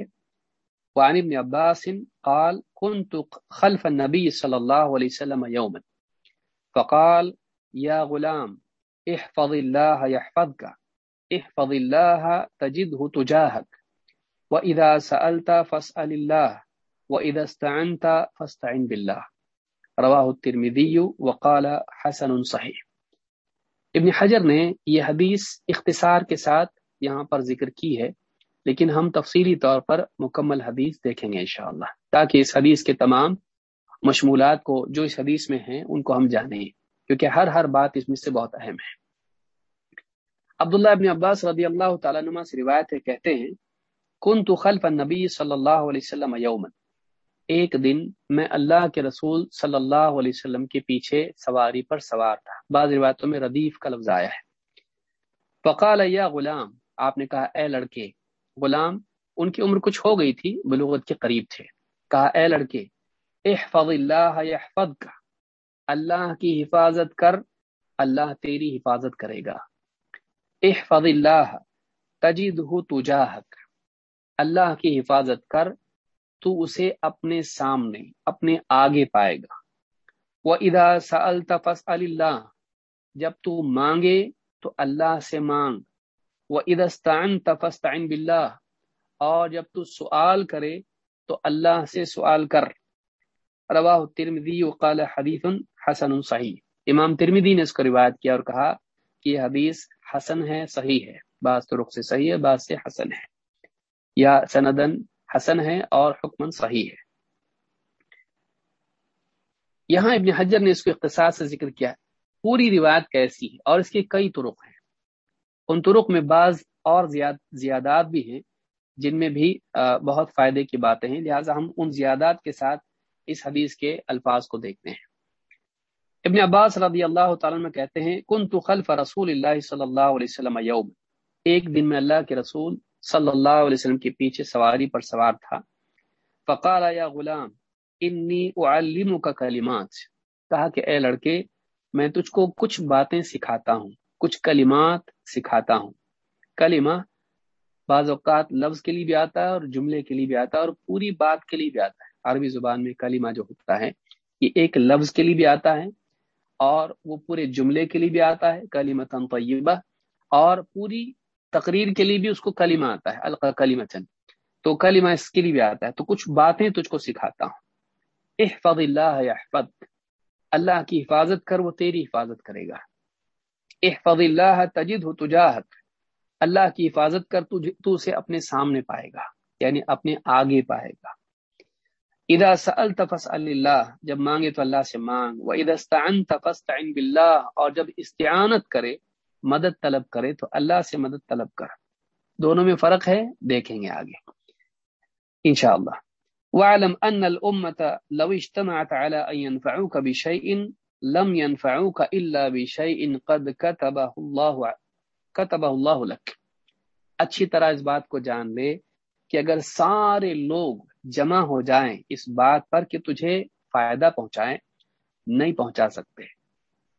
وعن ابن عباس قال كنت خلف النبي صلى الله عليه وسلم يوما فقال يا غلام، احفظ الله يحفظك، احفظ الله تجده تجاهك. وإذا سألت فاسأل الله، وإذا استعنت فاستعن بالله. رواه الترمذي وقال حسن صحيح. ابن حجر نے یہ حدیث اختصار کے ساتھ یہاں پر ذکر کی ہے، لیکن ہم تفصیلی طور پر مکمل حدیث دیکھیں گے انشاءاللہ، تاکہ اس حدیث کے تمام مشمولات کو جو اس حدیث میں ہیں ان کو ہم جانیں۔ کیونکہ ہر ہر بات اس میں سے بہت اہم ہے۔ عبداللہ ابن عباس رضی اللہ تعالیٰ نما سے روایت ہے، کہتے ہیں کن تو خلف نبی صلی اللہ علیہ وسلم یومن ایک دن میں اللہ کے رسول صلی اللہ علیہ وسلم کے پیچھے سواری پر سوار تھا۔ بعض روایتوں میں ردیف کا لفظ آیا ہے۔ فقال، یا غلام، آپ نے کہا، اے لڑکے، غلام، ان کی عمر کچھ ہو گئی تھی، بلوغت کے قریب تھے۔ کہا، اے لڑکے، احفظ اللہ یحفظ کا اللہ کی حفاظت کر، اللہ تیری حفاظت کرے گا۔ احفظ اللہ تجید تجاہک۔ اللہ کی حفاظت کر، تو اسے اپنے سامنے، اپنے آگے پائے گا۔ وہ ادا سلطفس اللہ، جب تو مانگے، تو اللہ سے مانگ۔ وہ ادستان تفستعین باللہ اور جب تو سوال کرے، تو اللہ سے سوال کر۔ رواہ ترمدی وقال حدیث حسن صحیح امام ترمدی نے اس کو روایت کیا اور کہا کہ یہ حدیث حسن ہے، صحیح ہے۔ بعض تو رخ سے صحیح ہے، بعض سے حسن ہے۔ یا سندن حسن ہے اور حکمن صحیح ہے۔ یہاں ابن حجر نے اس کو اختصاص سے ذکر کیا۔ پوری روایت کیسی ہے اور اس کے کئی طرق ہیں۔ ان طرق میں بعض اور زیاد، زیادات بھی ہیں جن میں بھی بہت فائدے کی باتیں ہیں۔ لہٰذا ہم ان زیادات کے ساتھ اس حدیث کے الفاظ کو دیکھتے ہیں۔ ابن عباس رضی اللہ تعالیٰ میں کہتے ہیں کن تو خلف رسول اللہ صلی اللہ علیہ وسلم یوم. ایک دن میں اللہ کے رسول صلی اللہ علیہ وسلم کے پیچھے سواری پر سوار تھا۔ فقال، یا غلام، انی اعلم کا کلمات. کہا کہ، اے لڑکے، میں تجھ کو کچھ باتیں سکھاتا ہوں، کچھ کلمات سکھاتا ہوں۔ کلمہ بعض اوقات لفظ کے لیے بھی آتا ہے اور جملے کے لیے بھی آتا ہے اور پوری بات کے لیے بھی آتا ہے۔ عربی زبان میں کلمہ جو ہوتا ہے، یہ ایک لفظ کے لیے بھی آتا ہے اور وہ پورے جملے کے لیے بھی آتا ہے کلیمتن طیبہ، اور پوری تقریر کے لیے بھی اس کو کلمہ آتا ہے، القا کلیمہ چند تو کلمہ اس کے لیے بھی آتا ہے۔ تو کچھ باتیں تجھ کو سکھاتا ہوں۔ احفظ اللہ احفظ اللہ کی حفاظت کر، وہ تیری حفاظت کرے گا۔ احفظ اللہ تجد ہو تجاہت اللہ کی حفاظت کر تو اسے اپنے سامنے پائے گا یعنی اپنے آگے پائے گا۔ اذا سألت فاسأل اللہ جب مانگے تو اللہ سے مانگ. و اذا استعنت فاستعن باللہ اور جب استعانت کرے، مدد طلب کرے، تو اللہ سے مدد طلب کر. دونوں میں فرق ہے، دیکھیں گے آگے. انشاءاللہ. وعلم ان الامه لو اجتمعت على ان ينفعوك بشيء، لم ينفعوك الا بشيء قد كتبه الله كتبه الله لك. اچھی طرح اس بات کو جان لے کہ اگر سارے لوگ جمع ہو جائیں اس بات پر کہ تجھے فائدہ پہنچائیں، نہیں پہنچا سکتے۔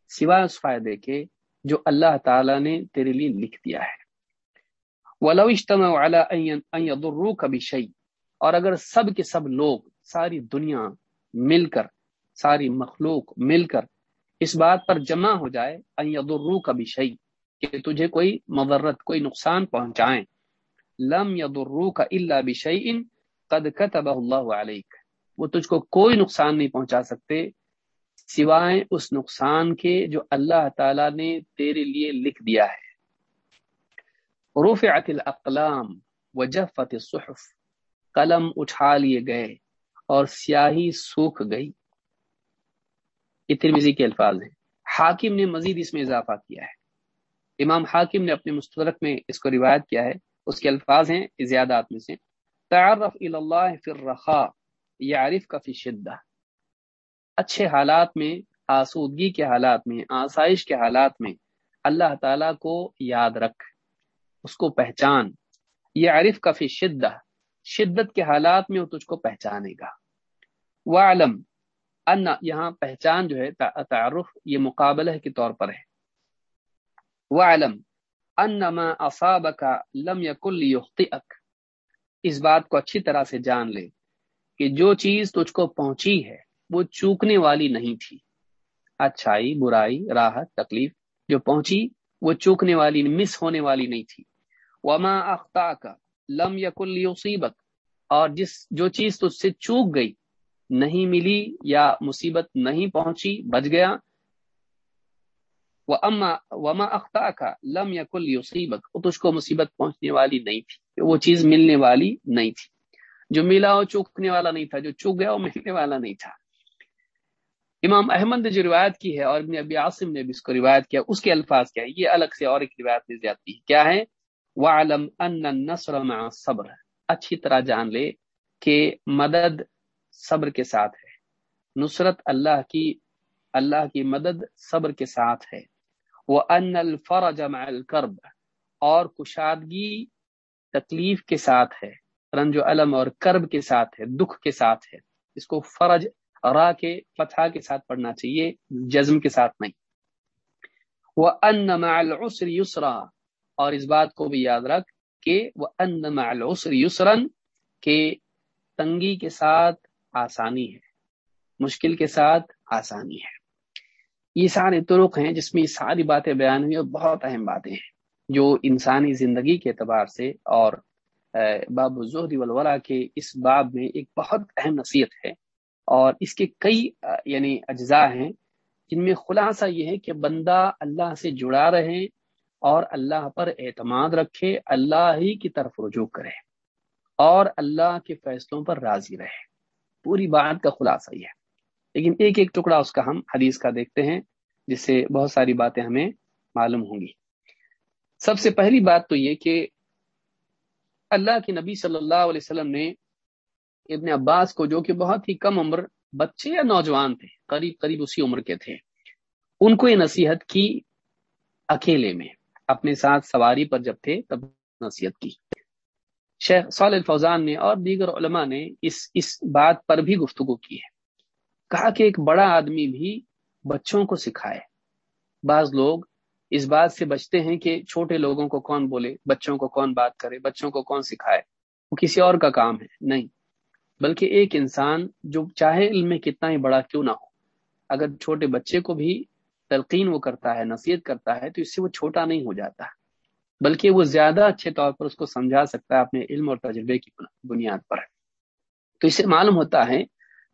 سوائے اس فائدے کے جو اللہ تعالی نے تیرے لیے لکھ دیا ہے۔ ولو اجتمع اور اگر سب کے سب لوگ، ساری دنیا مل کر، ساری مخلوق مل کر اس بات پر جمع ہو جائے ان يضروك بشيء، کہ تجھے کوئی مضرت، کوئی نقصان پہنچائیں۔ لم يضروك الا بشيء قد كتبه الله عليك۔ وہ تجھ کو کوئی نقصان نہیں پہنچا سکتے سوائے اس نقصان کے جو اللہ تعالی نے تیرے لیے لکھ دیا ہے۔ رفعت الاقلام وجفت الصحف۔ قلم اٹھا لیے گئے اور سیاہی سوکھ گئی۔ یہ ترمیزی کے الفاظ ہیں۔ حاکم نے مزید اس میں اضافہ کیا ہے۔ امام حاکم نے اپنے مستدرک میں اس کو روایت کیا ہے۔ اس کے الفاظ ہیں۔ زیادات میں سے تعرف اللہ فی الرخاء یعرف کا فی شدہ اچھے حالات میں، آسودگی کے حالات میں، آسائش کے حالات میں اللہ تعالی کو یاد رکھ، اس کو پہچان۔ یہ عارف کا فی شدہ شدت کے حالات میں وہ تجھ کو پہچانے گا۔ وعلم ان یہاں پہچان جو ہے تعارف یہ مقابلہ کے طور پر ہے۔ وعلم ان ما اصابك لم يكن ليخطئك اس بات کو اچھی طرح سے جان لے کہ جو چیز تجھ کو پہنچی ہے، وہ چوکنے والی نہیں تھی۔ اچھائی، برائی، راحت، تکلیف جو پہنچی، وہ چوکنے والی، مس ہونے والی نہیں تھی۔ وما اختا کا لم یقل یوسیبت اور جس، جو چیز تجھ سے چوک گئی، نہیں ملی یا مصیبت نہیں پہنچی، بچ گیا وہ اما وما اختا کا لم یقل یوسیبت وہ تجھ کو مصیبت پہنچنے والی نہیں تھی، وہ چیز ملنے والی نہیں تھی۔ جو ملا وہ چوکنے والا نہیں تھا، جو چوک گیا وہ ملنے والا نہیں تھا۔ امام احمد نے جو روایت کی ہے اور ابن ابی عاصم نے بھی اس کو روایت کیا، اس کے الفاظ کیا ہے یہ الگ سے اور ایک روایت میں زیادتی ہے۔ کیا ہے؟ وعلم ان النصر صبر اچھی طرح جان لے کہ مدد صبر کے ساتھ ہے۔ نصرت اللہ کی اللہ کی مدد صبر کے ساتھ ہے۔ وہ ان الفرج مع اور کشادگی تکلیف کے ساتھ ہے، رنج و علم اور کرب کے ساتھ ہے، دکھ کے ساتھ ہے۔ اس کو فرج، را کے، فتح کے ساتھ پڑھنا چاہیے، جزم کے ساتھ نہیں۔ وہ ان مع العسر یسرا اور اس بات کو بھی یاد رکھ کہ وہ ان مع العسر یسرن کہ تنگی کے ساتھ آسانی ہے، مشکل کے ساتھ آسانی ہے۔ یہ سارے طرق ہیں جس میں یہ ساری باتیں بیان ہوئی اور بہت اہم باتیں ہیں جو انسانی زندگی کے اعتبار سے اور باب زہری والورا کے اس باب میں ایک بہت اہم نصیحت ہے اور اس کے کئی یعنی اجزاء ہیں جن میں خلاصہ یہ ہے کہ بندہ اللہ سے جڑا رہے اور اللہ پر اعتماد رکھے، اللہ ہی کی طرف رجوع کرے اور اللہ کے فیصلوں پر راضی رہے۔ پوری بات کا خلاصہ یہ ہے۔ لیکن ایک ایک ٹکڑا اس کا ہم حدیث کا دیکھتے ہیں، جس سے بہت ساری باتیں ہمیں معلوم ہوں گی۔ سب سے پہلی بات تو یہ کہ اللہ کے نبی صلی اللہ علیہ وسلم نے ابن عباس کو، جو کہ بہت ہی کم عمر بچے یا نوجوان تھے، قریب قریب اسی عمر کے تھے، ان کو یہ نصیحت کی اکیلے میں، اپنے ساتھ سواری پر جب تھے تب نصیحت کی۔ شیخ صالح الفوزان نے اور دیگر علماء نے اس اس بات پر بھی گفتگو کی ہے۔ کہا کہ ایک بڑا آدمی بھی بچوں کو سکھائے۔ بعض لوگ اس بات سے بچتے ہیں کہ چھوٹے لوگوں کو کون بولے، بچوں کو کون بات کرے، بچوں کو کون سکھائے۔ وہ کسی اور کا کام ہے، نہیں۔ بلکہ ایک انسان جو چاہے علم میں کتنا ہی بڑا کیوں نہ ہو۔ اگر چھوٹے بچے کو بھی تلقین وہ کرتا ہے، نصیحت کرتا ہے، تو اس سے وہ چھوٹا نہیں ہو جاتا۔ بلکہ وہ زیادہ اچھے طور پر اس کو سمجھا سکتا ہے اپنے علم اور تجربے کی بنیاد پر۔ تو اس سے معلوم ہوتا ہے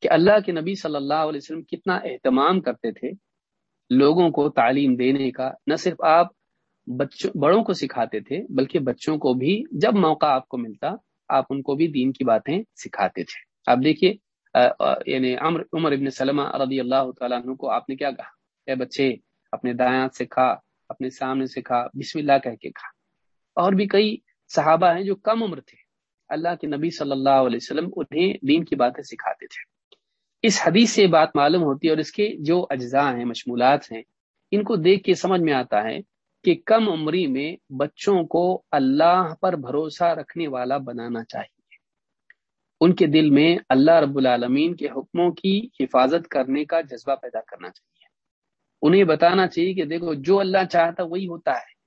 کہ اللہ کے نبی صلی اللہ علیہ وسلم کتنا اہتمام کرتے تھے لوگوں کو تعلیم دینے کا، نہ صرف آپ بچوں، بڑوں کو سکھاتے تھے، بلکہ بچوں کو بھی جب موقع آپ کو ملتا، آپ ان کو بھی دین کی باتیں سکھاتے تھے۔ آپ دیکھیے یعنی عمر عمر ابن سلمہ رضی اللہ تعالیٰ عنہ کو آپ نے کیا کہا؟ اے بچے، اپنے دایات سے کھا، اپنے سامنے سے کھا، بسم اللہ کہہ کے کھا۔ اور بھی کئی صحابہ ہیں جو کم عمر تھے۔ اللہ کے نبی صلی اللہ علیہ وسلم انہیں دین کی باتیں سکھاتے تھے۔ اس حدیث سے بات معلوم ہوتی ہے اور اس کے جو اجزاء ہیں، مشمولات ہیں، ان کو دیکھ کے سمجھ میں آتا ہے کہ کم عمری میں بچوں کو اللہ پر بھروسہ رکھنے والا بنانا چاہیے۔ ان کے دل میں اللہ رب العالمین کے حکموں کی حفاظت کرنے کا جذبہ پیدا کرنا چاہیے۔ انہیں بتانا چاہیے کہ دیکھو، جو اللہ چاہتا وہی ہوتا ہے۔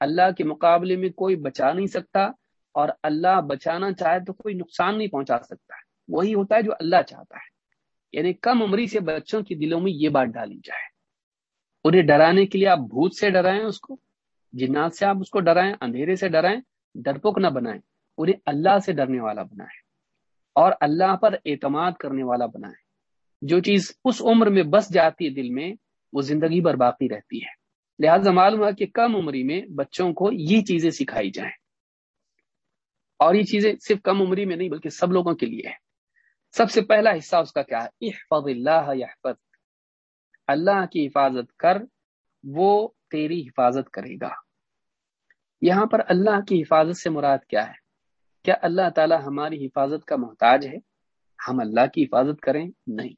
اللہ کے مقابلے میں کوئی بچا نہیں سکتا اور اللہ بچانا چاہے تو کوئی نقصان نہیں پہنچا سکتا۔ ہے وہی ہوتا ہے جو اللہ چاہتا ہے۔ یعنی کم عمری سے بچوں کی دلوں میں یہ بات ڈالی جائے۔ انہیں ڈرانے کے لیے آپ بھوت سے ڈرائیں اس کو، جنات سے آپ اس کو ڈرائیں، اندھیرے سے ڈرائیں ڈرپوک نہ بنائیں، انہیں اللہ سے ڈرنے والا بنائیں اور اللہ پر اعتماد کرنے والا بنائیں۔ جو چیز اس عمر میں بس جاتی ہے دل میں، وہ زندگی بھر باقی رہتی ہے۔ لہٰذا معلوم ہے کہ کم عمری میں بچوں کو یہ چیزیں سکھائی جائیں۔ اور یہ چیزیں صرف کم عمری میں نہیں، بلکہ سب لوگوں کے لیے ہے سب سے پہلا حصہ اس کا کیا ہے؟ احفظ اللہ، یحفظ۔ اللہ کی حفاظت کر، وہ تیری حفاظت کرے گا۔ یہاں پر اللہ کی حفاظت سے مراد کیا ہے؟ کیا اللہ تعالی ہماری حفاظت کا محتاج ہے؟ ہم اللہ کی حفاظت کریں؟ نہیں۔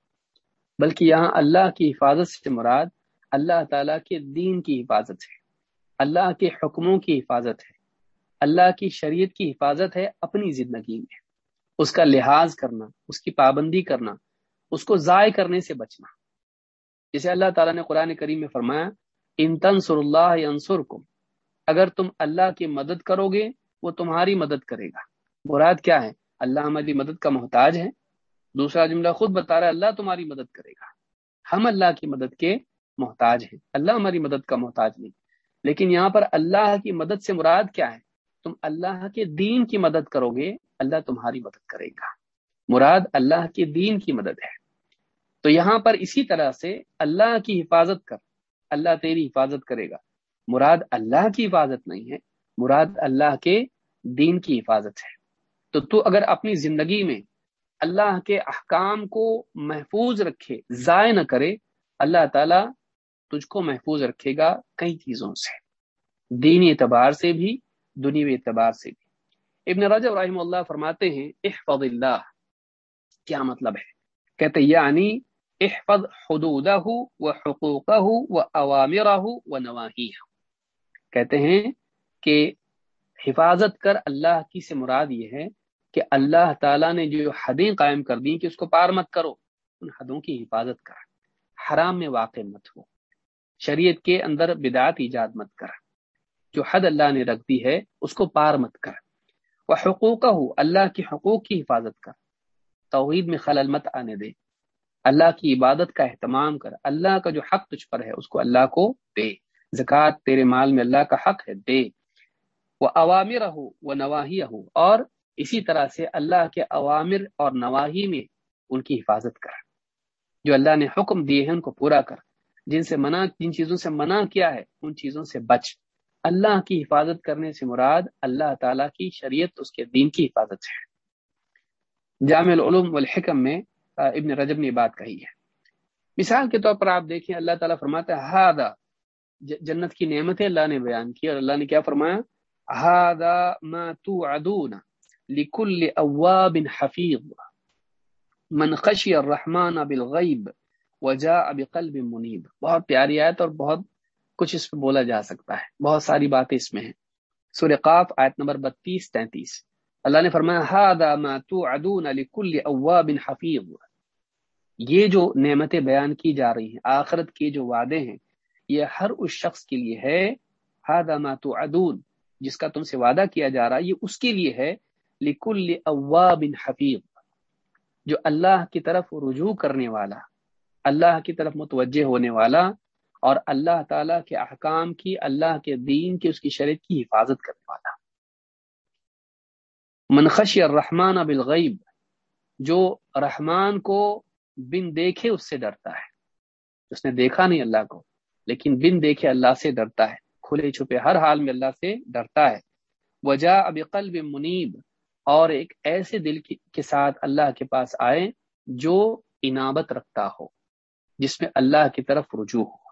بلکہ یہاں اللہ کی حفاظت سے مراد اللہ تعالیٰ کے دین کی حفاظت ہے۔ اللہ کے حکموں کی حفاظت ہے۔ اللہ کی شریعت کی حفاظت ہے اپنی زندگی میں۔ اس کا لحاظ کرنا، اس کی پابندی کرنا، اس کو ضائع کرنے سے بچنا۔ جسے اللہ تعالیٰ نے قرآن کریم میں فرمایا، ان تنصر اللہ انصر کو اگر تم اللہ کی مدد کرو گے وہ تمہاری مدد کرے گا۔ مراد کیا ہے؟ اللہ ہماری مدد کا محتاج ہے۔ دوسرا جملہ خود بتا رہا ہے، اللہ تمہاری مدد کرے گا۔ ہم اللہ کی مدد کے محتاج ہیں۔ اللہ ہماری مدد کا محتاج نہیں۔ لیکن یہاں پر اللہ کی مدد سے مراد کیا ہے؟ تم اللہ کے دین کی مدد کرو گے اللہ تمہاری مدد کرے گا۔ مراد اللہ کے دین کی مدد ہے۔ تو یہاں پر اسی طرح سے اللہ کی حفاظت کر، اللہ تیری حفاظت کرے گا۔ مراد اللہ کی حفاظت نہیں ہے، مراد اللہ کے دین کی حفاظت ہے۔ تو تو اگر اپنی زندگی میں اللہ کے احکام کو محفوظ رکھے، ضائع نہ کرے، اللہ تعالی تجھ کو محفوظ رکھے گا کئی چیزوں سے۔ دینی اعتبار سے بھی، دنیوی اعتبار سے بھی۔ ابن رجب رحم اللہ فرماتے ہیں، احفظ اللہ. کیا مطلب ہے؟ کہتے یعنی احفظ حدودہ و حقوقہ و عوامرہ و نواحی کہتے ہیں کہ حفاظت کر اللہ کی سے مراد یہ ہے کہ اللہ تعالیٰ نے جو حدیں قائم کر دی کہ اس کو پار مت کرو، ان حدوں کی حفاظت کر، حرام میں واقع مت ہو، شریعت کے اندر بدعت ایجاد مت کر، جو حد اللہ نے رکھ دی ہے، اس کو پار مت کر. وہ حقوق ہو اللہ کے حقوق کی حفاظت کر۔ توحید میں خلل مت آنے دے۔ اللہ کی عبادت کا اہتمام کر۔ اللہ کا جو حق تجھ پر ہے، اس کو اللہ کو دے۔ زکوٰۃ تیرے مال میں اللہ کا حق ہے، دے۔ وہ عوامر ہو وہ نواحی ہو اور اسی طرح سے اللہ کے عوامر اور نواحی میں ان کی حفاظت کر۔ جو اللہ نے حکم دیے ہیں، ان کو پورا کر۔ جن سے منع، جن چیزوں سے منع کیا ہے، ان چیزوں سے بچ۔ اللہ کی حفاظت کرنے سے مراد اللہ تعالیٰ کی شریعت، اس کے دین کی حفاظت ہے۔ جامع العلوم والحکم میں ابن رجب نے بات کہی ہے۔ مثال کے طور پر آپ دیکھیں، اللہ تعالیٰ فرماتا ہے ہادا جنت کی نعمتیں اللہ نے بیان کی۔ اور اللہ نے کیا فرمایا؟ ہادا ما توعدون لكل اواب حفیظ۔ من خشی الرحمن بالغیب وجاء بقلب منیب۔ بہت پیاری آیت اور بہت کچھ اس پہ بولا جا سکتا ہے۔ بہت ساری باتیں اس میں ہیں۔ سورہ قاف آیت نمبر بتیس تینتیس۔ اللہ نے فرمایا هذا ما توعدون لكل اواب حفیظ. یہ جو نعمتیں بیان کی جا رہی ہیں، آخرت کے جو وعدے ہیں، یہ ہر اس شخص کے لیے ہے هذا ما توعدون جس کا تم سے وعدہ کیا جا رہا ہے، یہ اس کے لیے ہے، لکل اواب حفیظ جو اللہ کی طرف رجوع کرنے والا، اللہ کی طرف متوجہ ہونے والا اور اللہ تعالیٰ کے احکام کی، اللہ کے دین کی، اس کی شریعت کی حفاظت کرنے والا۔ منخش الرحمن بالغیب، جو رحمان کو بن دیکھے اس سے ڈرتا ہے۔ اس نے دیکھا نہیں اللہ کو، لیکن بن دیکھے اللہ سے ڈرتا ہے۔ کھلے چھپے ہر حال میں اللہ سے ڈرتا ہے۔ وجہ اب قلب منیب، اور ایک ایسے دل کے ساتھ اللہ کے پاس آئے جو انابت رکھتا ہو، جس میں اللہ کی طرف رجوع ہو۔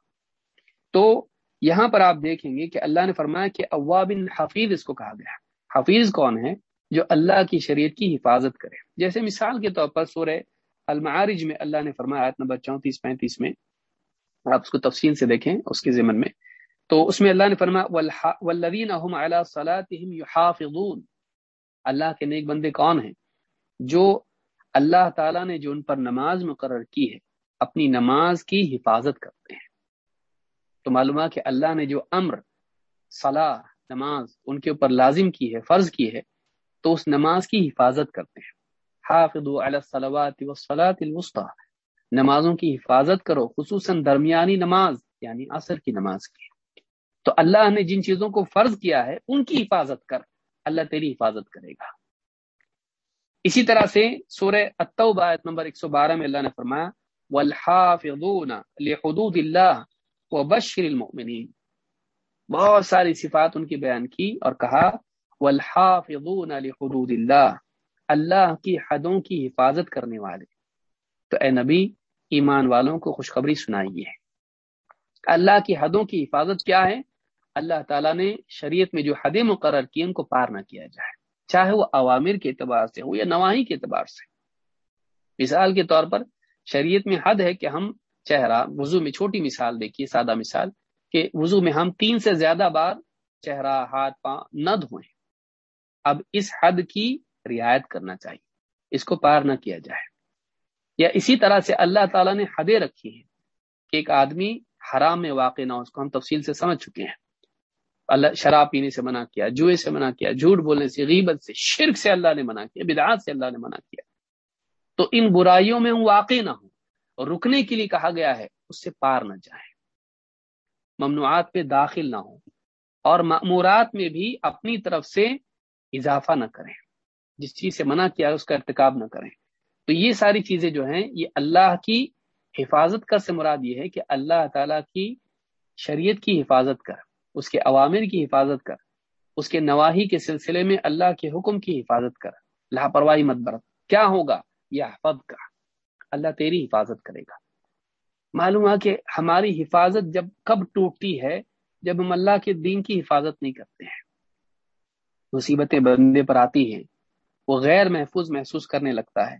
تو یہاں پر آپ دیکھیں گے کہ اللہ نے فرمایا کہ اوابن حفیظ اس کو کہا گیا حفیظ کون ہے؟ جو اللہ کی شریعت کی حفاظت کرے۔ جیسے مثال کے طور پر سورہ المعارج میں اللہ نے فرمایا، آیت نمبر چونتیس پینتیس میں، آپ اس کو تفصیل سے دیکھیں، اس کے ضمن میں۔ تو اس میں اللہ نے فرمایا والذین هم علی صلاتهم اللہ کے نیک بندے کون ہیں؟ جو اللہ تعالیٰ نے جو ان پر نماز مقرر کی ہے، اپنی نماز کی حفاظت کرتے ہیں۔ تو معلوم کہ اللہ نے جو امر، صلاح، نماز ان کے اوپر لازم کی ہے، فرض کی ہے، تو اس نماز کی حفاظت کرتے ہیں۔ حافظ والصلاة الوسطى نمازوں کی حفاظت کرو، خصوصاً درمیانی نماز یعنی عصر کی نماز کی۔ تو اللہ نے جن چیزوں کو فرض کیا ہے، ان کی حفاظت کر، اللہ تیری حفاظت کرے گا۔ اسی طرح سے سورہ التوبہ آیت نمبر 112 میں اللہ نے فرمایا، والحافظون لحدود اللہ وبشر المؤمنین۔ بہت ساری صفات ان کی بیان کی اور کہا، والحافظون لحدود اللہ اللہ کی حدوں کی حفاظت کرنے والے۔ تو اے نبی، ایمان والوں کو خوشخبری سنائیے۔ اللہ کی حدوں کی حفاظت کیا ہے؟ اللہ تعالیٰ نے شریعت میں جو حدیں مقرر کی، ان کو پار نہ کیا جائے۔ چاہے وہ عوامر کے اعتبار سے ہو یا نواحی کے اعتبار سے۔ مثال کے طور پر، شریعت میں حد ہے کہ ہم چہرہ، وضو میں چھوٹی مثال دیکھیے، سادہ مثال، کہ وضو میں ہم تین سے زیادہ بار چہرہ، ہاتھ، پاؤں نہ دھوئیں۔ اب اس حد کی رعایت کرنا چاہیے، اس کو پار نہ کیا جائے۔ یا اسی طرح سے اللہ تعالیٰ نے حدیں رکھی ہیں کہ ایک آدمی حرام میں واقع نہ ہو، اس کو ہم تفصیل سے سمجھ چکے ہیں۔ اللہ شراب پینے سے منع کیا، جوئے سے منع کیا، جھوٹ بولنے سے، غیبت سے، شرک سے اللہ نے منع کیا، بدعات سے اللہ نے منع کیا۔ تو ان برائیوں میں ہم واقع نہ ہوں۔ اور رکنے کے لیے کہا گیا ہے، اس سے پار نہ جائیں۔ ممنوعات پہ داخل نہ ہوں۔ اور معمورات میں بھی اپنی طرف سے اضافہ نہ کریں۔ جس چیز سے منع کیا ہے، اس کا ارتکاب نہ کریں۔ تو یہ ساری چیزیں جو ہیں، یہ اللہ کی حفاظت کر سے مراد یہ ہے کہ اللہ تعالی کی شریعت کی حفاظت کر، اس کے عوامر کی حفاظت کر، اس کے نواحی کے سلسلے میں اللہ کے حکم کی حفاظت کر۔ لاپرواہی مت برت۔ کیا ہوگا؟ یہ حفظ کا۔ اللہ تیری حفاظت کرے گا۔ معلوم ہے کہ ہماری حفاظت جب کب ٹوٹتی ہے، جب ہم اللہ کے دین کی حفاظت نہیں کرتے ہیں۔ مصیبتیں بندے پر آتی ہیں، وہ غیر محفوظ محسوس کرنے لگتا ہے۔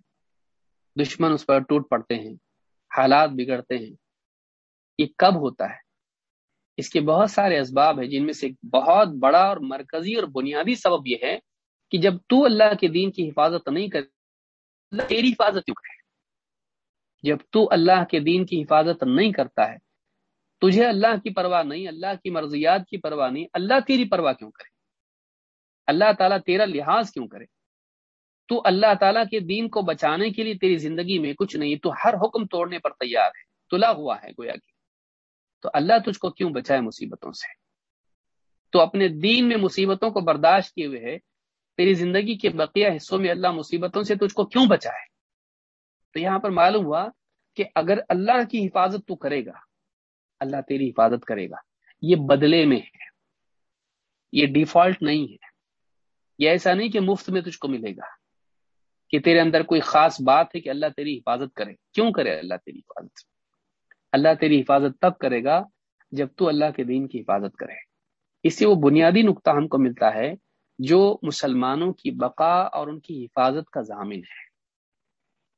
دشمن اس پر ٹوٹ پڑتے ہیں، حالات بگڑتے ہیں۔ یہ کب ہوتا ہے؟ اس کے بہت سارے اسباب ہیں، جن میں سے بہت بڑا اور مرکزی اور بنیادی سبب یہ ہے کہ جب تو اللہ کے دین کی حفاظت نہیں کر تیری حفاظت کیوں کرے؟ جب تو اللہ کے دین کی حفاظت نہیں کرتا ہے، تجھے اللہ کی پرواہ نہیں، اللہ کی مرضیات کی پرواہ نہیں، اللہ تیری پرواہ کیوں کرے؟ اللہ تعالیٰ تیرا لحاظ کیوں کرے؟ تو اللہ تعالیٰ کے دین کو بچانے کے لیے تیری زندگی میں کچھ نہیں، تو ہر حکم توڑنے پر تیار ہے، تلا ہوا ہے گویا کہ۔ تو اللہ تجھ کو کیوں بچائے مصیبتوں سے؟ تو اپنے دین میں مصیبتوں کو برداشت کیے ہوئے ہے، تیری زندگی کے بقیہ حصوں میں اللہ مصیبتوں سے تجھ کو کیوں بچائے؟ تو یہاں پر معلوم ہوا کہ اگر اللہ کی حفاظت تو کرے گا، اللہ تیری حفاظت کرے گا، یہ بدلے میں ہے، یہ ڈیفالٹ نہیں ہے، یہ ایسا نہیں کہ مفت میں تجھ کو ملے گا کہ تیرے اندر کوئی خاص بات ہے کہ اللہ تیری حفاظت کرے۔ کیوں کرے اللہ تیری حفاظت؟ اللہ تیری حفاظت تب کرے گا جب تو اللہ کے دین کی حفاظت کرے۔ اس سے وہ بنیادی نقطہ ہم کو ملتا ہے جو مسلمانوں کی بقا اور ان کی حفاظت کا ضامن ہے۔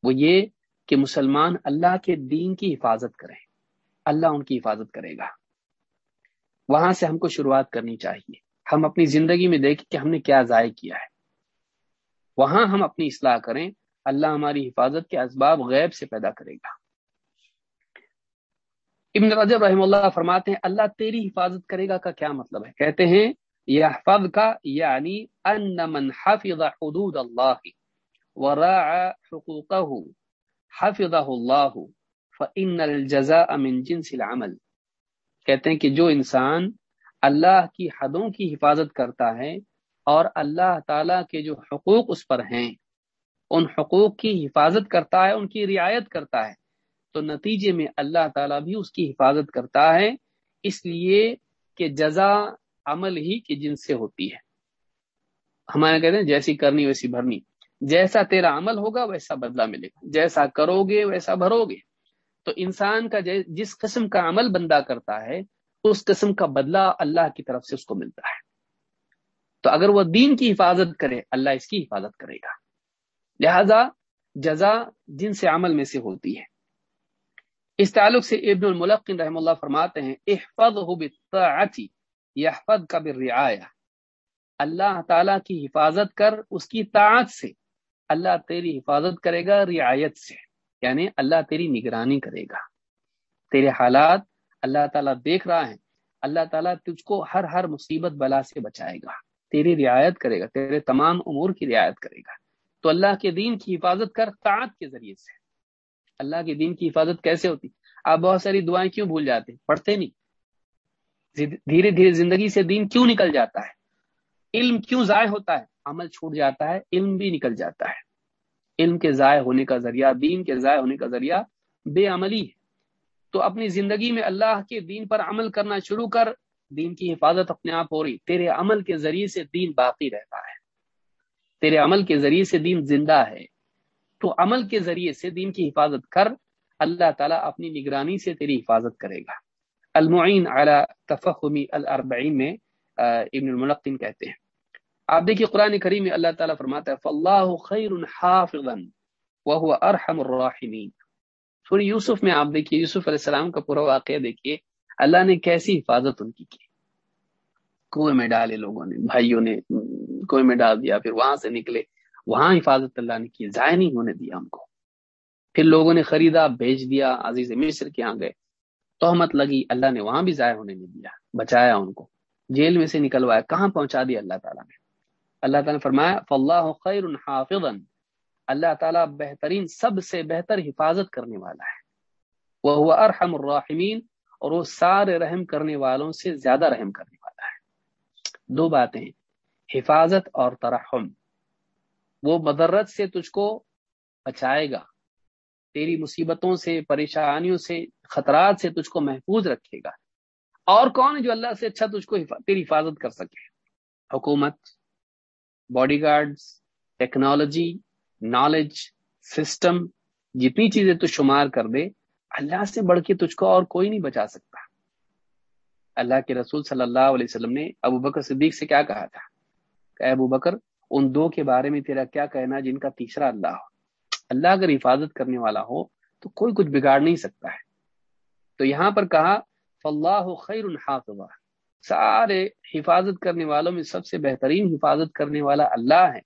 وہ یہ کہ مسلمان اللہ کے دین کی حفاظت کریں۔ اللہ ان کی حفاظت کرے گا۔ وہاں سے ہم کو شروعات کرنی چاہیے۔ ہم اپنی زندگی میں دیکھیں کہ ہم نے کیا ضائع کیا ہے۔ وہاں ہم اپنی اصلاح کریں۔ اللہ ہماری حفاظت کے اسباب غیب سے پیدا کرے گا۔ ابن رجب رحم اللہ فرماتے ہیں، اللہ تیری حفاظت کرے گا کا کیا مطلب ہے؟ کہتے ہیں یحفظ کا یعنی ان من حفظ حدود اللہ۔ وراع حقوقه. حفظه اللہ فإن الجزاء من جنس العمل. کہتے ہیں کہ جو انسان اللہ کی حدوں کی حفاظت کرتا ہے اور اللہ تعالی کے جو حقوق اس پر ہیں، ان حقوق کی حفاظت کرتا ہے، ان کی رعایت کرتا ہے، تو نتیجے میں اللہ تعالیٰ بھی اس کی حفاظت کرتا ہے، اس لیے کہ جزا عمل ہی کے جن سے ہوتی ہے۔ ہمارے کہتے ہیں جیسی کرنی ویسی بھرنی۔ جیسا تیرا عمل ہوگا ویسا بدلہ ملے گا۔ جیسا کرو گے ویسا بھرو گے تو انسان کا جی- جس قسم کا عمل بندہ کرتا ہے، اس قسم کا بدلہ اللہ کی طرف سے اس کو ملتا ہے۔ تو اگر وہ دین کی حفاظت کرے، اللہ اس کی حفاظت کرے گا۔ لہذا جزا جن سے عمل میں سے ہوتی ہے۔ اس تعلق سے ابن الملقن رحم اللہ فرماتے ہیں احفظ کا بالرعایہ اللہ تعالی کی حفاظت کر اس کی طاعت سے۔ اللہ تیری حفاظت کرے گا رعایت سے یعنی اللہ تیری نگرانی کرے گا۔ تیرے حالات اللہ تعالیٰ دیکھ رہا ہے، اللہ تعالیٰ تجھ کو ہر ہر مصیبت بلا سے بچائے گا۔ تیری رعایت کرے گا، تیرے تمام امور کی رعایت کرے گا۔ تو اللہ کے دین کی حفاظت کر طاعت کے ذریعے سے۔ اللہ کے دین کی حفاظت کیسے ہوتی؟ آپ بہت ساری دعائیں کیوں بھول جاتے پڑھتے نہیں۔ دھیرے دھیرے زندگی سے دین کیوں نکل جاتا ہے؟ علم کیوں ضائع ہوتا ہے؟ عمل چھوٹ جاتا ہے، علم بھی نکل جاتا ہے۔ علم کے ضائع ہونے کا ذریعہ، دین کے ضائع ہونے کا ذریعہ بے عملی ہے۔ تو اپنی زندگی میں اللہ کے دین پر عمل کرنا شروع کر، دین کی حفاظت اپنے آپ ہو رہی، تیرے عمل کے ذریعے سے دین باقی رہتا ہے۔ تیرے عمل کے ذریعے سے دین زندہ ہے۔ تو عمل کے ذریعے سے دین کی حفاظت کر، اللہ تعالیٰ اپنی نگرانی سے تیری حفاظت کرے گا۔ المعین علی تفخمی الاربعین میں ابن الملقن کہتے ہیں۔ آپ دیکھیے قرآن کریم میں اللہ تعالیٰ فرماتا ہے فاللہ خیر وهو ارحم الراحمین سوری یوسف میں آپ دیکھیے، یوسف علیہ السلام کا پورا واقعہ دیکھیے، اللہ نے کیسی حفاظت ان کی کی۔ کنویں میں ڈالے لوگوں نے، بھائیوں نے کنویں میں ڈال دیا، پھر وہاں سے نکلے۔ وہاں حفاظت اللہ نے کی، ضائع نہیں ہونے دیا ہم کو۔ پھر لوگوں نے خریدا، بھیج دیا، عزیز مصر کے یہاں گئے۔ تہمت لگی، اللہ نے وہاں بھی ضائع ہونے نہیں دیا، بچایا ان کو۔ جیل میں سے نکلوایا، کہاں پہنچا دیا اللہ تعالیٰ نے؟ اللہ تعالیٰ نے فرمایا فلاح خیر حافظا۔ اللہ تعالیٰ بہترین سب سے بہتر حفاظت کرنے والا ہے۔ وہ ارحم الراحمین اور وہ سارے رحم کرنے والوں سے زیادہ رحم کرنے والا ہے۔ دو باتیں حفاظت اور ترحم۔ وہ مدرت سے تجھ کو بچائے گا۔ تیری مصیبتوں سے، پریشانیوں سے، خطرات سے تجھ کو محفوظ رکھے گا۔ اور کون جو اللہ سے اچھا تجھ کو تیری حفاظت کر سکے؟ حکومت۔ Body guards technology, knowledge, system, جتنی چیزیں تو شمار کر دے، اللہ سے بڑھ کے تجھ کو اور کوئی نہیں بچا سکتا۔ اللہ کے رسول صلی اللہ علیہ وسلم نے ابو بکر صدیق سے کیا کہا تھا؟ کہ ابو بکر، ان دو کے بارے میں تیرا کیا کہنا جن کا تیسرا اللہ ہو؟ اللہ اگر حفاظت کرنے والا ہو تو کوئی کچھ بگاڑ نہیں سکتا ہے۔ تو یہاں پر کہا فلاح خیر الحافظ سارے حفاظت کرنے والوں میں سب سے بہترین حفاظت کرنے والا اللہ ہے۔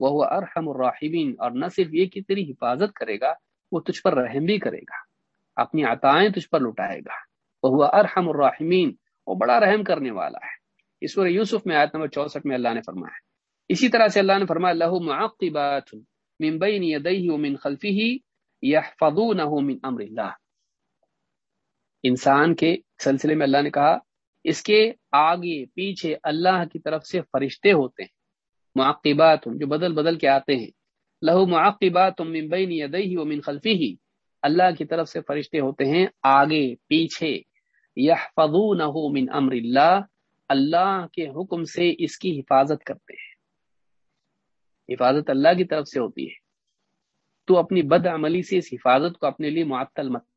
وہ ارحم الراحمین۔ اور نہ صرف یہ کہ تیری حفاظت کرے گا، وہ تجھ پر رحم بھی کرے گا۔ اپنی عطائیں تجھ پر لٹائے گا۔ وہ ارحم الراحمین۔ وہ بڑا رحم کرنے والا ہے۔ اس وقت یوسف میں آیت نمبر چونسٹھ میں اللہ نے فرمایا اسی طرح سے اللہ نے فرمایا اللہ معقبات من بین یدیہ ومن خلفہ یحفظونہ من امر اللہ۔ انسان کے سلسلے میں اللہ نے کہا اس کے آگے پیچھے اللہ کی طرف سے فرشتے ہوتے ہیں۔ معقبات، جو بدل بدل کے آتے ہیں۔ لہو معقبات من بین یدیہ ومن خلفہ۔ اللہ کی طرف سے فرشتے ہوتے ہیں آگے، پیچھے۔ یحفظونہ من امر اللہ۔ اللہ کے حکم سے اس کی حفاظت کرتے ہیں۔ حفاظت اللہ کی طرف سے ہوتی ہے۔ تو اپنی بد عملی سے اس حفاظت کو اپنے لیے معطل مت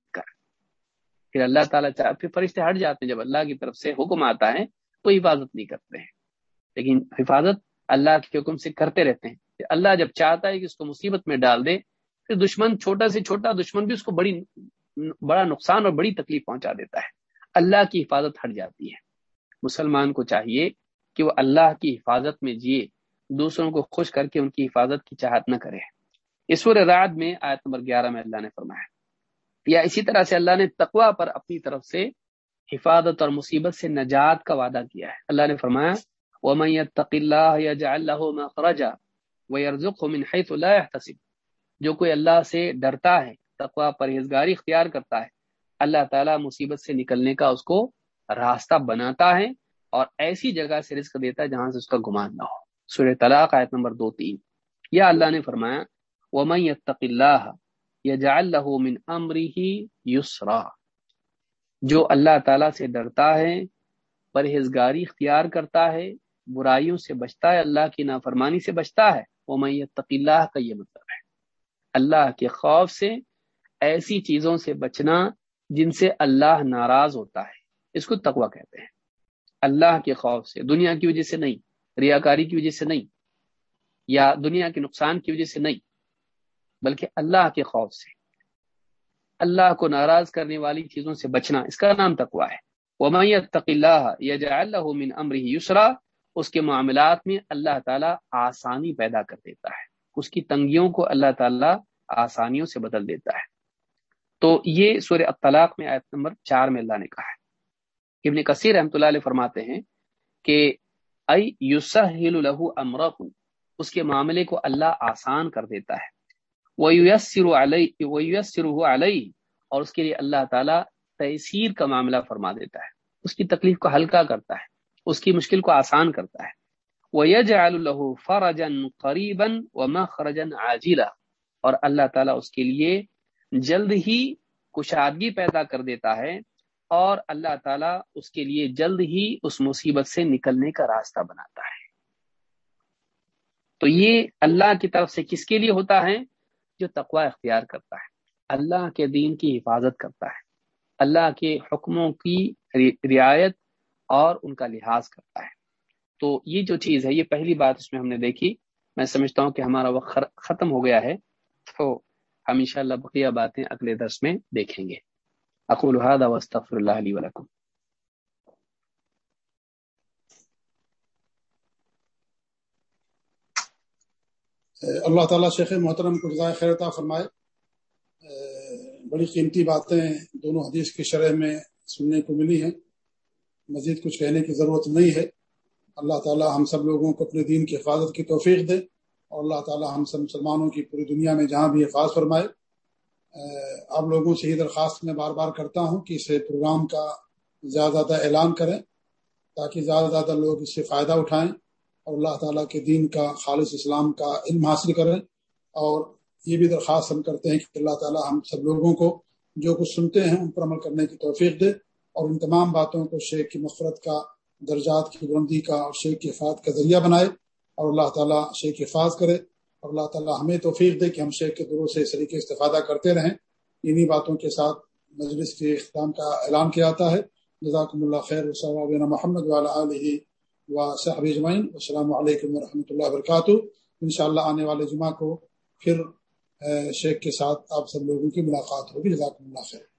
پھر اللہ تعالیٰ چاہ پھر فرشتے ہٹ جاتے ہیں جب اللہ کی طرف سے حکم آتا ہے تو حفاظت نہیں کرتے ہیں۔ لیکن حفاظت اللہ کے حکم سے کرتے رہتے ہیں۔ اللہ جب چاہتا ہے کہ اس کو مصیبت میں ڈال دے، پھر دشمن چھوٹا سے چھوٹا دشمن بھی اس کو بڑی بڑا نقصان اور بڑی تکلیف پہنچا دیتا ہے۔ اللہ کی حفاظت ہٹ جاتی ہے۔ مسلمان کو چاہیے کہ وہ اللہ کی حفاظت میں جیے، دوسروں کو خوش کر کے ان کی حفاظت کی چاہت نہ کرے۔ اس رات میں آیت نمبر گیارہ میں اللہ نے فرمایا یا اسی طرح سے اللہ نے تقوا پر اپنی طرف سے حفاظت اور مصیبت سے نجات کا وعدہ کیا ہے۔ اللہ نے فرمایا، وَمَن يَتَّقِ اللَّهَ يَجْعَلْ لَهُ مَخْرَجًا وَيَرْزُقْهُ مِنْ حَيْثُ لَا يَحْتَسِبُ۔ جو کوئی اللہ سے ڈرتا ہے تقوا پرہیزگاری اختیار کرتا ہے، اللہ تعالیٰ مصیبت سے نکلنے کا اس کو راستہ بناتا ہے اور ایسی جگہ سے رزق دیتا ہے جہاں سے اس کا گمان نہ ہو۔ سورہ طلاق آیت نمبر دو تین۔ یا اللہ نے فرمایا، وَمَن يَتَّقِ اللَّهَ يَجْعَلْ لَهُ مِنْ أَمْرِهِ يُسْرًا جو اللہ تعالیٰ سے ڈرتا ہے، پرہیزگاری اختیار کرتا ہے، برائیوں سے بچتا ہے، اللہ کی نافرمانی سے بچتا ہے۔ وَمَن يَتَّقِ اللَّهَ کا یہ مطلب ہے۔ اللہ کے خوف سے، ایسی چیزوں سے بچنا جن سے اللہ ناراض ہوتا ہے۔ اس کو تقوی کہتے ہیں۔ اللہ کے خوف سے، دنیا کی وجہ سے نہیں، ریاکاری کی وجہ سے نہیں، یا دنیا کے نقصان کی وجہ سے نہیں۔ بلکہ اللہ کے خوف سے، اللہ کو ناراض کرنے والی چیزوں سے بچنا، اس کا نام تقوا ہے۔ وہ اللہ اللہ من امر یسرا اس کے معاملات میں اللہ تعالیٰ آسانی پیدا کر دیتا ہے۔ اس کی تنگیوں کو اللہ تعالیٰ آسانیوں سے بدل دیتا ہے۔ تو یہ سورہ اطلاق میں آیت نمبر چار میں اللہ نے کہا ہے۔ ابن کثیر رحمۃ اللہ علیہ فرماتے ہیں کہ ائی یوسل امر اس کے معاملے کو اللہ آسان کر دیتا ہے۔ وہ علیہ وہ علیہ اور اس کے لیے اللہ تعالیٰ تحصیر کا معاملہ فرما دیتا ہے۔ اس کی تکلیف کو ہلکا کرتا ہے۔ اس کی مشکل کو آسان کرتا ہے۔ وہ یج اللہ فرجن قریباً و مخرجن اور اللہ تعالیٰ اس کے لیے جلد ہی کشادگی پیدا کر دیتا ہے۔ اور اللہ تعالیٰ اس کے لیے جلد ہی اس مصیبت سے نکلنے کا راستہ بناتا ہے۔ تو یہ اللہ کی طرف سے کس کے لیے ہوتا ہے؟ جو تقوا اختیار کرتا ہے، اللہ کے دین کی حفاظت کرتا ہے، اللہ کے حکموں کی رعایت اور ان کا لحاظ کرتا ہے۔ تو یہ جو چیز ہے، یہ پہلی بات اس میں ہم نے دیکھی۔ میں سمجھتا ہوں کہ ہمارا وقت ختم ہو گیا ہے۔ تو ہم انشاءاللہ بقیہ باتیں اگلے درس میں دیکھیں گے۔ اقول هذا واستغفر الله لي ولكم۔ اللہ تعالیٰ شیخ محترم کو جزائے خیر فرمائے۔ بڑی قیمتی باتیں دونوں حدیث کی شرح میں سننے کو ملی ہیں۔ مزید کچھ کہنے کی ضرورت نہیں ہے۔ اللہ تعالیٰ ہم سب لوگوں کو اپنے دین کی حفاظت کی توفیق دے اور اللہ تعالیٰ ہم سب مسلمانوں کی پوری دنیا میں جہاں بھی حفاظ فرمائے۔ آپ لوگوں سے یہ درخواست میں بار بار کرتا ہوں کہ اسے پروگرام کا زیادہ زیادہ اعلان کریں تاکہ زیادہ زیادہ لوگ اس سے فائدہ اٹھائیں۔ اور اللہ تعالیٰ کے دین کا، خالص اسلام کا علم حاصل کریں اور یہ بھی درخواست ہم کرتے ہیں کہ اللہ تعالیٰ ہم سب لوگوں کو جو کچھ سنتے ہیں ان پر عمل کرنے کی توفیق دے اور ان تمام باتوں کو شیخ کی مفرت کا، درجات کی بلندی کا اور شیخ کی حفاظت کا ذریعہ بنائے اور اللہ تعالیٰ شیخ کی حفاظ کرے اور اللہ تعالیٰ ہمیں توفیق دے کہ ہم شیخ کے درو سے اس طریقے استفادہ کرتے رہیں۔ انہی باتوں کے ساتھ مجلس کے اختتام کا اعلان کیا جاتا ہے۔ جزاکم اللہ خیر و محمد علیہ و صحب اجمعین، السلام علیکم و رحمۃ اللہ وبرکاتہ۔ انشاءاللہ آنے والے جمعہ کو پھر شیخ کے ساتھ آپ سب لوگوں کی ملاقات ہوگی۔ جزاک اللہ خیر۔